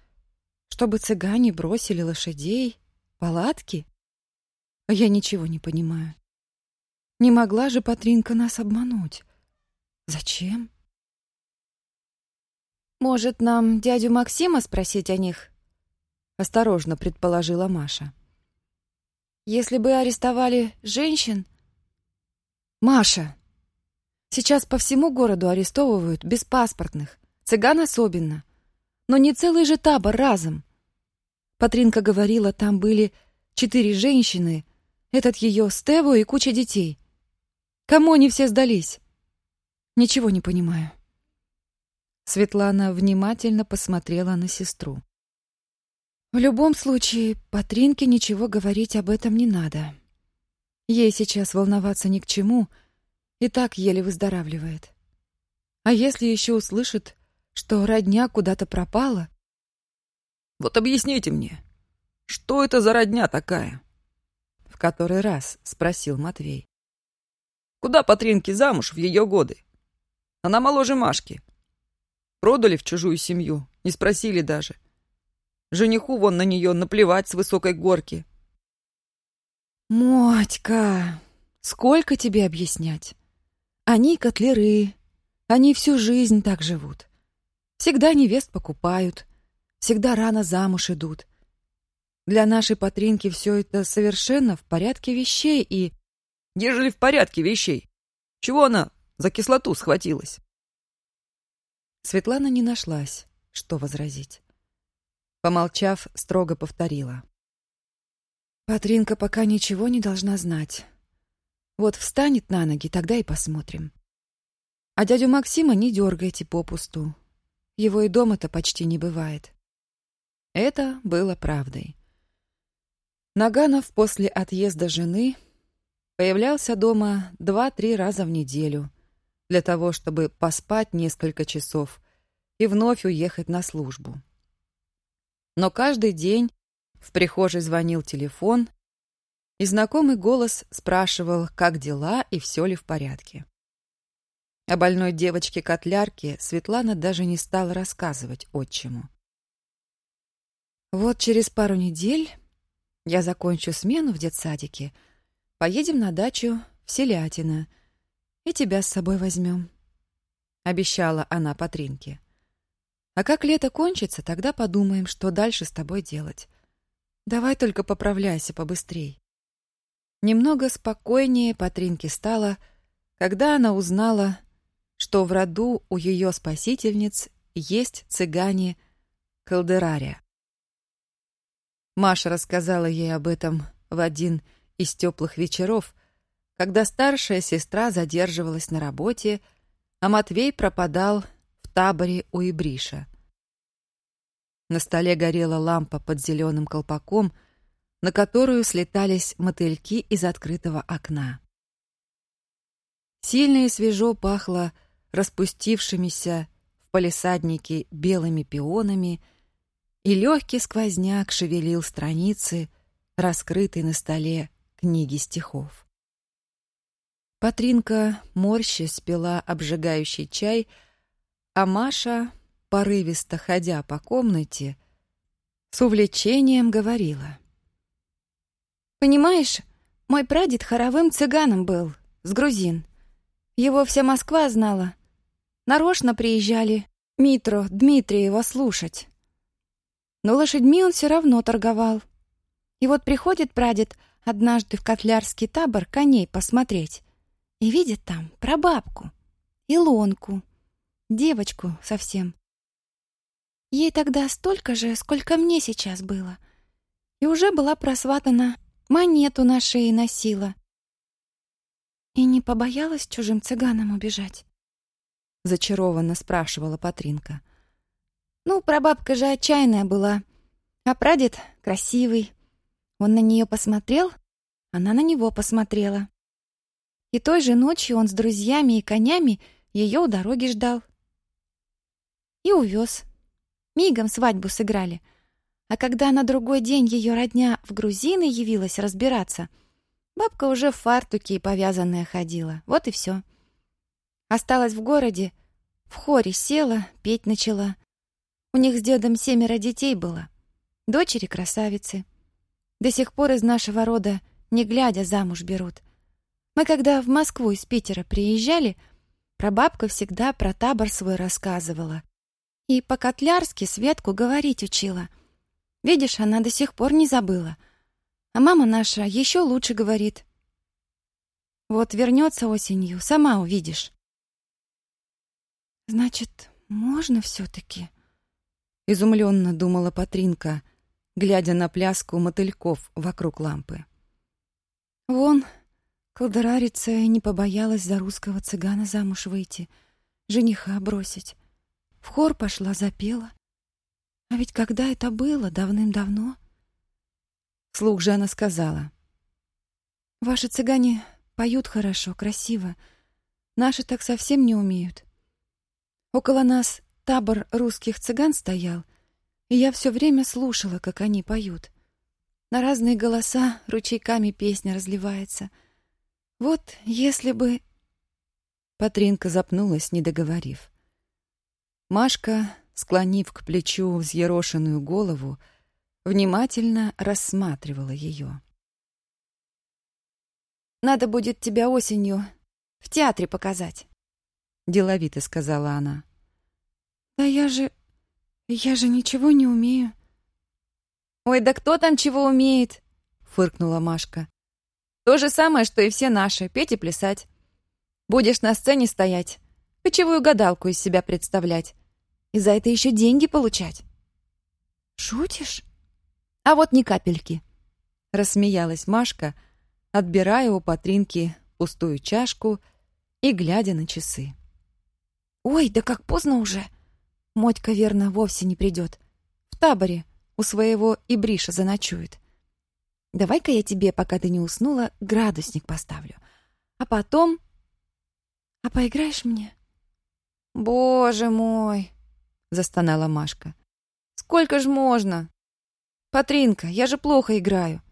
E: чтобы цыгане бросили лошадей, палатки. Я ничего не понимаю. Не могла же Патринка нас обмануть. Зачем? Может, нам дядю Максима спросить о них? Осторожно предположила Маша. Если бы арестовали женщин... Маша! Сейчас по всему городу арестовывают беспаспортных, цыган особенно. Но не целый же табор разом. Патринка говорила, там были четыре женщины, этот ее Стеву и куча детей. Кому они все сдались? Ничего не понимаю. Светлана внимательно посмотрела на сестру. В любом случае, Патринке ничего говорить об этом не надо. Ей сейчас волноваться ни к чему, и так еле выздоравливает. А если еще услышит, что родня куда-то пропала?
C: Вот объясните мне, что это за родня такая?
A: В который раз спросил Матвей.
C: Куда Патринке замуж в ее годы? Она моложе Машки. Продали в чужую семью, не спросили даже. Жениху вон на нее наплевать с высокой горки.
E: «Мотька, сколько тебе объяснять? Они котлеры, они всю жизнь так живут. Всегда невест покупают, всегда рано замуж идут. Для нашей Патринки все это совершенно в порядке вещей и...
C: Ежели в порядке вещей, чего она за кислоту схватилась?
A: Светлана не нашлась, что возразить. Помолчав, строго повторила.
E: Патринка пока ничего не должна знать. Вот встанет на ноги, тогда и посмотрим. А дядю Максима не дергайте попусту. Его и дома-то почти не бывает.
A: Это было правдой. Наганов после отъезда жены появлялся дома два-три раза в неделю для того, чтобы поспать несколько часов и вновь уехать на службу. Но каждый день в прихожей звонил телефон, и знакомый голос спрашивал, как дела и все ли в порядке. О больной девочке-котлярке Светлана даже не стала рассказывать отчиму.
E: «Вот через пару недель я закончу смену в детсадике, поедем на дачу в Селятино и тебя с собой возьмем», — обещала она Патринке. «А как лето кончится, тогда подумаем, что дальше с тобой делать. Давай только поправляйся побыстрей». Немного спокойнее Патринке стало, когда она узнала, что в роду у ее спасительниц есть цыгане Калдерария. Маша рассказала ей об этом в один из теплых вечеров, когда старшая сестра задерживалась на работе, а Матвей пропадал в таборе у Ибриша. На столе горела лампа под зеленым колпаком, на которую слетались мотыльки из открытого окна. Сильно и свежо пахло распустившимися в палисаднике белыми пионами, и легкий сквозняк шевелил страницы, раскрытой на столе книги стихов. Патринка морще спила обжигающий чай, а Маша, порывисто ходя по комнате, с увлечением говорила. «Понимаешь, мой прадед хоровым цыганом был, с грузин. Его вся Москва знала. Нарочно приезжали Митро Дмитриева слушать. Но лошадьми он все равно торговал. И вот приходит прадед однажды в котлярский табор коней посмотреть и видит там прабабку, Илонку, девочку совсем. Ей тогда столько же, сколько мне сейчас было. И уже была просватана, монету на шее носила. И не побоялась чужим цыганам убежать? Зачарованно спрашивала Патринка. Ну, прабабка же отчаянная была, а прадед красивый. Он на нее посмотрел, она на него посмотрела. И той же ночью он с друзьями и конями ее у дороги ждал. И увез. Мигом свадьбу сыграли. А когда на другой день ее родня в грузины явилась разбираться — Бабка уже в фартуке и повязанная ходила. Вот и все. Осталась в городе, в хоре села, петь начала. У них с дедом семеро детей было. Дочери красавицы. До сих пор из нашего рода, не глядя, замуж берут. Мы когда в Москву из Питера приезжали, прабабка всегда про табор свой рассказывала. И по-котлярски Светку говорить учила. Видишь, она до сих пор не забыла. А мама наша еще лучше говорит. Вот вернется осенью, сама увидишь. Значит, можно все-таки? Изумленно думала Патринка, глядя на пляску мотыльков вокруг лампы. Вон, колдорарица не побоялась за русского цыгана замуж выйти, жениха бросить. В хор пошла, запела. А ведь когда это было, давным-давно? Слух она сказала. Ваши цыгане поют хорошо, красиво. Наши так совсем не умеют. Около нас табор русских цыган стоял, и я все время слушала, как они поют. На разные голоса ручейками песня разливается. Вот если бы... Патринка запнулась, не договорив. Машка, склонив к плечу взъерошенную голову, внимательно рассматривала ее. «Надо будет тебя осенью в театре показать», — деловито сказала она. «Да я же... я же ничего не умею». «Ой, да кто там чего умеет?» — фыркнула Машка. «То же самое, что и все наши, петь и плясать. Будешь на сцене стоять, кочевую гадалку из себя представлять. И за это еще деньги получать. Шутишь? А вот ни капельки. Рассмеялась Машка, отбирая у Патринки пустую чашку и глядя на часы. Ой, да как поздно уже. Мотька, верно, вовсе не придет. В таборе у своего Ибриша заночует. Давай-ка я тебе, пока ты не уснула, градусник поставлю. А потом... А поиграешь мне? Боже мой, — застонала Машка. «Сколько ж можно? Патринка, я же плохо играю.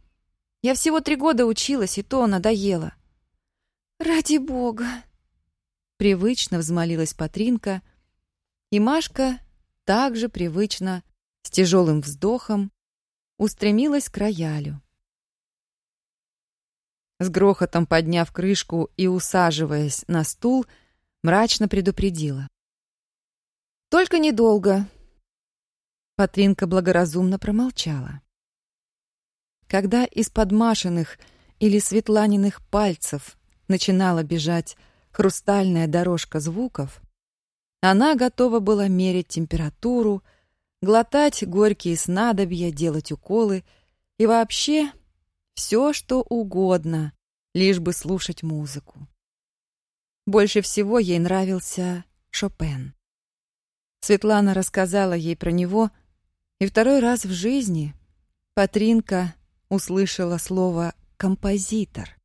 E: Я всего три года училась, и то надоело». «Ради бога!» Привычно взмолилась Патринка, и Машка также привычно, с тяжелым вздохом, устремилась к роялю. С грохотом подняв крышку и усаживаясь на стул, мрачно предупредила. Только недолго. Патринка благоразумно промолчала. Когда из подмашенных или светланиных пальцев начинала бежать хрустальная дорожка звуков, она готова была мерить температуру, глотать горькие снадобья, делать уколы и вообще все, что угодно, лишь бы слушать музыку. Больше всего ей нравился Шопен. Светлана рассказала ей про него, и второй раз в жизни Патринка услышала слово «композитор».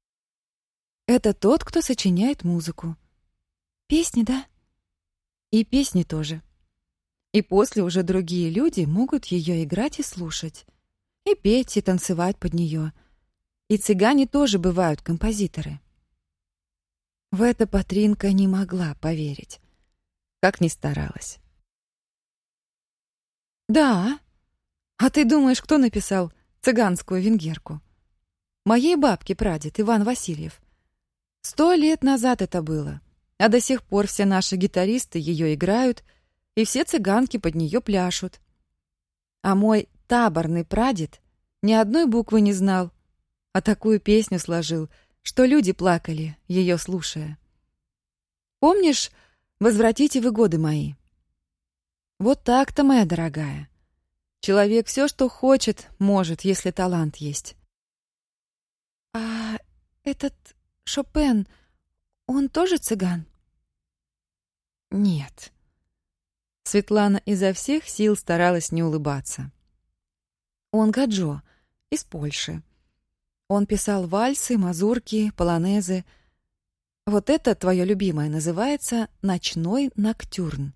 E: Это тот, кто сочиняет музыку. Песни, да? И песни тоже. И после уже другие люди могут ее играть и слушать. И петь, и танцевать под нее. И цыгане тоже бывают композиторы. В это Патринка не могла поверить, как ни старалась. Да. А ты думаешь, кто написал цыганскую венгерку? Моей бабке прадед Иван Васильев. Сто лет назад это было, а до сих пор все наши гитаристы ее играют, и все цыганки под нее пляшут. А мой таборный прадед ни одной буквы не знал, а такую песню сложил, что люди плакали, ее слушая. Помнишь «Возвратите вы годы мои»? Вот так-то, моя дорогая. Человек все, что хочет, может, если талант есть. А этот Шопен, он тоже цыган? Нет. Светлана изо всех сил старалась не улыбаться. Он гаджо, из Польши. Он писал вальсы, мазурки, полонезы. Вот это твое любимое называется «Ночной ноктюрн».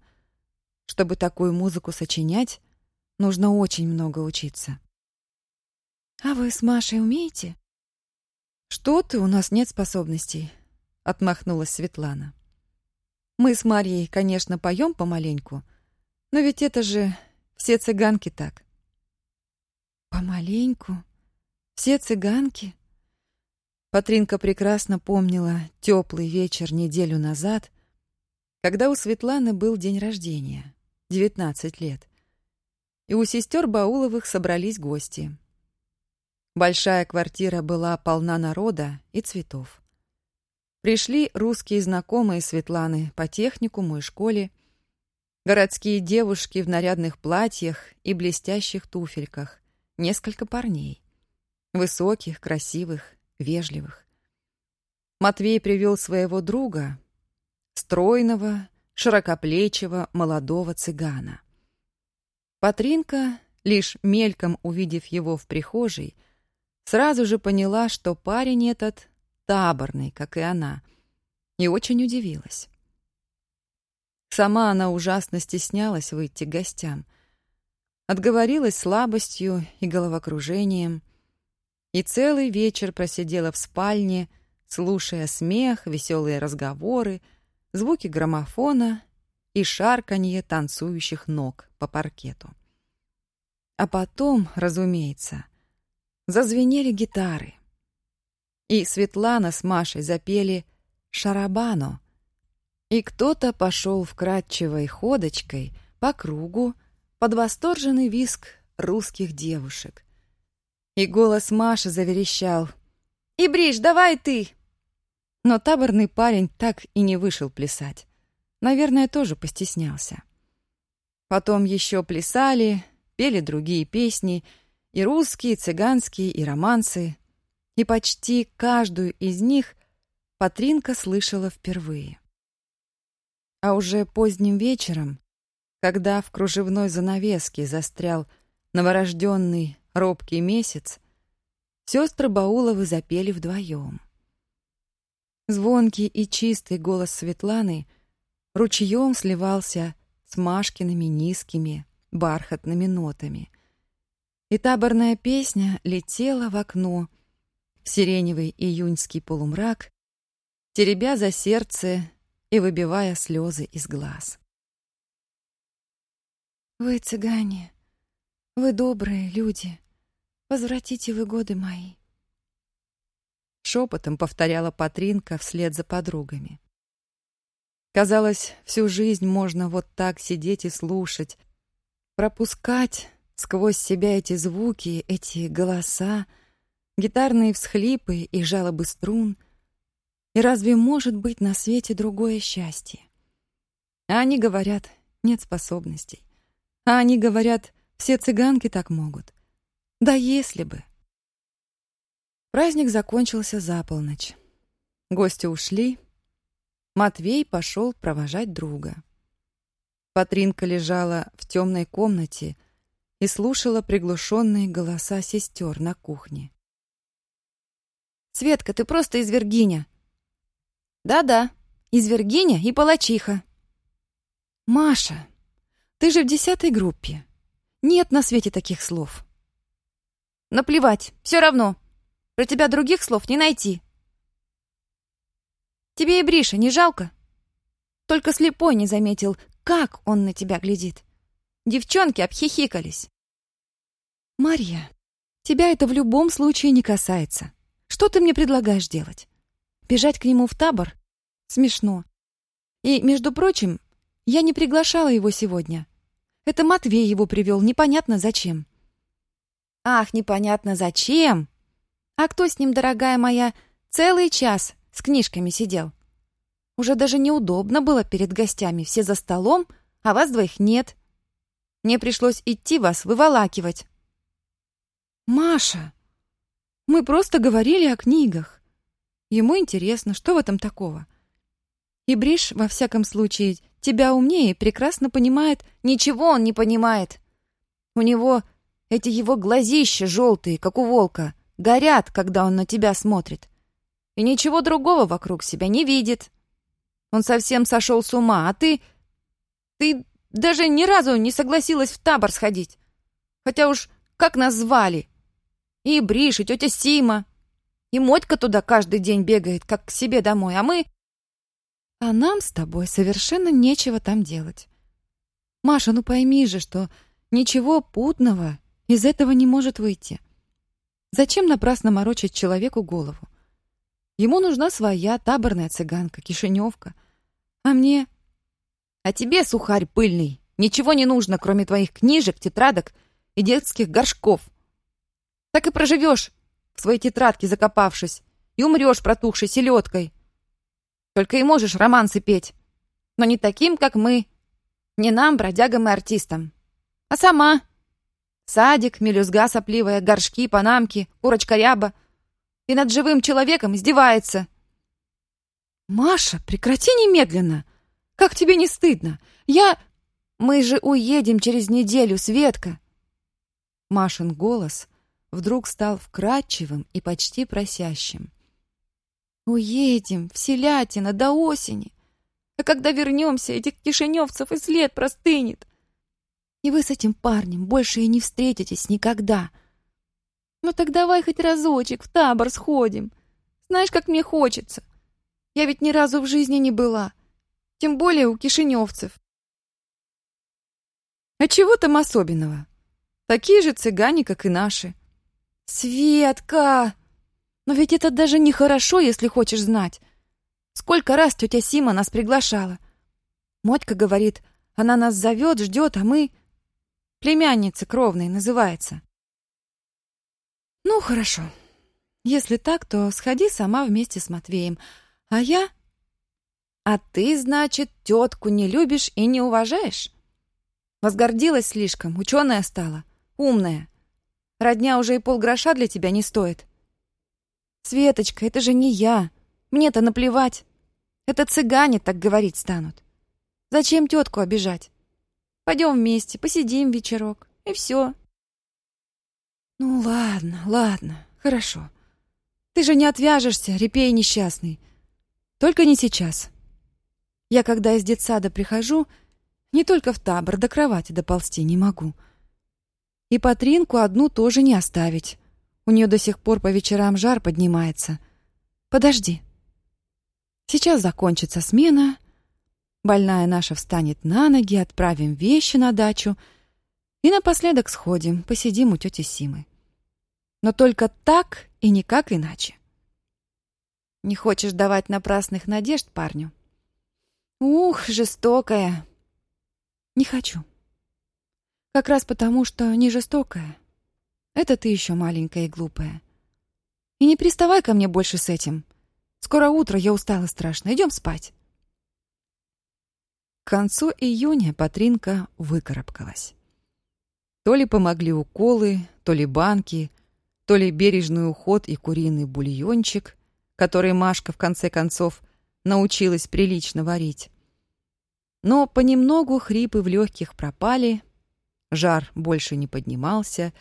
E: Чтобы такую музыку сочинять, нужно очень много учиться. А вы с Машей умеете? Что ты, у нас нет способностей, отмахнулась Светлана. Мы с Марьей, конечно, поем помаленьку, но ведь это же все цыганки так. Помаленьку? Все цыганки? Патринка прекрасно помнила теплый вечер неделю назад, когда у Светланы был день рождения.
A: 19 лет. И у сестер Бауловых собрались гости. Большая квартира была полна народа и цветов. Пришли русские знакомые Светланы по техникуму и школе, городские девушки в нарядных платьях и блестящих туфельках, несколько парней. Высоких, красивых, вежливых. Матвей привел своего друга, стройного, широкоплечего молодого цыгана. Патринка, лишь мельком увидев его в прихожей, сразу же поняла, что парень этот таборный, как и она, и очень удивилась. Сама она ужасно стеснялась выйти к гостям. Отговорилась слабостью и головокружением, и целый вечер просидела в спальне, слушая смех, веселые разговоры, звуки граммофона и шарканье танцующих ног по паркету. А потом, разумеется, зазвенели гитары. И Светлана с Машей запели «Шарабано», и кто-то пошел вкрадчивой ходочкой по кругу под восторженный виск русских девушек. И голос Маши заверещал «Ибриш, давай ты!» Но таборный парень так и не вышел плясать. Наверное, тоже постеснялся. Потом еще плясали, пели другие песни, и русские, и цыганские, и романсы. И почти каждую из них Патринка слышала впервые. А уже поздним вечером, когда в кружевной занавеске застрял новорожденный робкий месяц, сестры Бауловы запели вдвоем. Звонкий и чистый голос Светланы ручьем сливался с Машкиными низкими бархатными нотами. И таборная песня летела в окно, в сиреневый июньский полумрак, теребя за сердце и выбивая слезы из глаз.
E: «Вы цыгане, вы добрые люди, возвратите вы годы мои.
A: Шепотом повторяла Патринка вслед за подругами. Казалось, всю жизнь можно вот так сидеть и слушать, пропускать сквозь себя эти звуки, эти голоса, гитарные всхлипы и жалобы струн. И разве может быть на свете другое счастье? А они говорят, нет способностей. А они говорят, все цыганки так могут. Да если бы. Праздник закончился за полночь. Гости ушли. Матвей пошел провожать друга. Патринка лежала в темной комнате и слушала приглушенные голоса сестер на кухне.
E: «Светка, ты просто извергиня!» «Да-да, извергиня и палачиха!» «Маша, ты же в десятой группе. Нет на свете таких слов!» «Наплевать, все равно!» Про тебя других слов не найти. Тебе и Бриша не жалко? Только слепой не заметил, как он на тебя глядит. Девчонки обхихикались. Марья, тебя это в любом случае не касается. Что ты мне предлагаешь делать? Бежать к нему в табор? Смешно. И, между прочим, я не приглашала его сегодня. Это Матвей его привел, непонятно зачем. Ах, непонятно зачем? А кто с ним, дорогая моя, целый час с книжками сидел? Уже даже неудобно было перед гостями, все за столом, а вас двоих нет. Мне пришлось идти вас выволакивать. Маша, мы просто говорили о книгах. Ему интересно, что в этом такого? И Бриш, во всяком случае, тебя умнее прекрасно понимает. Ничего он не понимает. У него эти его глазища желтые, как у волка горят, когда он на тебя смотрит. И ничего другого вокруг себя не видит. Он совсем сошел с ума, а ты... Ты даже ни разу не согласилась в табор сходить. Хотя уж как нас звали? И Бриш, и тетя Сима. И Мотька туда каждый день бегает, как к себе домой, а мы... А нам с тобой совершенно нечего там делать. Маша, ну пойми же, что ничего путного из этого не может выйти. Зачем напрасно морочить человеку голову? Ему нужна своя таборная цыганка, кишиневка. А мне... А тебе, сухарь пыльный, ничего не нужно, кроме твоих книжек, тетрадок и детских горшков. Так и проживешь в своей тетрадке закопавшись и умрешь протухшей селедкой. Только и можешь романсы петь, но не таким, как мы, не нам, бродягам и артистам, а сама. Садик, мелюзга сопливая, горшки, панамки, курочка-ряба. И над живым человеком издевается. «Маша, прекрати немедленно! Как тебе не стыдно? Я... Мы же уедем через неделю, Светка!» Машин голос вдруг стал вкрадчивым и почти просящим. «Уедем в Селятино до осени, а когда вернемся, этих кишиневцев и след простынет. И вы с этим парнем больше и не встретитесь никогда. Ну так давай хоть разочек в табор сходим. Знаешь, как мне хочется. Я ведь ни разу в жизни не была, тем более у кишиневцев. А чего там особенного? Такие же цыгане, как и наши. Светка! Но ведь это даже не хорошо, если хочешь знать. Сколько раз тетя Сима нас приглашала. Мотька говорит, она нас зовет, ждет, а мы... Племянница кровной называется. Ну, хорошо. Если так, то сходи сама вместе с Матвеем. А я... А ты, значит, тетку не любишь и не уважаешь? Возгордилась слишком, ученая стала, умная. Родня уже и полгроша для тебя не стоит. Светочка, это же не я. Мне-то наплевать. Это цыгане так говорить станут. Зачем тетку обижать? Пойдем вместе, посидим вечерок, и все. Ну ладно, ладно, хорошо. Ты же не отвяжешься, репей несчастный. Только не сейчас. Я, когда из детсада прихожу, не только в табор, до кровати доползти не могу. И Патринку одну тоже не оставить. У нее до сих пор по вечерам жар поднимается. Подожди. Сейчас закончится смена, больная наша встанет на ноги, отправим вещи на дачу и напоследок сходим, посидим у тети Симы. Но только так и никак иначе. Не хочешь давать напрасных надежд парню? Ух, жестокая. Не хочу. Как раз потому, что не жестокая. Это ты еще маленькая и глупая. И не приставай ко мне больше с этим. Скоро утро, я устала страшно. Идем спать.
A: К концу июня Патринка выкарабкалась. То ли помогли уколы, то ли банки, то ли бережный уход и куриный бульончик, который Машка в конце концов научилась прилично варить. Но понемногу хрипы в легких пропали, жар больше не поднимался,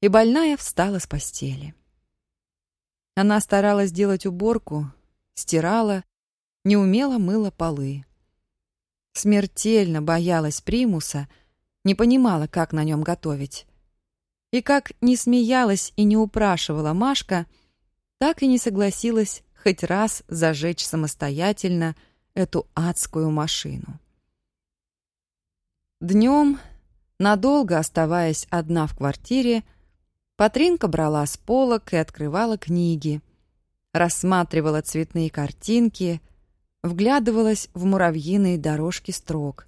A: и больная встала с постели. Она старалась делать уборку, стирала, неумело мыла полы. Смертельно боялась примуса, не понимала, как на нем готовить. И как не смеялась и не упрашивала Машка, так и не согласилась хоть раз зажечь самостоятельно эту адскую машину. Днем, надолго оставаясь одна в квартире, Патринка брала с полок и открывала книги, рассматривала цветные картинки, вглядывалась в муравьиные дорожки строк,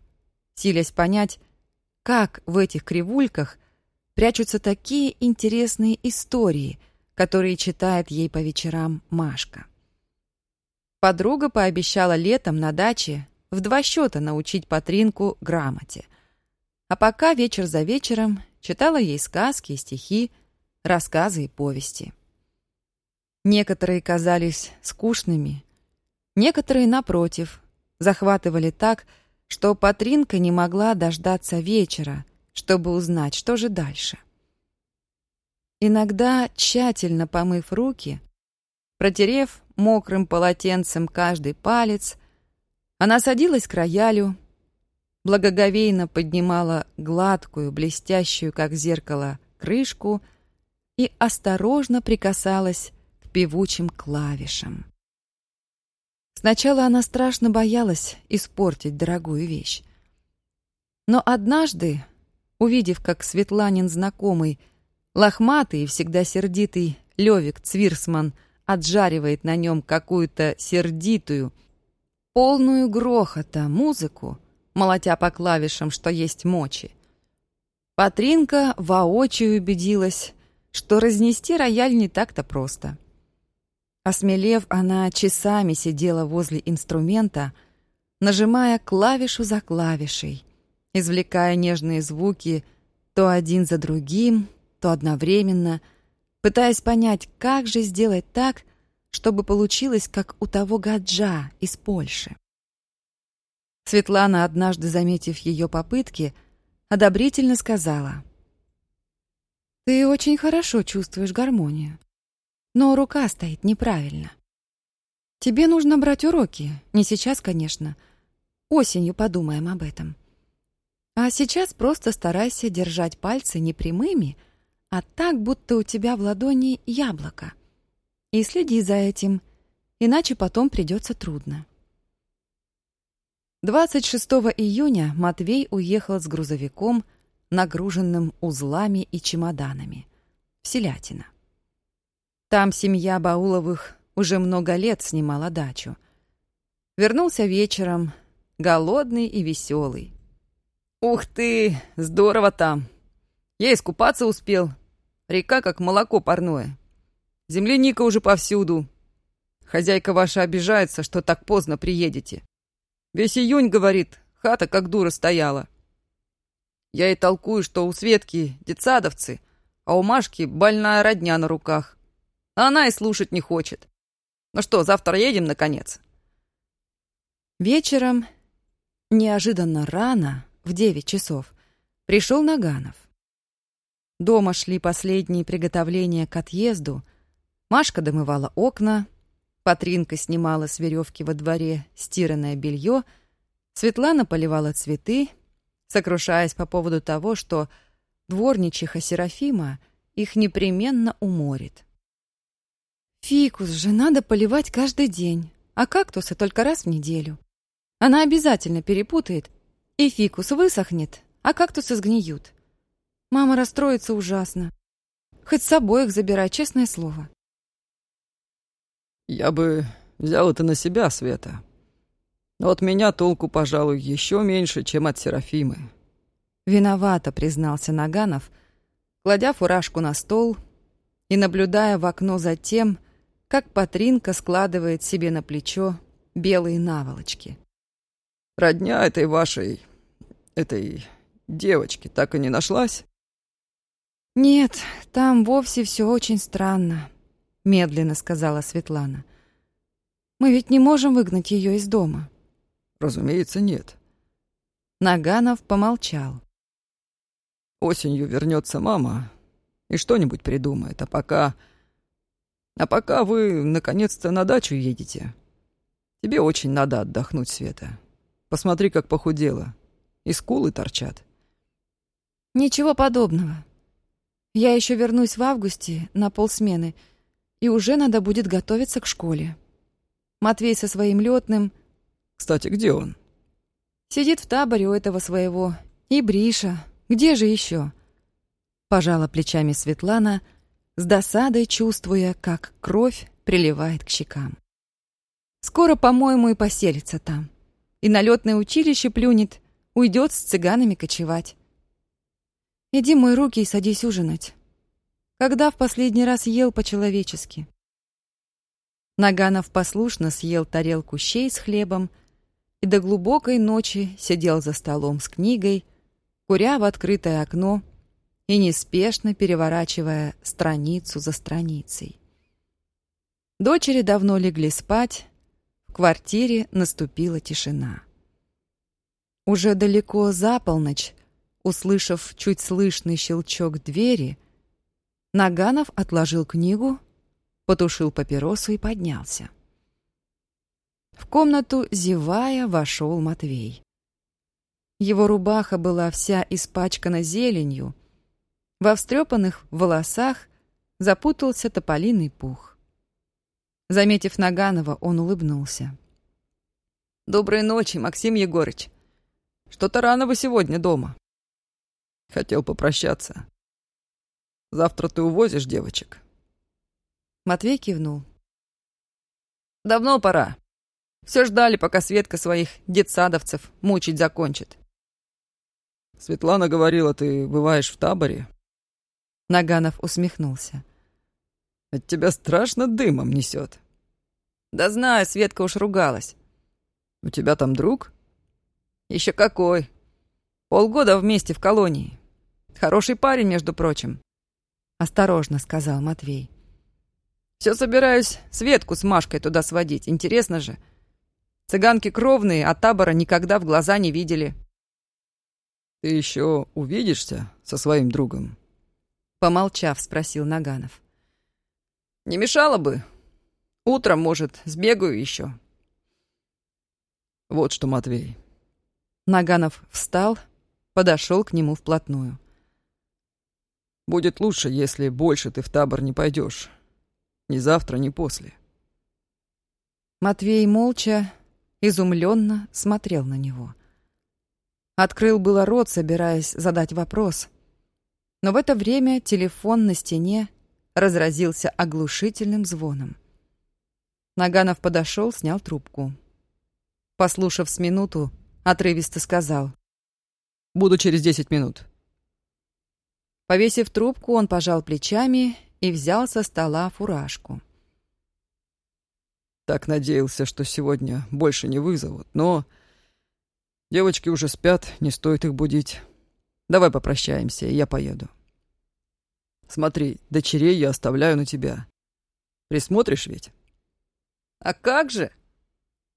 A: силясь понять, как в этих кривульках прячутся такие интересные истории, которые читает ей по вечерам Машка. Подруга пообещала летом на даче в два счета научить Патринку грамоте. А пока вечер за вечером читала ей сказки и стихи, рассказы и повести. Некоторые казались скучными, некоторые, напротив, захватывали так, что Патринка не могла дождаться вечера, чтобы узнать, что же дальше. Иногда, тщательно помыв руки, протерев мокрым полотенцем каждый палец, она садилась к роялю, благоговейно поднимала гладкую, блестящую, как зеркало, крышку и осторожно прикасалась к певучим клавишам. Сначала она страшно боялась испортить дорогую вещь. Но однажды, увидев, как Светланин знакомый, лохматый и всегда сердитый Левик Цвирсман отжаривает на нем какую-то сердитую, полную грохота музыку, молотя по клавишам, что есть мочи. Патринка воочию убедилась, что разнести рояль не так-то просто. Осмелев, она часами сидела возле инструмента, нажимая клавишу за клавишей, извлекая нежные звуки то один за другим, то одновременно, пытаясь понять, как же сделать так, чтобы получилось, как у того гаджа из Польши. Светлана, однажды заметив ее попытки, одобрительно сказала. «Ты очень хорошо чувствуешь гармонию, но рука стоит неправильно. Тебе нужно брать уроки, не сейчас, конечно. Осенью подумаем об этом. А сейчас просто старайся держать пальцы не прямыми, а так, будто у тебя в ладони яблоко. И следи за этим, иначе потом придется трудно. 26 июня Матвей уехал с грузовиком, нагруженным узлами и чемоданами, в Селятино. Там семья Бауловых уже много лет снимала дачу. Вернулся вечером, голодный и веселый. «Ух ты, здорово там! Я искупаться успел. Река как молоко парное. Земляника уже повсюду. Хозяйка ваша обижается, что так поздно приедете. Весь июнь, говорит, хата как дура стояла. Я ей толкую, что у Светки детсадовцы, а у Машки больная родня на руках. Она и слушать не хочет. Ну что, завтра едем, наконец?» Вечером, неожиданно рано, в девять часов, пришел Наганов. Дома шли последние приготовления к отъезду. Машка домывала окна, Патринка снимала с веревки во дворе стиранное белье, Светлана поливала цветы, сокрушаясь по поводу того, что дворничиха Серафима их непременно уморит. «Фикус же надо поливать каждый день, а кактусы только раз в неделю. Она обязательно перепутает, и фикус высохнет, а кактусы сгниют. Мама расстроится ужасно. Хоть с собой их забирай, честное слово».
B: Я бы взял это на себя, Света. Но от меня толку, пожалуй, еще меньше, чем от Серафимы.
A: Виновато, признался Наганов, кладя фуражку на стол и наблюдая в окно за тем, как Патринка складывает себе на плечо белые наволочки.
B: Родня этой вашей... этой девочки так и не нашлась?
A: Нет, там вовсе все очень странно медленно сказала Светлана. Мы ведь не можем выгнать ее из дома.
B: Разумеется, нет.
A: Наганов помолчал.
B: Осенью вернется мама и что-нибудь придумает, а пока... А пока вы, наконец-то, на дачу едете. Тебе очень надо отдохнуть, Света. Посмотри, как похудела. И скулы торчат.
A: Ничего подобного. Я еще вернусь в августе на полсмены — и уже надо будет готовиться к школе. Матвей со своим летным.
B: Кстати, где он?
A: Сидит в таборе у этого своего. И Бриша. Где же еще? Пожала плечами Светлана, с досадой чувствуя, как кровь приливает к щекам. Скоро, по-моему, и поселится там. И на летное училище плюнет, уйдет с цыганами кочевать. Иди мой руки и садись ужинать. Когда в последний раз ел по-человечески? Наганов послушно съел тарелку щей с хлебом и до глубокой ночи сидел за столом с книгой, куря в открытое окно и неспешно переворачивая страницу за страницей. Дочери давно легли спать, в квартире наступила тишина. Уже далеко за полночь, услышав чуть слышный щелчок двери, Наганов отложил книгу, потушил папиросу и поднялся. В комнату, зевая, вошел Матвей. Его рубаха была вся испачкана зеленью, во встрепанных волосах запутался тополиный пух. Заметив Наганова, он улыбнулся. «Доброй ночи, Максим Егорыч. Что-то рано вы сегодня дома».
B: Хотел попрощаться. Завтра ты увозишь девочек?»
A: Матвей кивнул.
C: «Давно пора. Все ждали, пока Светка своих детсадовцев мучить закончит.
B: Светлана говорила, ты бываешь в таборе.
A: Наганов усмехнулся.
B: От тебя страшно дымом несет.
C: Да знаю, Светка уж ругалась.
B: У тебя там друг?
C: Еще какой. Полгода вместе в колонии. Хороший парень, между прочим.
A: Осторожно, сказал Матвей.
C: Все собираюсь Светку с Машкой туда сводить. Интересно же. Цыганки кровные, а табора никогда в глаза не видели.
B: Ты еще увидишься со своим другом?
A: Помолчав, спросил Наганов.
C: Не мешало бы. Утром, может, сбегаю еще.
B: Вот что, Матвей.
A: Наганов встал, подошел к нему вплотную.
B: Будет лучше, если больше ты в табор не пойдешь. Ни завтра, ни после.
A: Матвей молча, изумленно смотрел на него. Открыл было рот, собираясь задать вопрос. Но в это время телефон на стене разразился оглушительным звоном. Наганов подошел, снял трубку. Послушав с минуту, отрывисто сказал.
B: «Буду через десять минут».
A: Повесив трубку, он пожал плечами и взял со стола фуражку.
B: Так надеялся, что сегодня больше не вызовут, но... Девочки уже спят, не стоит их будить. Давай попрощаемся, и я поеду. Смотри, дочерей я оставляю на тебя. Присмотришь ведь?
C: А как же?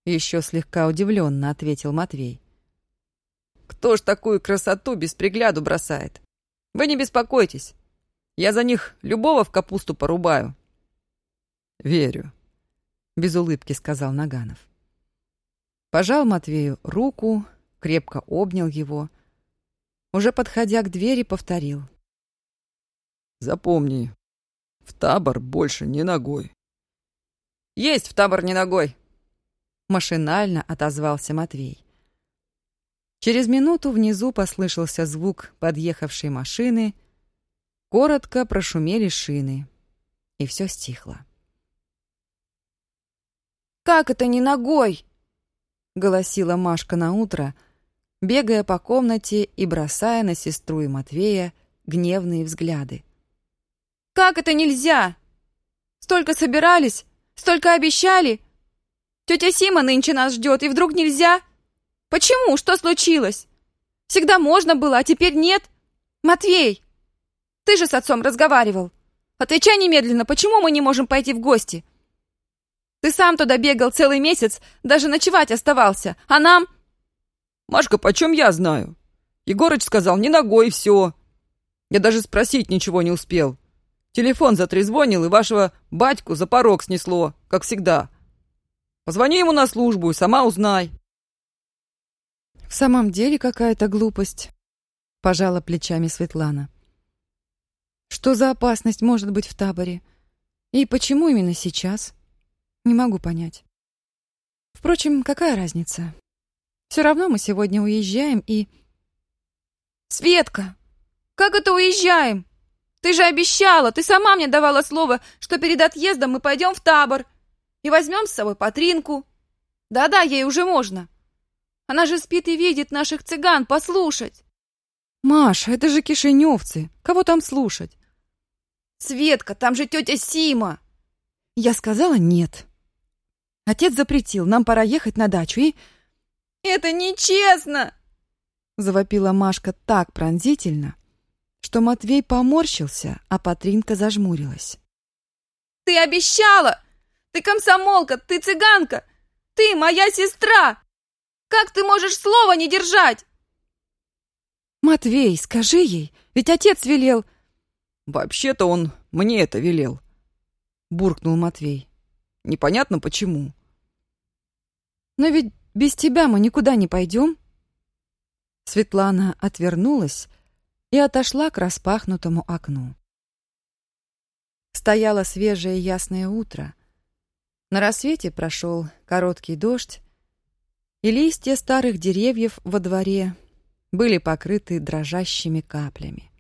A: Еще слегка удивленно ответил Матвей.
C: Кто ж такую красоту без пригляду бросает? Вы не беспокойтесь. Я за них любого в капусту порубаю.
B: Верю,
A: без улыбки сказал Наганов. Пожал Матвею руку, крепко обнял его. Уже подходя к двери, повторил.
B: «Запомни, в табор больше не ногой».
C: «Есть в табор не ногой!»
A: Машинально отозвался Матвей. Через минуту внизу послышался звук подъехавшей машины, коротко прошумели шины, и все стихло.
E: «Как это не ногой?»
A: — голосила Машка на утро, бегая по комнате и бросая на сестру и Матвея гневные взгляды.
E: «Как это нельзя? Столько собирались, столько обещали. Тетя Сима нынче нас ждет, и вдруг нельзя? Почему? Что случилось? Всегда можно было, а теперь нет? Матвей, ты же с отцом разговаривал. Отвечай немедленно, почему мы не можем пойти в гости?» Ты сам туда бегал целый месяц, даже ночевать оставался, а нам...»
C: «Машка, почем я знаю? Егорыч сказал, не ногой, все. Я даже спросить ничего не успел. Телефон затрезвонил, и вашего батьку за порог снесло, как всегда. Позвони ему на службу и сама узнай».
A: «В самом деле какая-то глупость», — пожала плечами Светлана. «Что за опасность может быть в таборе? И почему именно сейчас?» Не могу понять. Впрочем, какая разница? Все равно мы сегодня уезжаем и...
E: Светка, как это уезжаем? Ты же обещала, ты сама мне давала слово, что перед отъездом мы пойдем в табор и возьмем с собой Патринку. Да-да, ей уже можно. Она же спит и видит наших цыган послушать.
A: Маша, это же кишиневцы. Кого там слушать?
E: Светка, там же тетя Сима.
A: Я сказала нет. Отец запретил, нам пора ехать на дачу и...
E: «Это нечестно!»
A: Завопила Машка так пронзительно, что Матвей поморщился, а Патринка зажмурилась.
E: «Ты обещала! Ты комсомолка, ты цыганка! Ты моя сестра! Как ты можешь слова не держать?»
A: «Матвей, скажи ей, ведь отец велел...»
C: «Вообще-то он мне это велел», — буркнул Матвей. Непонятно почему.
A: Но ведь без тебя мы никуда не пойдем. Светлана отвернулась и отошла к распахнутому окну. Стояло свежее ясное утро. На рассвете прошел короткий дождь, и листья старых деревьев во дворе были покрыты дрожащими каплями.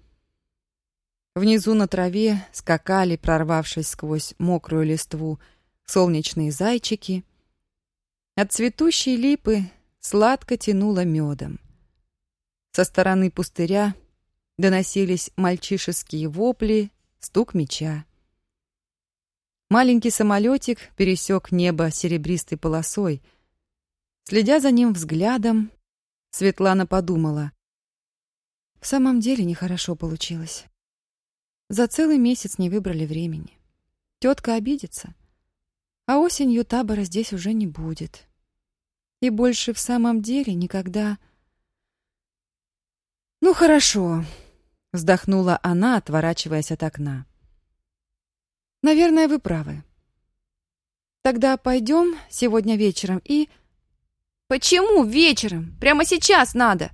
A: Внизу на траве скакали, прорвавшись сквозь мокрую листву, солнечные зайчики, От цветущей липы сладко тянуло медом. Со стороны пустыря доносились мальчишеские вопли, стук меча. Маленький самолетик пересек небо серебристой полосой. Следя за ним взглядом, Светлана подумала. В самом деле нехорошо получилось. За целый месяц не выбрали времени. Тетка обидится. А осенью табора здесь уже не будет. И больше в самом деле никогда... «Ну, хорошо», — вздохнула она, отворачиваясь от окна. «Наверное, вы правы. Тогда пойдем сегодня вечером и...» «Почему вечером? Прямо сейчас надо!»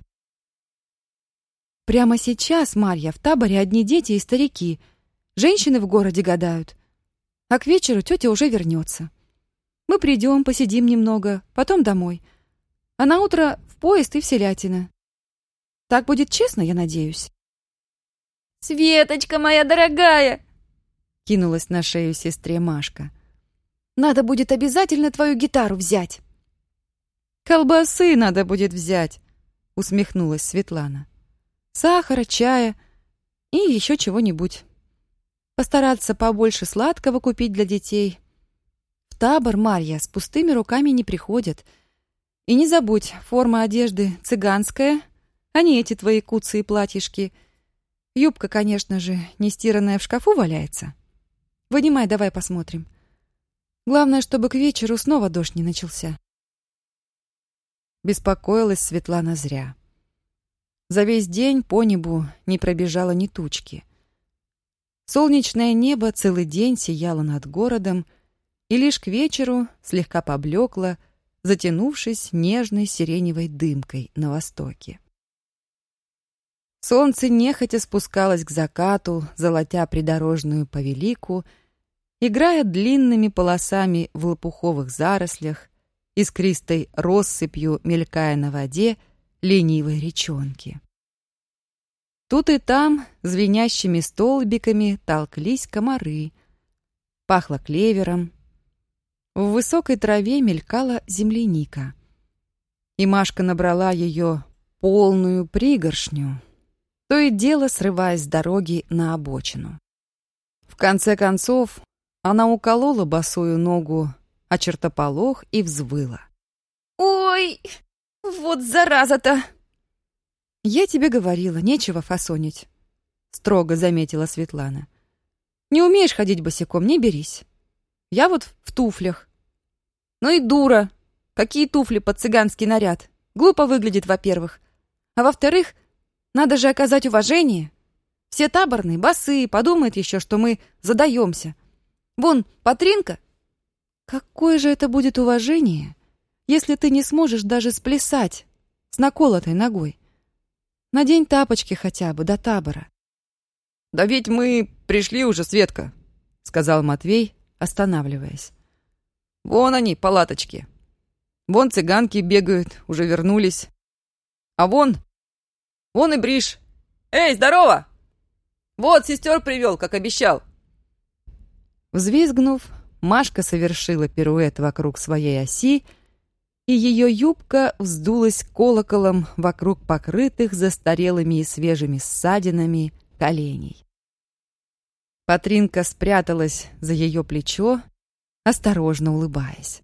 A: «Прямо сейчас, Марья, в таборе одни дети и старики. Женщины в городе гадают. А к вечеру тетя уже вернется. Мы придем, посидим немного, потом домой. А на утро в поезд и в Селятино. Так будет честно, я надеюсь.
D: «Светочка моя дорогая!»
A: Кинулась на шею сестре Машка. «Надо будет обязательно твою гитару взять!» «Колбасы надо будет взять!» Усмехнулась Светлана. «Сахара, чая и еще чего-нибудь. Постараться побольше сладкого купить для детей. В табор, Марья, с пустыми руками не приходят. И не забудь, форма одежды цыганская, а не эти твои куцы и платьишки. Юбка, конечно же, не стиранная в шкафу валяется. Вынимай, давай посмотрим. Главное, чтобы к вечеру снова дождь не начался. Беспокоилась Светлана зря. За весь день по небу не пробежало ни тучки. Солнечное небо целый день сияло над городом, и лишь к вечеру слегка поблекло, затянувшись нежной сиреневой дымкой на востоке. Солнце нехотя спускалось к закату, золотя придорожную повелику, играя длинными полосами в лопуховых зарослях, искристой россыпью мелькая на воде ленивой речонки. Тут и там звенящими столбиками толклись комары. Пахло клевером. В высокой траве мелькала земляника. И Машка набрала ее полную пригоршню, то и дело срываясь с дороги на обочину. В конце концов, она уколола босую ногу о чертополох и взвыла.
D: «Ой, вот зараза-то!»
A: «Я тебе говорила, нечего фасонить», — строго заметила Светлана. «Не умеешь ходить босиком, не берись. Я вот в туфлях». «Ну и дура! Какие туфли под цыганский наряд? Глупо выглядит, во-первых. А во-вторых, надо же оказать уважение. Все таборные, босые, подумают еще, что мы задаемся. Вон, Патринка. Какое же это будет уважение, если ты не сможешь даже сплясать с наколотой ногой? Надень тапочки хотя бы до табора.
C: «Да ведь мы пришли уже, Светка», — сказал Матвей, останавливаясь. «Вон они, палаточки. Вон цыганки бегают, уже вернулись. А вон Вон и Бриш. Эй, здорово! Вот, сестер привел, как обещал.
A: Взвизгнув, Машка совершила пируэт вокруг своей оси, и ее юбка вздулась колоколом вокруг покрытых застарелыми и свежими ссадинами коленей. Патринка спряталась за ее плечо, осторожно улыбаясь.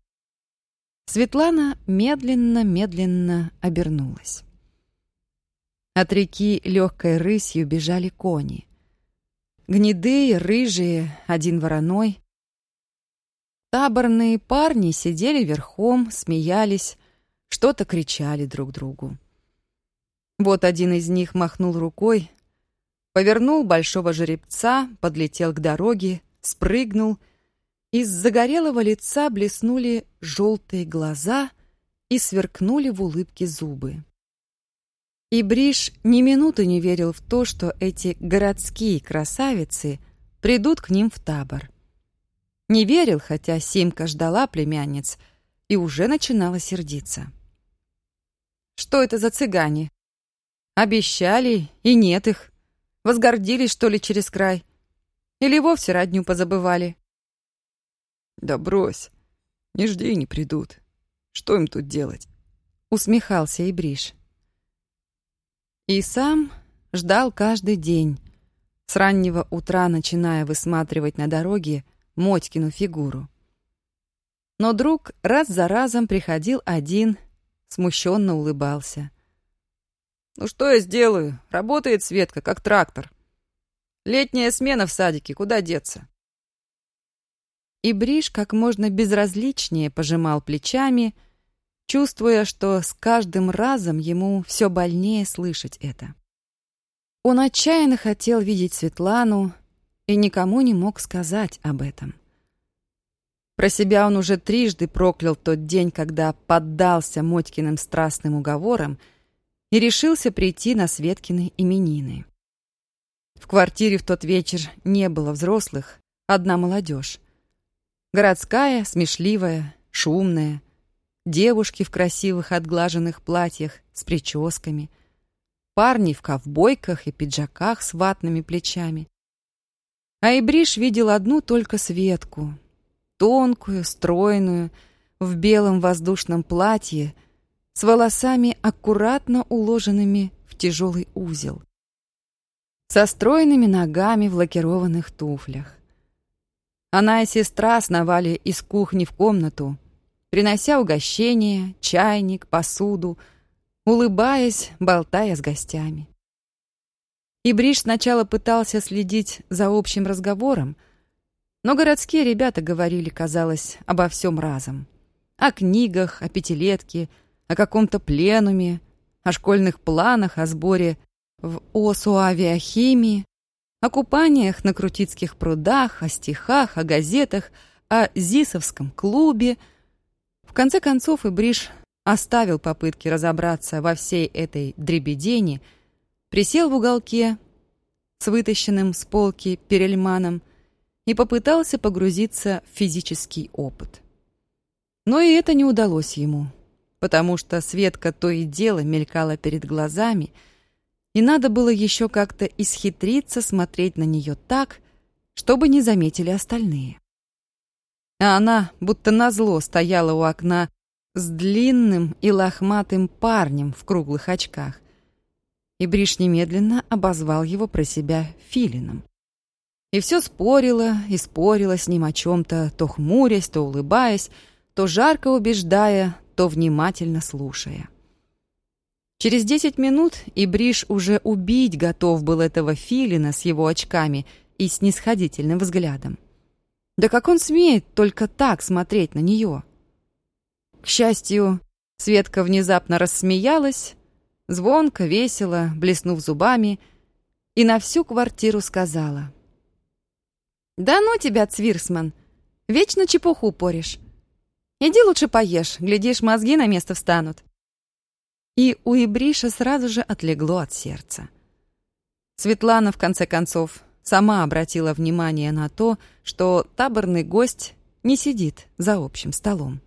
A: Светлана медленно-медленно обернулась. От реки легкой рысью бежали кони. Гнедые, рыжие, один вороной. Таборные парни сидели верхом, смеялись, что-то кричали друг другу. Вот один из них махнул рукой, повернул большого жеребца, подлетел к дороге, спрыгнул. Из загорелого лица блеснули желтые глаза и сверкнули в улыбке зубы. И Бриш ни минуты не верил в то, что эти городские красавицы придут к ним в табор. Не верил, хотя Симка ждала племянниц и уже начинала сердиться. Что это за цыгане? Обещали, и нет их. Возгордились, что ли, через край? Или вовсе родню позабывали?
B: Да брось, не жди, не придут.
C: Что им тут делать?
A: Усмехался и Бриш. И сам ждал каждый день, с раннего утра начиная высматривать на дороге Мотькину фигуру. Но друг раз за разом приходил один, смущенно улыбался.
C: «Ну что я сделаю? Работает Светка, как трактор. Летняя смена в садике, куда деться?»
A: И Бриш как можно безразличнее пожимал плечами, чувствуя, что с каждым разом ему все больнее слышать это. Он отчаянно хотел видеть Светлану и никому не мог сказать об этом. Про себя он уже трижды проклял тот день, когда поддался Мотькиным страстным уговорам и решился прийти на Светкины именины. В квартире в тот вечер не было взрослых, одна молодежь. Городская, смешливая, шумная, девушки в красивых отглаженных платьях с прическами, парни в ковбойках и пиджаках с ватными плечами. А Ибриш видел одну только Светку, тонкую, стройную, в белом воздушном платье, с волосами аккуратно уложенными в тяжелый узел, со стройными ногами в лакированных туфлях. Она и сестра сновали из кухни в комнату, принося угощения, чайник, посуду, улыбаясь, болтая с гостями. И Бриш сначала пытался следить за общим разговором, но городские ребята говорили, казалось, обо всем разом. О книгах, о пятилетке, о каком-то пленуме, о школьных планах, о сборе в ОСУ авиахимии, о купаниях на Крутицких прудах, о стихах, о газетах, о Зисовском клубе. В конце концов, и Бриш оставил попытки разобраться во всей этой дребедени, присел в уголке с вытащенным с полки перельманом и попытался погрузиться в физический опыт. Но и это не удалось ему, потому что Светка то и дело мелькала перед глазами, и надо было еще как-то исхитриться смотреть на нее так, чтобы не заметили остальные. А она, будто назло, стояла у окна с длинным и лохматым парнем в круглых очках. И Бриш немедленно обозвал его про себя филином. И все спорила и спорила с ним о чем-то, то хмурясь, то улыбаясь, то жарко убеждая, то внимательно слушая. Через десять минут и Бриш уже убить готов был этого филина с его очками и снисходительным взглядом. Да как он смеет только так смотреть на нее? К счастью, Светка внезапно рассмеялась, звонко, весело, блеснув зубами, и на всю квартиру сказала. «Да ну тебя, Цвирсман, вечно чепуху поришь. Иди лучше поешь, глядишь, мозги на место встанут». И у Ибриша сразу же отлегло от сердца. Светлана, в конце концов, сама обратила внимание на то, что таборный гость не сидит за общим столом.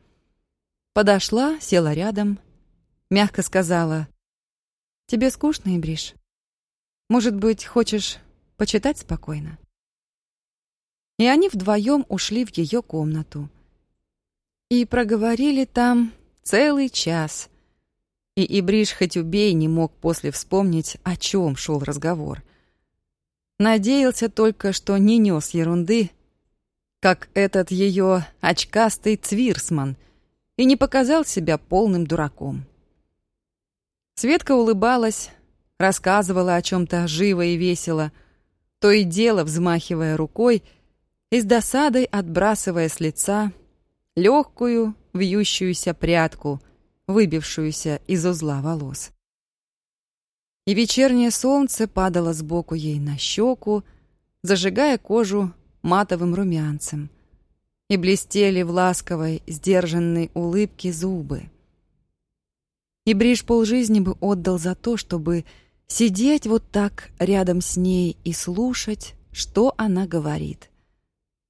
A: Подошла, села рядом, мягко сказала, «Тебе скучно, Ибриш? Может быть, хочешь почитать спокойно?» И они вдвоем ушли в ее комнату. И проговорили там целый час. И Ибриш хоть убей не мог после вспомнить, о чем шел разговор. Надеялся только, что не нес ерунды, как этот ее очкастый цвирсман — и не показал себя полным дураком. Светка улыбалась, рассказывала о чем-то живо и весело, то и дело взмахивая рукой и с досадой отбрасывая с лица легкую вьющуюся прядку, выбившуюся из узла волос. И вечернее солнце падало сбоку ей на щеку, зажигая кожу матовым румянцем — и блестели в ласковой, сдержанной улыбке зубы. И Бриш полжизни бы отдал за то, чтобы сидеть вот так рядом с ней и слушать, что она говорит,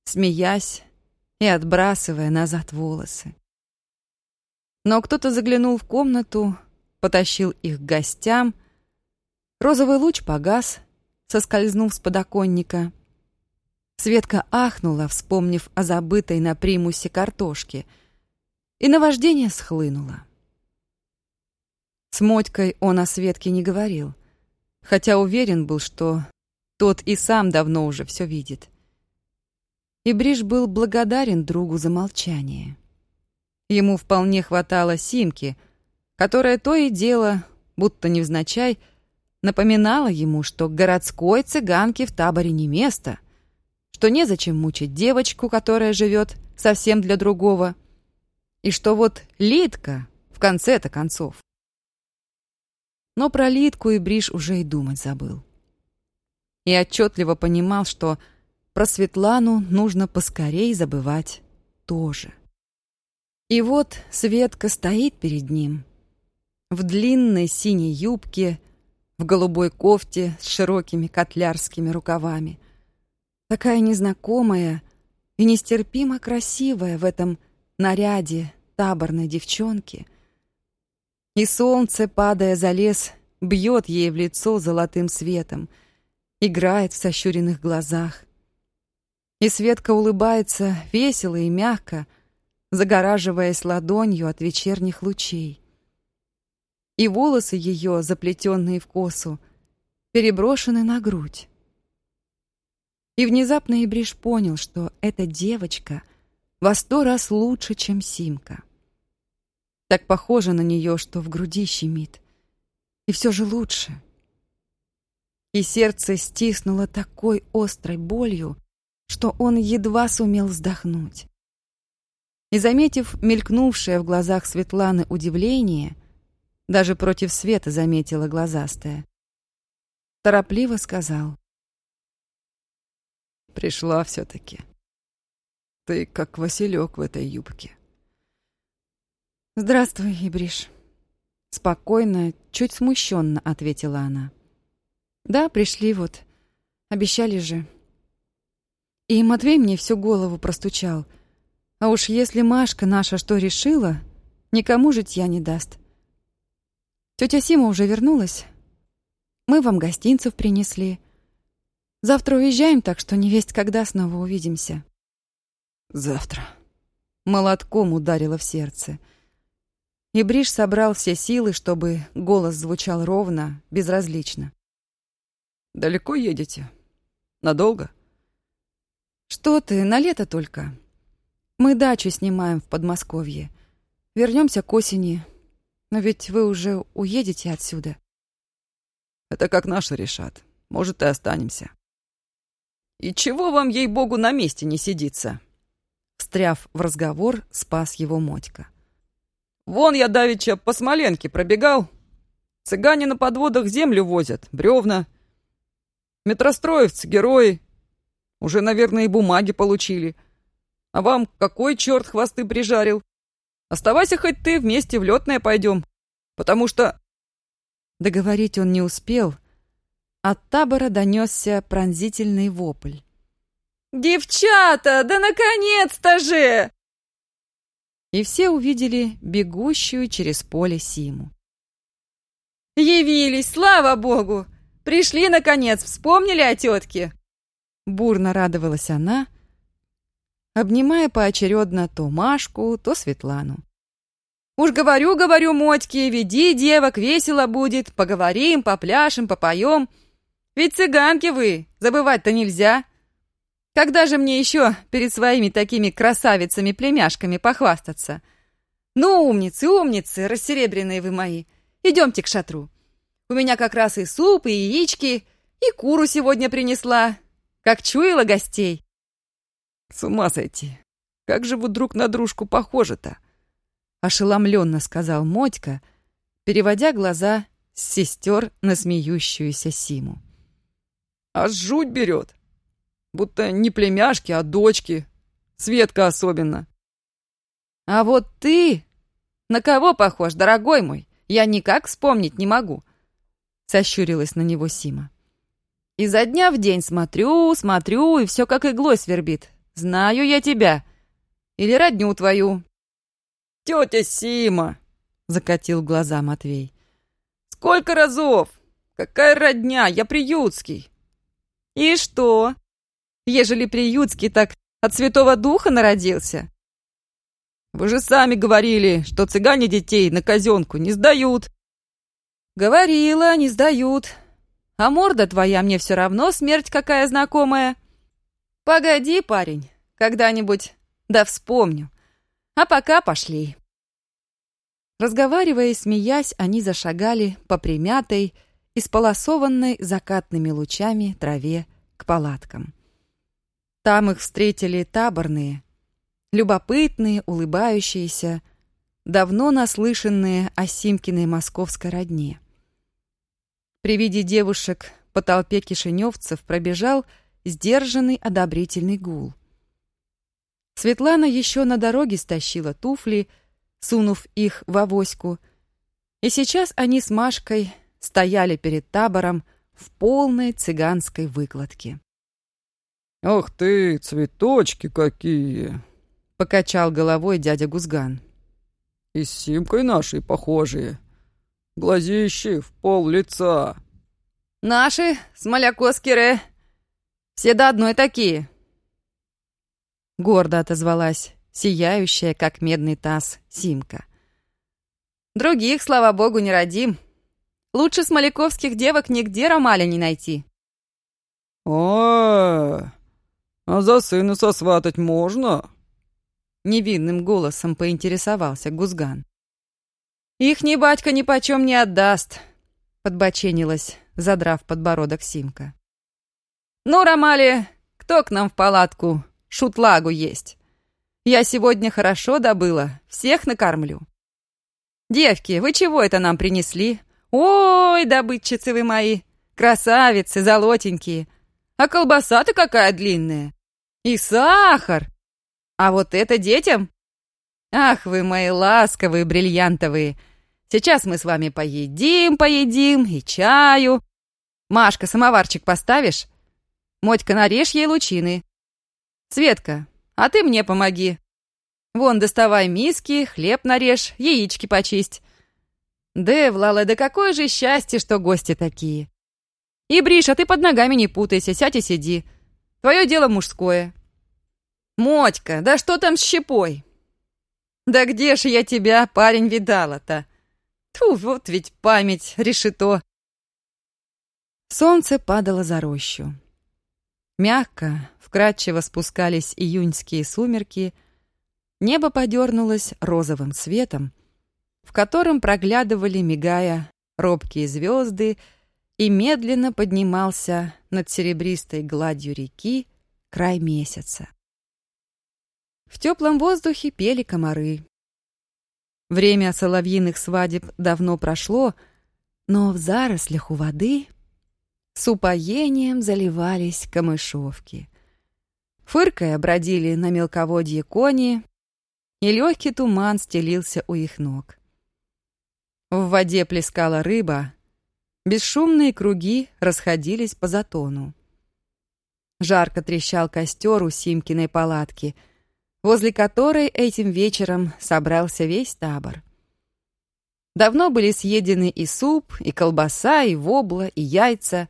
A: смеясь и отбрасывая назад волосы. Но кто-то заглянул в комнату, потащил их к гостям. Розовый луч погас, соскользнув с подоконника, Светка ахнула, вспомнив о забытой на примусе картошке. и наваждение схлынуло. С Мотькой он о Светке не говорил, хотя уверен был, что тот и сам давно уже все видит. И Бриш был благодарен другу за молчание. Ему вполне хватало Симки, которая то и дело, будто невзначай, напоминала ему, что городской цыганке в таборе не место, что незачем мучить девочку, которая живет совсем для другого, и что вот Литка в конце-то концов. Но про Литку и Бриш уже и думать забыл. И отчетливо понимал, что про Светлану нужно поскорей забывать тоже. И вот Светка стоит перед ним в длинной синей юбке, в голубой кофте с широкими котлярскими рукавами. Такая незнакомая и нестерпимо красивая в этом наряде таборной девчонки. И солнце, падая за лес, бьет ей в лицо золотым светом, играет в сощуренных глазах. И Светка улыбается весело и мягко, загораживаясь ладонью от вечерних лучей и волосы ее, заплетенные в косу, переброшены на грудь. И внезапно Ибриш понял, что эта девочка во сто раз лучше, чем Симка. Так похоже на нее, что в груди щемит. И все же лучше. И сердце стиснуло такой острой болью, что он едва сумел вздохнуть. И, заметив мелькнувшее в глазах Светланы удивление, даже против света заметила глазастая. Торопливо сказал.
C: Пришла все-таки. Ты как Василек в этой юбке.
A: Здравствуй, Ибриш. Спокойно, чуть смущенно ответила она. Да, пришли вот. Обещали же. И Матвей мне всю голову простучал. А уж если Машка наша что решила, никому житья не даст. Тетя Сима уже вернулась. Мы вам гостинцев принесли. Завтра уезжаем, так что не когда снова увидимся.
C: Завтра.
A: Молотком ударило в сердце. И Бриш собрал все силы, чтобы голос звучал ровно, безразлично.
C: Далеко едете? Надолго?
A: Что ты, на лето только. Мы дачу снимаем в Подмосковье. Вернемся к осени, но ведь вы уже уедете отсюда.
C: Это как наши решат. Может, и останемся. И чего вам, ей-богу, на месте не сидится?
A: Встряв в разговор, спас его Мотька.
C: Вон я давеча по Смоленке пробегал. Цыгане на подводах землю возят, бревна. Метростроевцы, герои. Уже, наверное, и бумаги получили. А вам какой черт хвосты прижарил? Оставайся хоть ты, вместе в летное пойдем. Потому что...»
A: Договорить он не успел. От табора донесся пронзительный вопль.
D: «Девчата, да наконец-то же!»
A: И все увидели бегущую через поле Симу.
D: «Явились, слава богу! Пришли, наконец, вспомнили о тетке!»
A: Бурно радовалась она, — обнимая поочередно то Машку, то Светлану.
D: «Уж говорю, говорю, Мотьки, веди девок, весело будет, поговорим, попляшем, попоем. Ведь цыганки вы, забывать-то нельзя. Когда же мне еще перед своими такими красавицами-племяшками похвастаться? Ну, умницы, умницы, рассеребряные вы мои, идемте к шатру. У меня как раз и суп, и яички, и куру сегодня принесла, как чуяла гостей.
C: С ума сойти. Как же вы друг на дружку похожи-то?
A: Ошеломленно сказал Мотька, переводя глаза с сестер на смеющуюся Симу.
C: Аж жуть берет. Будто не племяшки, а дочки. Светка особенно.
D: А вот ты... На кого похож, дорогой мой? Я никак вспомнить не могу. Сощурилась на него Сима. Изо дня в день смотрю, смотрю, и все как иглой свербит. Знаю я тебя. Или родню твою.
C: Тетя Сима,
A: закатил глаза Матвей.
C: Сколько разов? Какая родня? Я приютский.
D: И что? Ежели приютский, так от Святого Духа народился?
C: Вы же сами говорили, что цыгане детей на казенку не сдают.
E: Говорила, не сдают. А морда твоя мне все равно смерть какая знакомая. Погоди, парень, когда-нибудь да вспомню. А пока пошли. Разговаривая и смеясь, они зашагали по примятой, исполосованной закатными лучами траве к палаткам. Там их встретили таборные, любопытные, улыбающиеся, давно наслышанные о Симкиной московской родне. При виде девушек по толпе кишиневцев пробежал сдержанный одобрительный гул. Светлана еще на дороге стащила туфли, сунув их в авоську, и сейчас они с Машкой стояли перед табором в полной цыганской выкладке.
B: «Ах ты, цветочки какие!»
E: — покачал головой дядя Гузган.
B: «И с Симкой нашей похожие. Глазищи в пол лица».
E: «Наши, смолякоскеры, все до одной такие». Гордо отозвалась сияющая, как медный таз, Симка. «Других, слава богу, не родим. Лучше смоляковских девок нигде Ромаля не найти».
B: «О, а за сына сосватать можно?»
E: Невинным голосом поинтересовался Гузган. «Их ни батька ни почем не отдаст», — подбоченилась, задрав подбородок Симка. «Ну, Ромали, кто к нам в палатку? Шутлагу есть. Я сегодня хорошо добыла, всех накормлю. Девки, вы чего это нам принесли? Ой, добытчицы вы мои, красавицы, золотенькие. А колбаса-то какая длинная. И сахар. А вот это детям? Ах, вы мои ласковые, бриллиантовые. Сейчас мы с вами поедим, поедим и чаю. Машка, самоварчик поставишь? Мотька, нарежь ей лучины. Светка, а ты мне помоги. Вон, доставай миски, хлеб нарежь, яички почисть. Да, Влала, да какое же счастье, что гости такие. И, Бриша, ты под ногами не путайся, сядь и сиди. Твое дело мужское. Мотька, да что там с щепой? Да где ж я тебя, парень, видала-то? Тьфу, вот ведь память, решето. Солнце падало за рощу. Мягко, вкрадчиво спускались июньские сумерки, небо подернулось розовым светом, в котором проглядывали, мигая, робкие звезды, и медленно поднимался над серебристой гладью реки край месяца. В теплом воздухе пели комары. Время соловьиных свадеб давно прошло, но в зарослях у воды с упоением заливались камышовки. Фыркая бродили на мелководье кони, и легкий туман стелился у их ног. В воде плескала рыба, бесшумные круги расходились по затону. Жарко трещал костер у Симкиной палатки, возле которой этим вечером собрался весь табор. Давно были съедены и суп, и колбаса, и вобла, и яйца.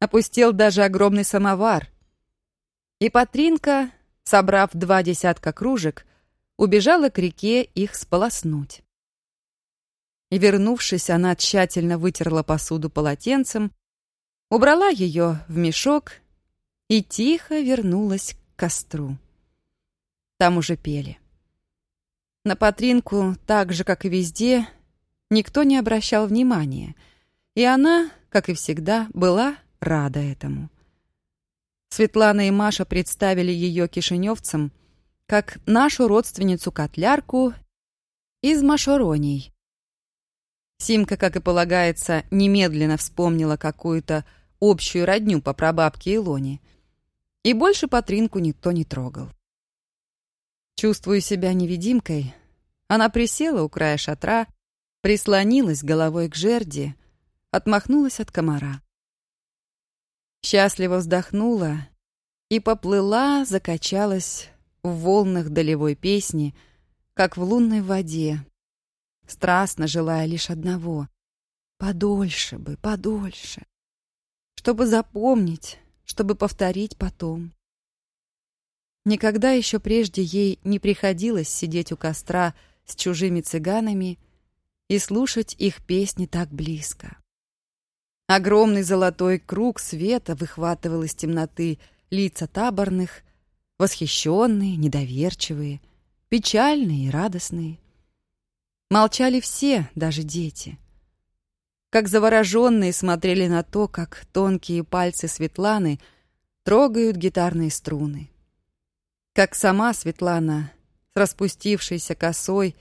E: Опустел даже огромный самовар — и Патринка, собрав два десятка кружек, убежала к реке их сполоснуть. И, вернувшись, она тщательно вытерла посуду полотенцем, убрала ее в мешок и тихо вернулась к костру. Там уже пели. На Патринку, так же, как и везде, никто не обращал внимания, и она, как и всегда, была рада этому. Светлана и Маша представили ее кишиневцам как нашу родственницу-котлярку из Машороней. Симка, как и полагается, немедленно вспомнила какую-то общую родню по прабабке Илоне. И больше Патринку никто не трогал. Чувствуя себя невидимкой, она присела у края шатра, прислонилась головой к жерди, отмахнулась от комара счастливо вздохнула и поплыла, закачалась в волнах долевой песни, как в лунной воде, страстно желая лишь одного — подольше бы, подольше, чтобы запомнить, чтобы повторить потом.
A: Никогда еще прежде ей не приходилось сидеть у костра с чужими цыганами и слушать их песни так близко. Огромный золотой круг света выхватывал из темноты лица таборных, восхищенные, недоверчивые, печальные и радостные. Молчали все, даже дети. Как завороженные смотрели на то, как тонкие пальцы Светланы трогают гитарные струны. Как сама Светлана с распустившейся косой,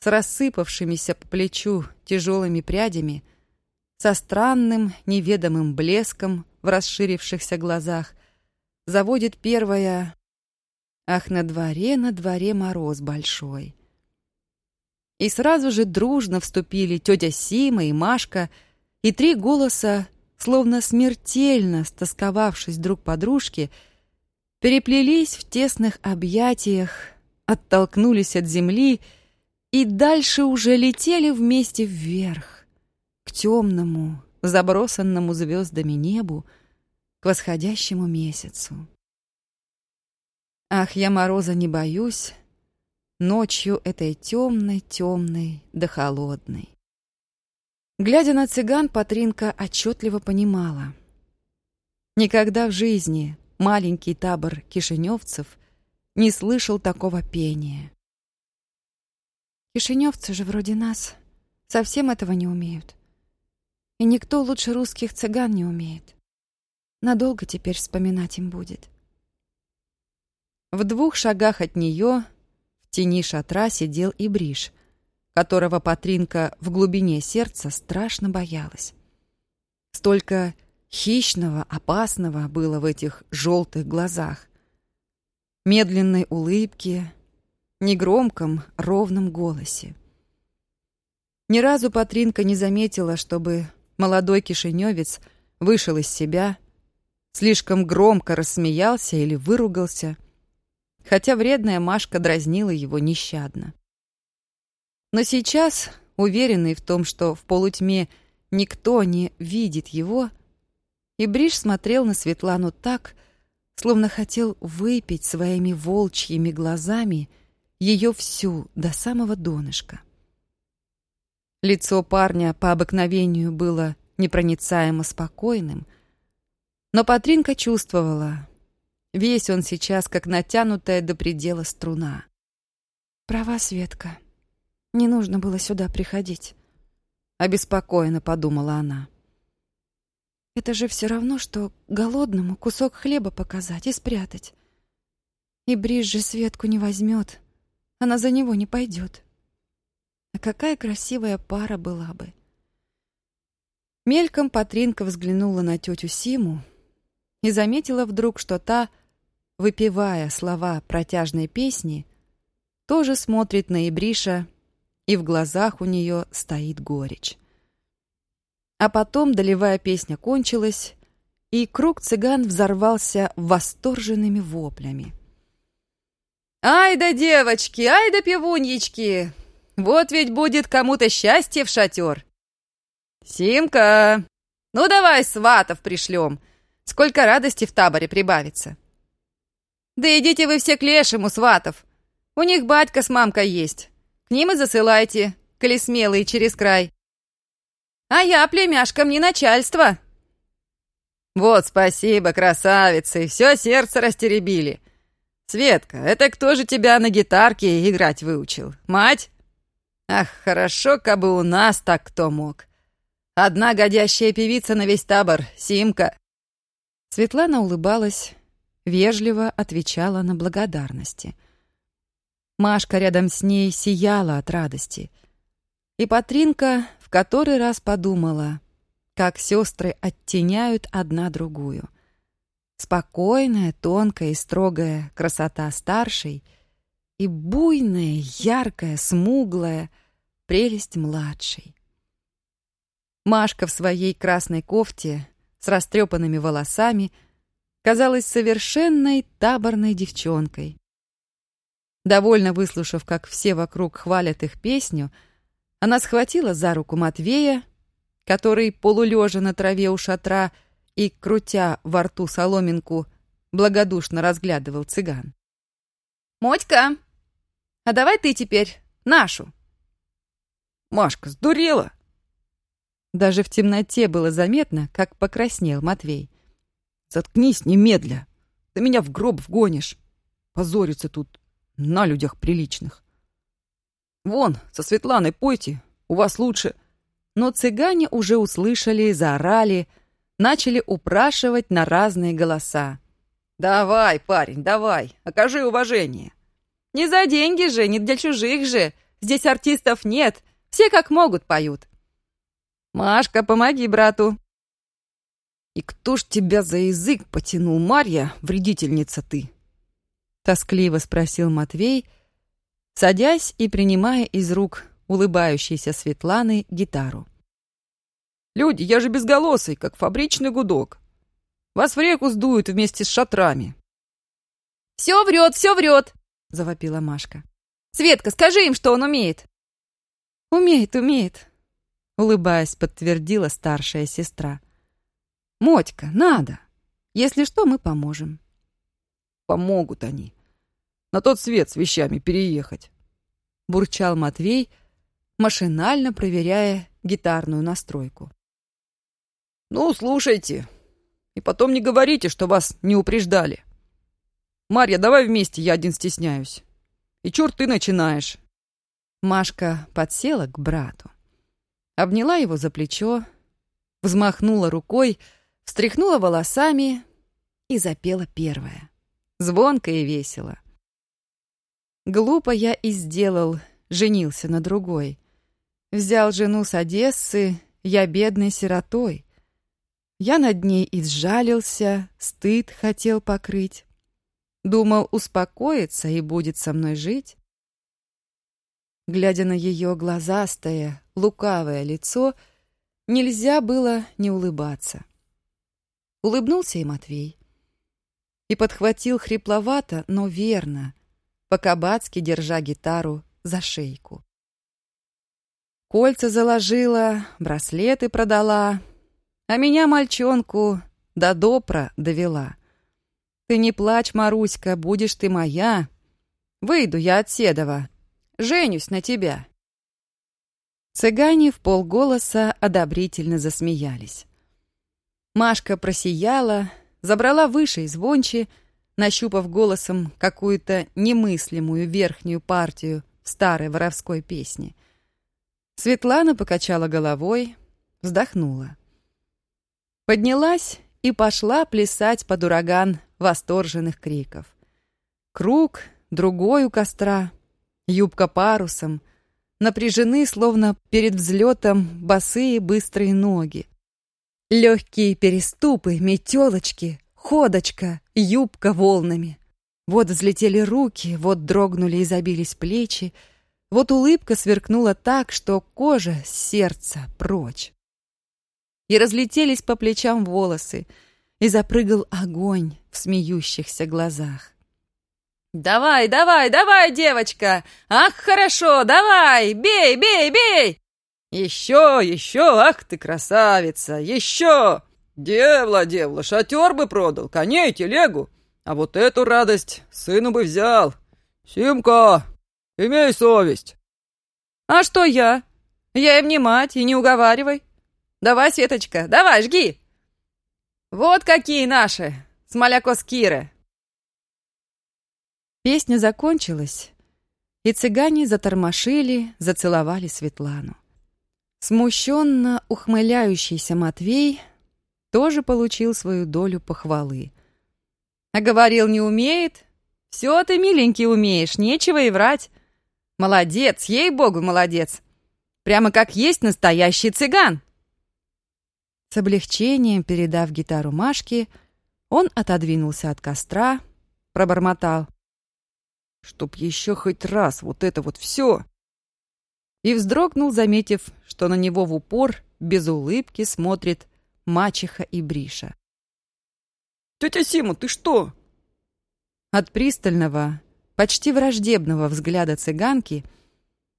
A: с рассыпавшимися по плечу тяжелыми прядями, со странным неведомым блеском в расширившихся глазах, заводит первая «Ах, на дворе, на дворе мороз большой». И сразу же дружно вступили тетя Сима и Машка, и три голоса, словно смертельно стосковавшись друг по дружке, переплелись в тесных объятиях, оттолкнулись от земли и дальше уже летели вместе вверх, к темному, забросанному звездами небу, к восходящему месяцу. Ах, я мороза не боюсь, ночью этой темной, темной да холодной. Глядя на цыган, Патринка отчетливо понимала. Никогда в жизни маленький табор кишиневцев не слышал такого пения. Кишиневцы же вроде нас совсем этого не умеют. И никто лучше русских цыган не умеет. Надолго теперь вспоминать им будет. В двух шагах от нее тени шатра сидел и Бриш, которого Патринка в глубине сердца страшно боялась. Столько Хищного, опасного было в этих желтых глазах. Медленной улыбке, негромком, ровном голосе. Ни разу Патринка не заметила, чтобы молодой кишиневец вышел из себя, слишком громко рассмеялся или выругался, хотя вредная Машка дразнила его нещадно. Но сейчас, уверенный в том, что в полутьме никто не видит его, — и Бриш смотрел на Светлану так, словно хотел выпить своими волчьими глазами ее всю до самого донышка. Лицо парня по обыкновению было непроницаемо спокойным, но Патринка чувствовала, весь он сейчас как натянутая до предела струна. «Права, Светка, не нужно было сюда приходить», — обеспокоенно подумала она. Это же все равно, что голодному кусок хлеба показать и спрятать. И Бриж же Светку не возьмет, она за него не пойдет. А какая красивая пара была бы. Мельком Патринка взглянула на тетю Симу и заметила вдруг, что та, выпевая слова протяжной песни, тоже смотрит на Ибриша, и в глазах у нее стоит горечь. А потом долевая песня кончилась, и круг цыган взорвался восторженными воплями. «Ай да девочки, ай да пивуньечки! Вот ведь будет кому-то счастье в шатер! Симка, ну давай сватов пришлем, сколько радости в таборе прибавится! Да идите вы все к лешему, сватов! У них батька с мамкой есть, к ним и засылайте, коли смелые через край!» А я племяшкам не начальство. Вот спасибо, красавицы, все сердце растеребили. Светка, это кто же тебя на гитарке играть выучил? Мать? Ах, хорошо, кабы у нас так кто мог. Одна годящая певица на весь табор, Симка. Светлана улыбалась, вежливо отвечала на благодарности. Машка рядом с ней сияла от радости. И Патринка который раз подумала, как сестры оттеняют одна другую. Спокойная, тонкая и строгая красота старшей и буйная, яркая, смуглая прелесть младшей. Машка в своей красной кофте с растрепанными волосами казалась совершенной таборной девчонкой. Довольно выслушав, как все вокруг хвалят их песню, она схватила за руку Матвея, который, полулежа на траве у шатра и, крутя во рту соломинку, благодушно разглядывал цыган.
E: Мотька, а давай ты теперь нашу.
C: Машка, сдурела?
A: Даже в темноте было заметно, как покраснел Матвей.
C: Заткнись немедля. Ты меня в гроб вгонишь. Позориться тут на людях приличных. Вон, со Светланой пойте, у вас лучше.
A: Но цыгане уже услышали, заорали, начали упрашивать на разные голоса.
C: Давай, парень, давай, окажи уважение.
E: Не за деньги же, не для чужих же. Здесь артистов нет, все как могут поют. Машка, помоги брату.
C: И кто ж тебя за язык потянул, Марья, вредительница ты?
A: Тоскливо спросил Матвей, садясь и принимая из рук улыбающейся Светланы гитару.
C: «Люди, я же безголосый, как фабричный гудок. Вас в реку сдуют вместе с шатрами».
E: «Все врет, все врет!» — завопила Машка. «Светка, скажи им, что он умеет!»
A: «Умеет, умеет!» — улыбаясь, подтвердила старшая сестра. «Мотька, надо! Если что, мы поможем».
C: «Помогут они на тот свет с вещами переехать.
A: Бурчал Матвей, машинально проверяя гитарную настройку.
C: Ну, слушайте. И потом не говорите, что вас не упреждали. Марья, давай вместе, я один стесняюсь. И черт ты начинаешь.
A: Машка подсела к брату, обняла его за плечо, взмахнула рукой, встряхнула волосами и запела первая. Звонко и весело. Глупо я и сделал, женился на другой. Взял жену с Одессы, я бедной сиротой. Я над ней изжалился, стыд хотел покрыть. Думал успокоиться и будет со мной жить. Глядя на ее глазастое, лукавое лицо, нельзя было не улыбаться. Улыбнулся и Матвей. И подхватил хрипловато, но верно — по-кабацки держа гитару за шейку. Кольца заложила, браслеты продала, а меня, мальчонку, до допра довела. Ты не плачь, Маруська, будешь ты моя. Выйду я от Седова, женюсь на тебя. Цыгане в полголоса одобрительно засмеялись. Машка просияла, забрала выше и звонче, нащупав голосом какую-то немыслимую верхнюю партию старой воровской песни. Светлана покачала головой, вздохнула. Поднялась и пошла плясать под ураган восторженных криков. Круг, другой у костра, юбка парусом, напряжены, словно перед взлетом, босые быстрые ноги. Легкие переступы, метелочки, ходочка, юбка волнами. Вот взлетели руки, вот дрогнули и забились плечи, вот улыбка сверкнула так, что кожа с сердца прочь. И разлетелись по плечам волосы, и запрыгал огонь в смеющихся глазах.
E: «Давай, давай, давай, девочка! Ах, хорошо, давай! Бей, бей, бей!»
C: «Еще, еще! Ах ты красавица! Еще!» «Девла, девла, шатер бы продал, коней, телегу, а вот эту радость сыну бы взял. Симка, имей совесть».
E: «А что я? Я им не мать, и не уговаривай. Давай, Светочка, давай, жги!» «Вот какие наши, смоляко-скиры!»
A: Песня закончилась, и цыгане затормошили, зацеловали Светлану. Смущенно ухмыляющийся Матвей тоже получил свою долю похвалы.
E: А говорил, не умеет? Все ты, миленький, умеешь, нечего и врать. Молодец, ей-богу, молодец. Прямо как есть настоящий цыган.
A: С облегчением передав гитару Машке, он отодвинулся от костра, пробормотал.
C: «Чтоб еще хоть раз вот это вот все!»
A: И вздрогнул, заметив, что на него в упор, без улыбки, смотрит мачеха и Бриша.
C: «Тетя Сима, ты что?»
A: От пристального, почти враждебного взгляда цыганки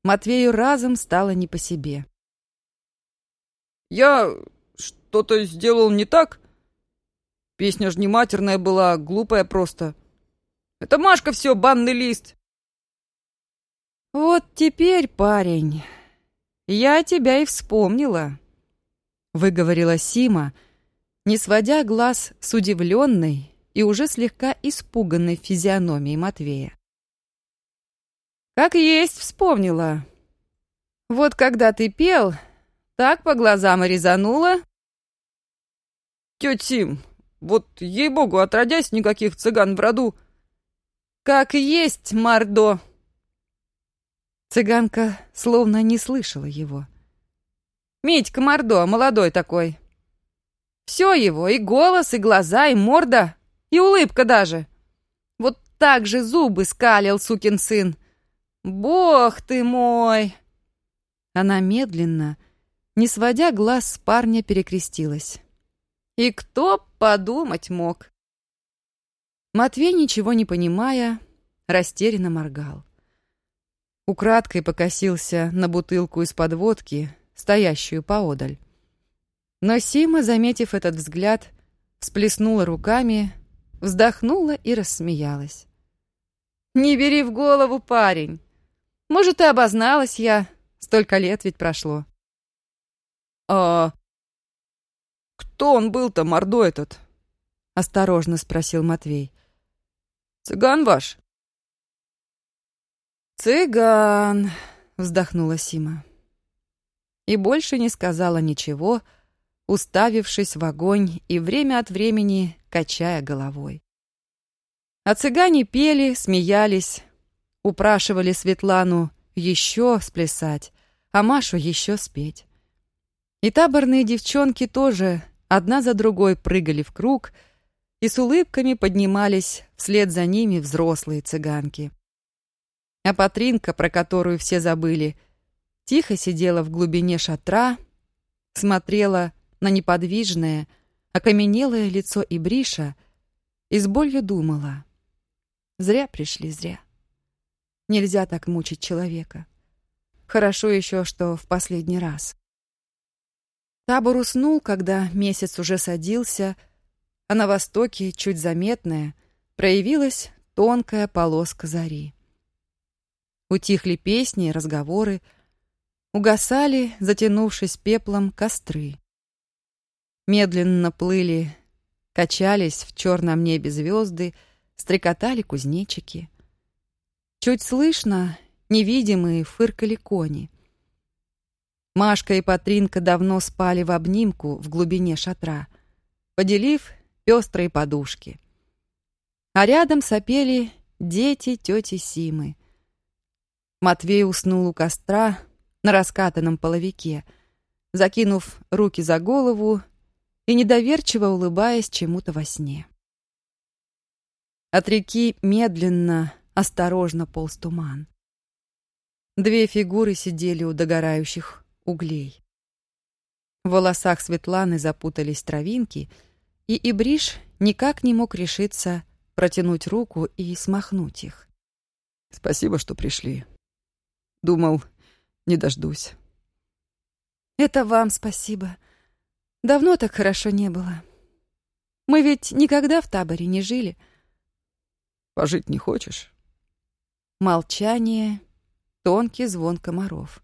A: Матвею разом стало не по себе.
C: «Я что-то сделал не так? Песня ж не матерная была, глупая просто. Это Машка все, банный лист.
A: Вот теперь, парень, я тебя и вспомнила, выговорила Сима, не сводя глаз с удивленной и уже слегка испуганной физиономией Матвея. Как есть вспомнила. Вот когда ты пел, так по глазам и резанула.
C: Тетя Сим, вот ей-богу, отродясь, никаких цыган в роду.
A: Как есть, Мордо. Цыганка словно не слышала его. Митька Мордо, молодой такой. Все его, и голос, и глаза, и морда, и улыбка даже. Вот так же зубы скалил сукин сын. Бог ты мой! Она медленно, не сводя глаз с парня, перекрестилась. И кто подумать мог? Матвей, ничего не понимая, растерянно моргал. Украдкой покосился на бутылку из-под водки, стоящую поодаль. Но Сима, заметив этот взгляд, всплеснула руками, вздохнула и рассмеялась. «Не бери в голову, парень. Может, и обозналась я. Столько лет ведь прошло».
C: «А кто он был-то, мордо этот?»
A: — осторожно спросил Матвей.
C: «Цыган ваш?»
A: «Цыган», — вздохнула Сима. И больше не сказала ничего, уставившись в огонь и время от времени качая головой. А цыгане пели, смеялись, упрашивали Светлану еще сплясать, а Машу еще спеть. И таборные девчонки тоже одна за другой прыгали в круг и с улыбками поднимались вслед за ними взрослые цыганки. А Патринка, про которую все забыли, тихо сидела в глубине шатра, смотрела на неподвижное, окаменелое лицо Ибриша и с болью думала. Зря пришли, зря. Нельзя так мучить человека. Хорошо еще, что в последний раз. Табор уснул, когда месяц уже садился, а на востоке, чуть заметная, проявилась тонкая полоска зари. Утихли песни и разговоры, угасали, затянувшись пеплом, костры. Медленно плыли, качались в черном небе звезды, стрекотали кузнечики. Чуть слышно, невидимые, фыркали кони. Машка и Патринка давно спали в обнимку в глубине шатра, поделив пестрые подушки. А рядом сопели дети тети Симы. Матвей уснул у костра на раскатанном половике, закинув руки за голову и недоверчиво улыбаясь чему-то во сне. От реки медленно, осторожно полз туман. Две фигуры сидели у догорающих углей. В волосах Светланы запутались травинки, и Ибриш никак не мог решиться протянуть руку и смахнуть их.
C: «Спасибо, что пришли. Думал, не дождусь».
E: «Это вам спасибо. Давно так хорошо не было. Мы ведь никогда в таборе не жили».
C: «Пожить не хочешь?»
A: Молчание, тонкий звон комаров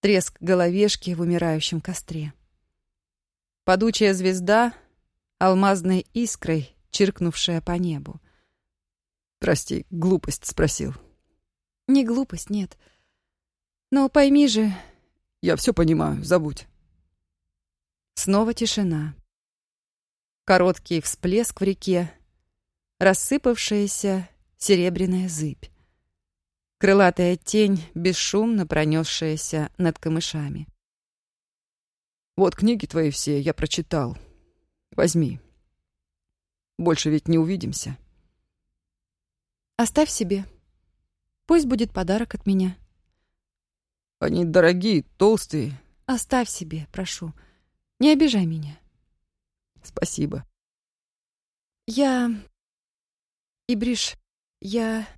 A: треск головешки в умирающем костре. Падучая звезда, алмазной искрой, чиркнувшая по небу.
C: «Прости, глупость спросил».
E: «Не глупость, нет. Но пойми же...»
C: «Я все понимаю, забудь».
A: Снова тишина. Короткий всплеск в реке, рассыпавшаяся серебряная зыбь крылатая тень, бесшумно пронесшаяся над камышами.
C: «Вот книги твои все я прочитал. Возьми. Больше ведь не увидимся».
E: «Оставь себе. Пусть будет подарок от меня».
C: «Они дорогие, толстые».
E: «Оставь себе, прошу. Не обижай меня».
C: «Спасибо».
E: «Я... Ибриш, я...»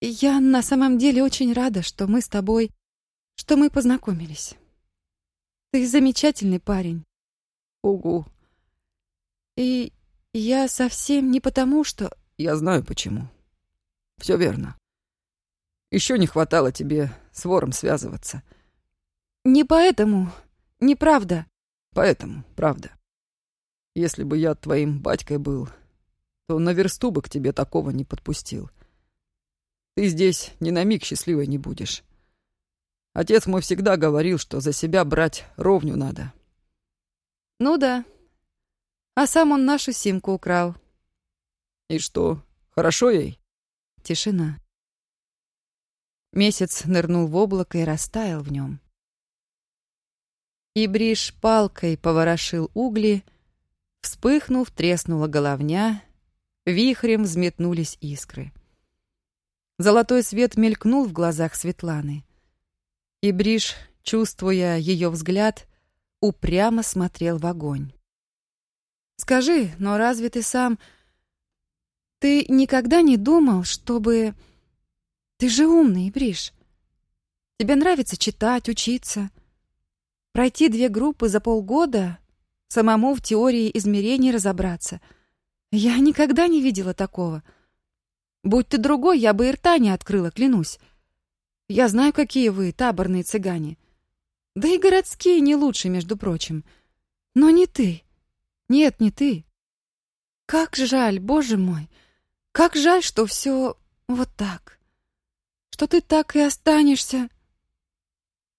E: Я на самом деле очень рада, что мы с тобой... что мы познакомились. Ты замечательный парень.
C: Угу.
E: И я совсем не потому, что...
C: Я знаю почему. Все верно. Еще не хватало тебе с вором связываться.
E: Не поэтому. Неправда.
C: Поэтому, правда. Если бы я твоим батькой был, то на версту бы к тебе такого не подпустил. Ты здесь ни на миг счастливой не будешь. Отец мой всегда говорил, что за себя брать ровню надо.
E: Ну да. А сам он нашу симку украл.
C: И что, хорошо ей?
E: Тишина. Месяц нырнул в облако и растаял в нем. И палкой поворошил угли, вспыхнув, треснула головня, вихрем взметнулись искры. Золотой свет мелькнул в глазах Светланы. И чувствуя ее взгляд, упрямо смотрел в огонь. «Скажи, но разве ты сам... Ты никогда не думал, чтобы... Ты же умный, Бриш. Тебе нравится читать, учиться. Пройти две группы за полгода, самому в теории измерений разобраться. Я никогда не видела такого. Будь ты другой, я бы и рта не открыла, клянусь. Я знаю, какие вы, таборные цыгане. Да и городские не лучше, между прочим. Но не ты. Нет, не ты. Как жаль, боже мой. Как жаль, что все вот так. Что ты так и останешься.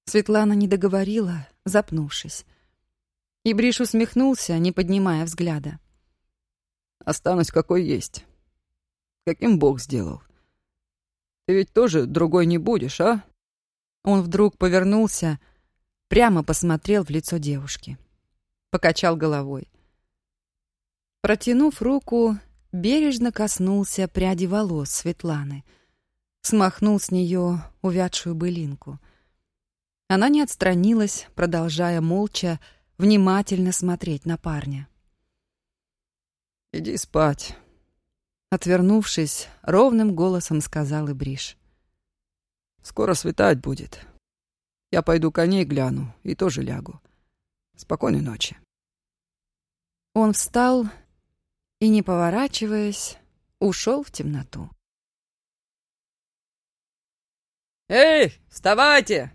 E: Светлана не договорила, запнувшись. И Бриш усмехнулся, не поднимая взгляда.
C: «Останусь какой есть. Каким Бог сделал. Ты ведь тоже другой не будешь, а?»
E: Он вдруг повернулся, прямо посмотрел в лицо девушки. Покачал головой. Протянув руку, бережно коснулся пряди волос Светланы. Смахнул с нее увядшую былинку. Она не отстранилась, продолжая молча, внимательно смотреть на парня.
C: «Иди спать»,
E: Отвернувшись, ровным голосом сказал Ибриш.
C: «Скоро светать будет. Я пойду коней гляну и тоже лягу. Спокойной ночи».
E: Он встал и, не поворачиваясь, ушел в темноту.
C: «Эй, вставайте!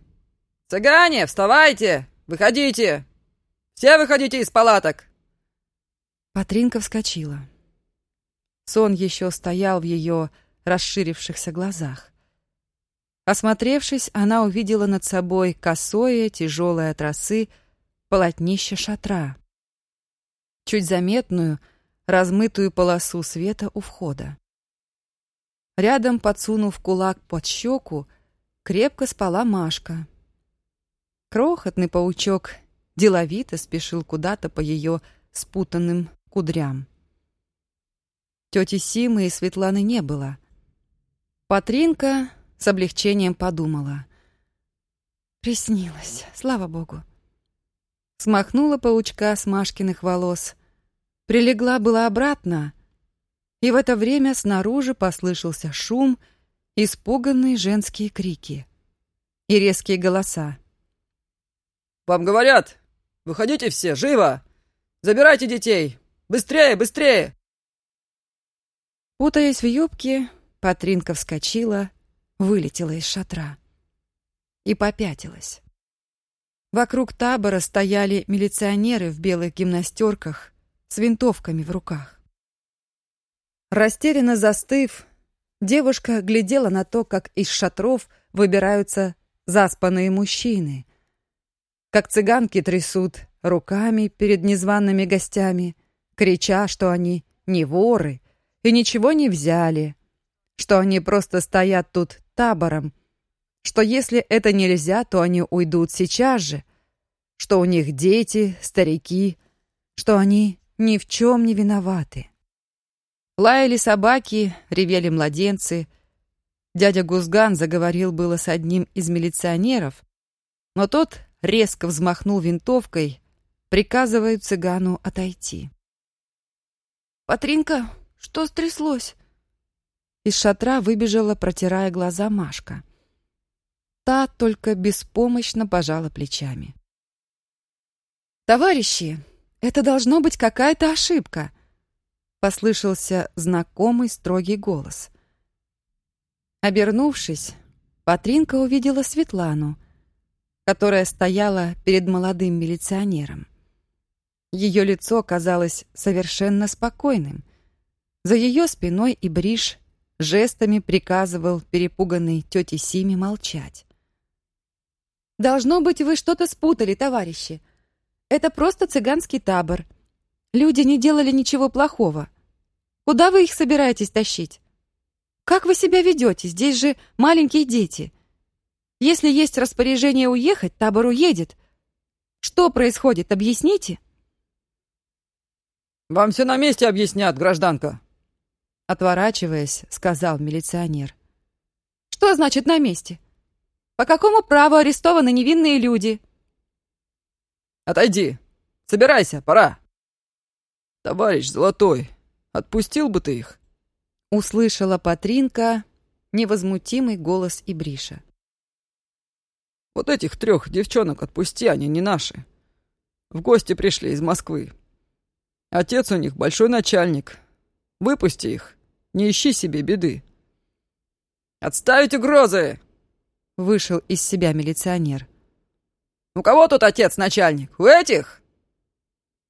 C: Цыгане, вставайте! Выходите! Все выходите из палаток!»
E: Патринка вскочила. Сон еще стоял в ее расширившихся глазах. Осмотревшись, она увидела над собой косое, тяжелое от росы полотнище шатра. Чуть заметную, размытую полосу света у входа. Рядом, подсунув кулак под щеку, крепко спала Машка. Крохотный паучок деловито спешил куда-то по ее спутанным кудрям. Тети Симы и Светланы не было. Патринка с облегчением подумала. Приснилось, слава богу. Смахнула паучка с Машкиных волос. Прилегла была обратно, и в это время снаружи послышался шум, испуганные женские крики и резкие голоса.
C: «Вам говорят! Выходите все, живо! Забирайте детей! Быстрее, быстрее!»
E: Путаясь в юбке, Патринка вскочила, вылетела из шатра и попятилась. Вокруг табора стояли милиционеры в белых гимнастерках с винтовками в руках. Растерянно застыв, девушка глядела на то, как из шатров выбираются заспанные мужчины, как цыганки трясут руками перед незваными гостями, крича, что они не воры, и ничего не взяли, что они просто стоят тут табором, что если это нельзя, то они уйдут сейчас же, что у них дети, старики, что они ни в чем не виноваты. Лаяли собаки, ревели младенцы. Дядя Гузган заговорил было с одним из милиционеров, но тот резко взмахнул винтовкой, приказывая цыгану отойти. «Патринка, что стряслось?» Из шатра выбежала, протирая глаза Машка. Та только беспомощно пожала плечами. «Товарищи, это должно быть какая-то ошибка.
A: Послышался знакомый строгий голос. Обернувшись, Патринка увидела Светлану, которая стояла перед молодым милиционером. Ее лицо казалось совершенно спокойным. За ее спиной и Бриш жестами приказывал перепуганной тете Симе молчать. «Должно быть, вы что-то спутали, товарищи. Это просто цыганский табор. Люди не делали ничего плохого. Куда вы их собираетесь тащить? Как вы себя ведете? Здесь же маленькие дети. Если есть распоряжение уехать, табор уедет. Что происходит, объясните?»
C: «Вам все на месте объяснят, гражданка»,
A: Отворачиваясь, сказал милиционер. «Что значит на месте? По какому праву арестованы невинные люди?»
C: «Отойди! Собирайся, пора!» «Товарищ Золотой, отпустил бы ты их?»
A: Услышала Патринка невозмутимый голос Ибриша.
C: «Вот этих трех девчонок отпусти, они не наши. В гости пришли из Москвы. Отец у них большой начальник. Выпусти их. Не ищи себе беды. «Отставить угрозы!» Вышел из себя милиционер. «У кого тут отец-начальник? У этих?»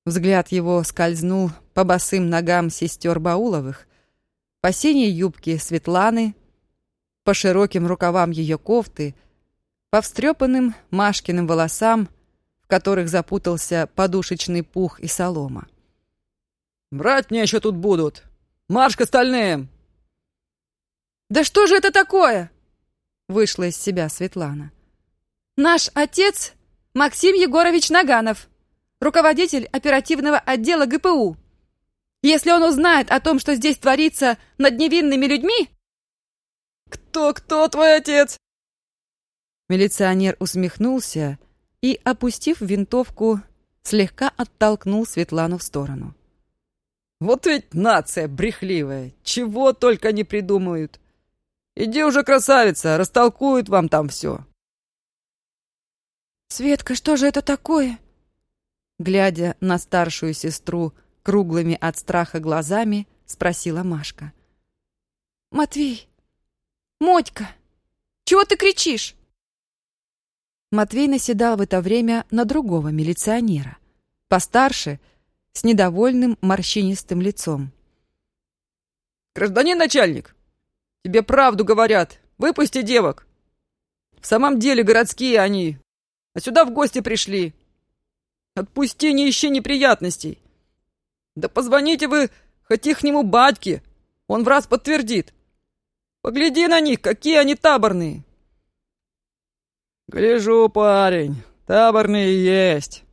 A: Взгляд его скользнул по босым ногам сестер Бауловых, по синей юбке Светланы, по широким рукавам ее кофты, по встрепанным Машкиным волосам, в которых запутался подушечный пух и солома.
C: «Брать мне еще тут будут!» Марш к остальным!»
E: «Да что же это такое?» Вышла из себя Светлана. «Наш отец Максим Егорович Наганов, руководитель оперативного отдела ГПУ. Если он узнает о том, что здесь творится над невинными людьми...»
C: «Кто-кто твой отец?»
A: Милиционер усмехнулся и, опустив винтовку, слегка оттолкнул Светлану в сторону.
C: Вот ведь нация брехливая, чего только не придумают. Иди уже, красавица, растолкуют вам там все.
E: Светка, что же это такое?
A: Глядя на старшую сестру круглыми от страха глазами, спросила Машка.
E: Матвей, Мотька, чего ты кричишь?
A: Матвей наседал в это время на другого милиционера. Постарше — с недовольным морщинистым лицом.
C: «Гражданин начальник, тебе правду говорят. Выпусти девок. В самом деле городские они, а сюда в гости пришли. Отпусти, не ищи неприятностей. Да позвоните вы хоть ихнему батьке, он в раз подтвердит. Погляди на них, какие они таборные». «Гляжу, парень, таборные есть».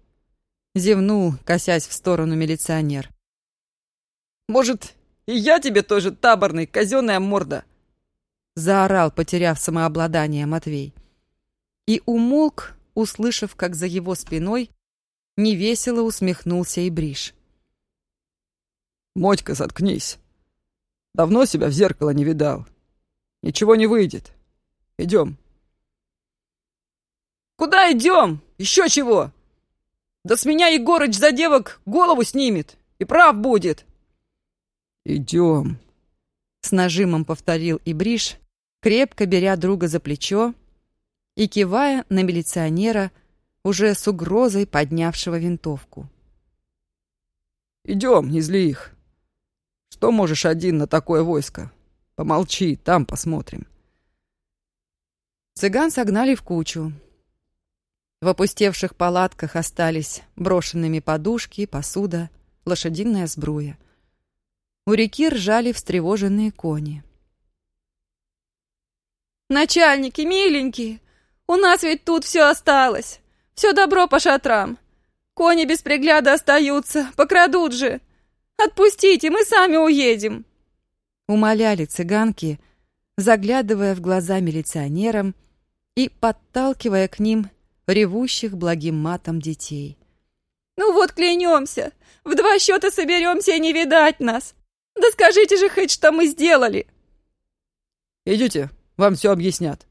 A: Зевнул, косясь в сторону милиционер.
C: «Может, и я тебе тоже таборный, казенная морда?»
A: Заорал, потеряв самообладание Матвей. И умолк, услышав, как за его спиной невесело усмехнулся и Бриш.
C: «Мотька, заткнись. Давно себя в зеркало не видал. Ничего не выйдет. Идем». «Куда идем? Еще чего?» Да с меня Егорыч за девок голову снимет. И прав будет. Идем.
A: С нажимом повторил Ибриш, крепко беря друга за плечо и кивая на милиционера, уже с угрозой поднявшего винтовку.
C: «Идем, не зли их. Что можешь один на такое войско? Помолчи, там посмотрим».
A: Цыган согнали в кучу, в опустевших палатках остались брошенными подушки, посуда, лошадиная сбруя. У реки ржали встревоженные кони.
E: «Начальники, миленькие, у нас ведь тут все осталось. Все добро по шатрам. Кони без пригляда остаются, покрадут же. Отпустите, мы сами уедем!»
A: Умоляли цыганки, заглядывая в глаза милиционерам и подталкивая к ним ревущих благим матом детей.
E: «Ну вот клянемся, в два счета соберемся и не видать нас. Да скажите же хоть, что мы сделали!»
C: «Идите, вам все объяснят».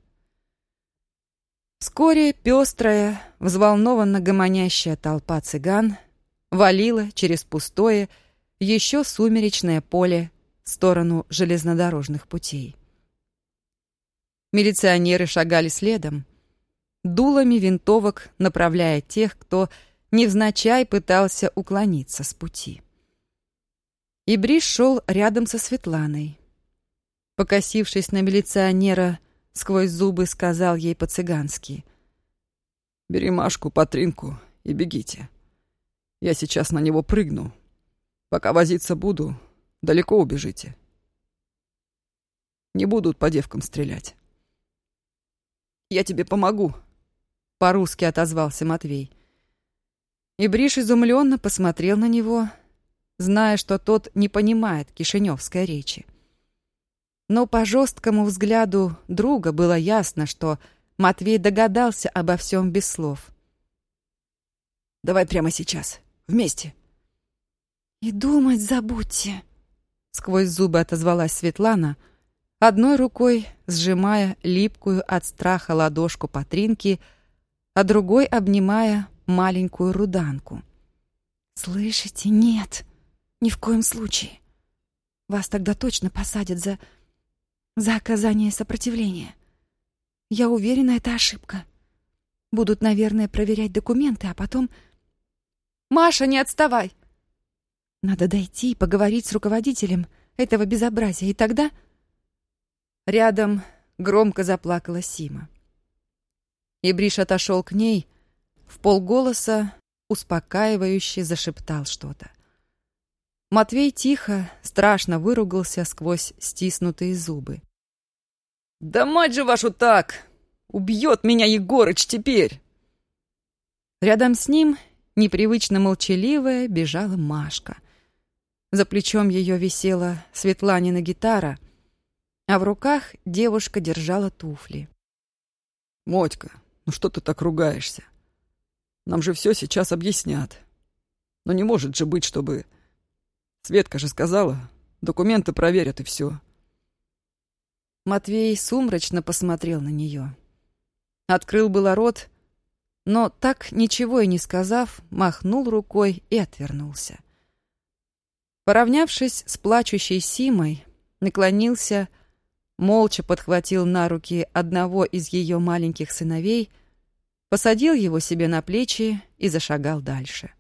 A: Вскоре пестрая, взволнованно гомонящая толпа цыган валила через пустое, еще сумеречное поле в сторону железнодорожных путей. Милиционеры шагали следом, дулами винтовок направляя тех, кто невзначай пытался уклониться с пути. И Бриш шел рядом со Светланой. Покосившись на милиционера, сквозь зубы сказал ей по-цыгански.
B: «Бери Машку, Патринку и бегите. Я сейчас на него прыгну. Пока возиться буду, далеко убежите. Не будут по девкам стрелять». «Я тебе помогу», — по-русски отозвался Матвей.
A: И Бриш изумленно посмотрел на него, зная, что тот не понимает кишиневской речи. Но по жесткому взгляду друга было ясно, что Матвей догадался обо всем без слов.
B: «Давай прямо сейчас, вместе».
E: «И думать забудьте», —
A: сквозь зубы отозвалась Светлана, одной рукой сжимая липкую от страха ладошку Патринки, а другой обнимая маленькую руданку.
E: «Слышите? Нет!» Ни в коем случае. Вас тогда точно посадят за... за оказание сопротивления. Я уверена, это ошибка. Будут, наверное, проверять документы, а потом... «Маша, не отставай!» Надо дойти и поговорить с руководителем этого безобразия, и тогда...
A: Рядом громко заплакала Сима. Ибриш отошел к ней, в полголоса успокаивающе зашептал что-то. Матвей тихо, страшно выругался сквозь стиснутые зубы.
C: «Да мать же вашу так! Убьет меня Егорыч теперь!»
A: Рядом с ним, непривычно молчаливая, бежала Машка. За плечом ее висела Светланина гитара, а в руках девушка держала туфли.
B: «Мотька, ну что ты так ругаешься? Нам же все сейчас объяснят. Но не может же быть, чтобы Светка же сказала, документы проверят и все.
A: Матвей сумрачно посмотрел на нее. Открыл было рот, но так ничего и не сказав, махнул рукой и отвернулся. Поравнявшись с плачущей Симой, наклонился, молча подхватил на руки одного из ее маленьких сыновей, посадил его себе на плечи и зашагал дальше.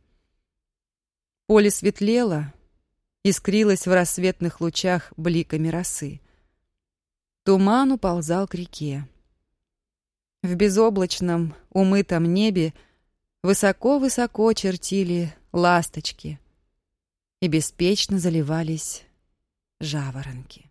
A: Поле светлело, искрилась в рассветных лучах бликами росы. Туман уползал к реке. В безоблачном, умытом небе высоко-высоко чертили ласточки и беспечно заливались жаворонки.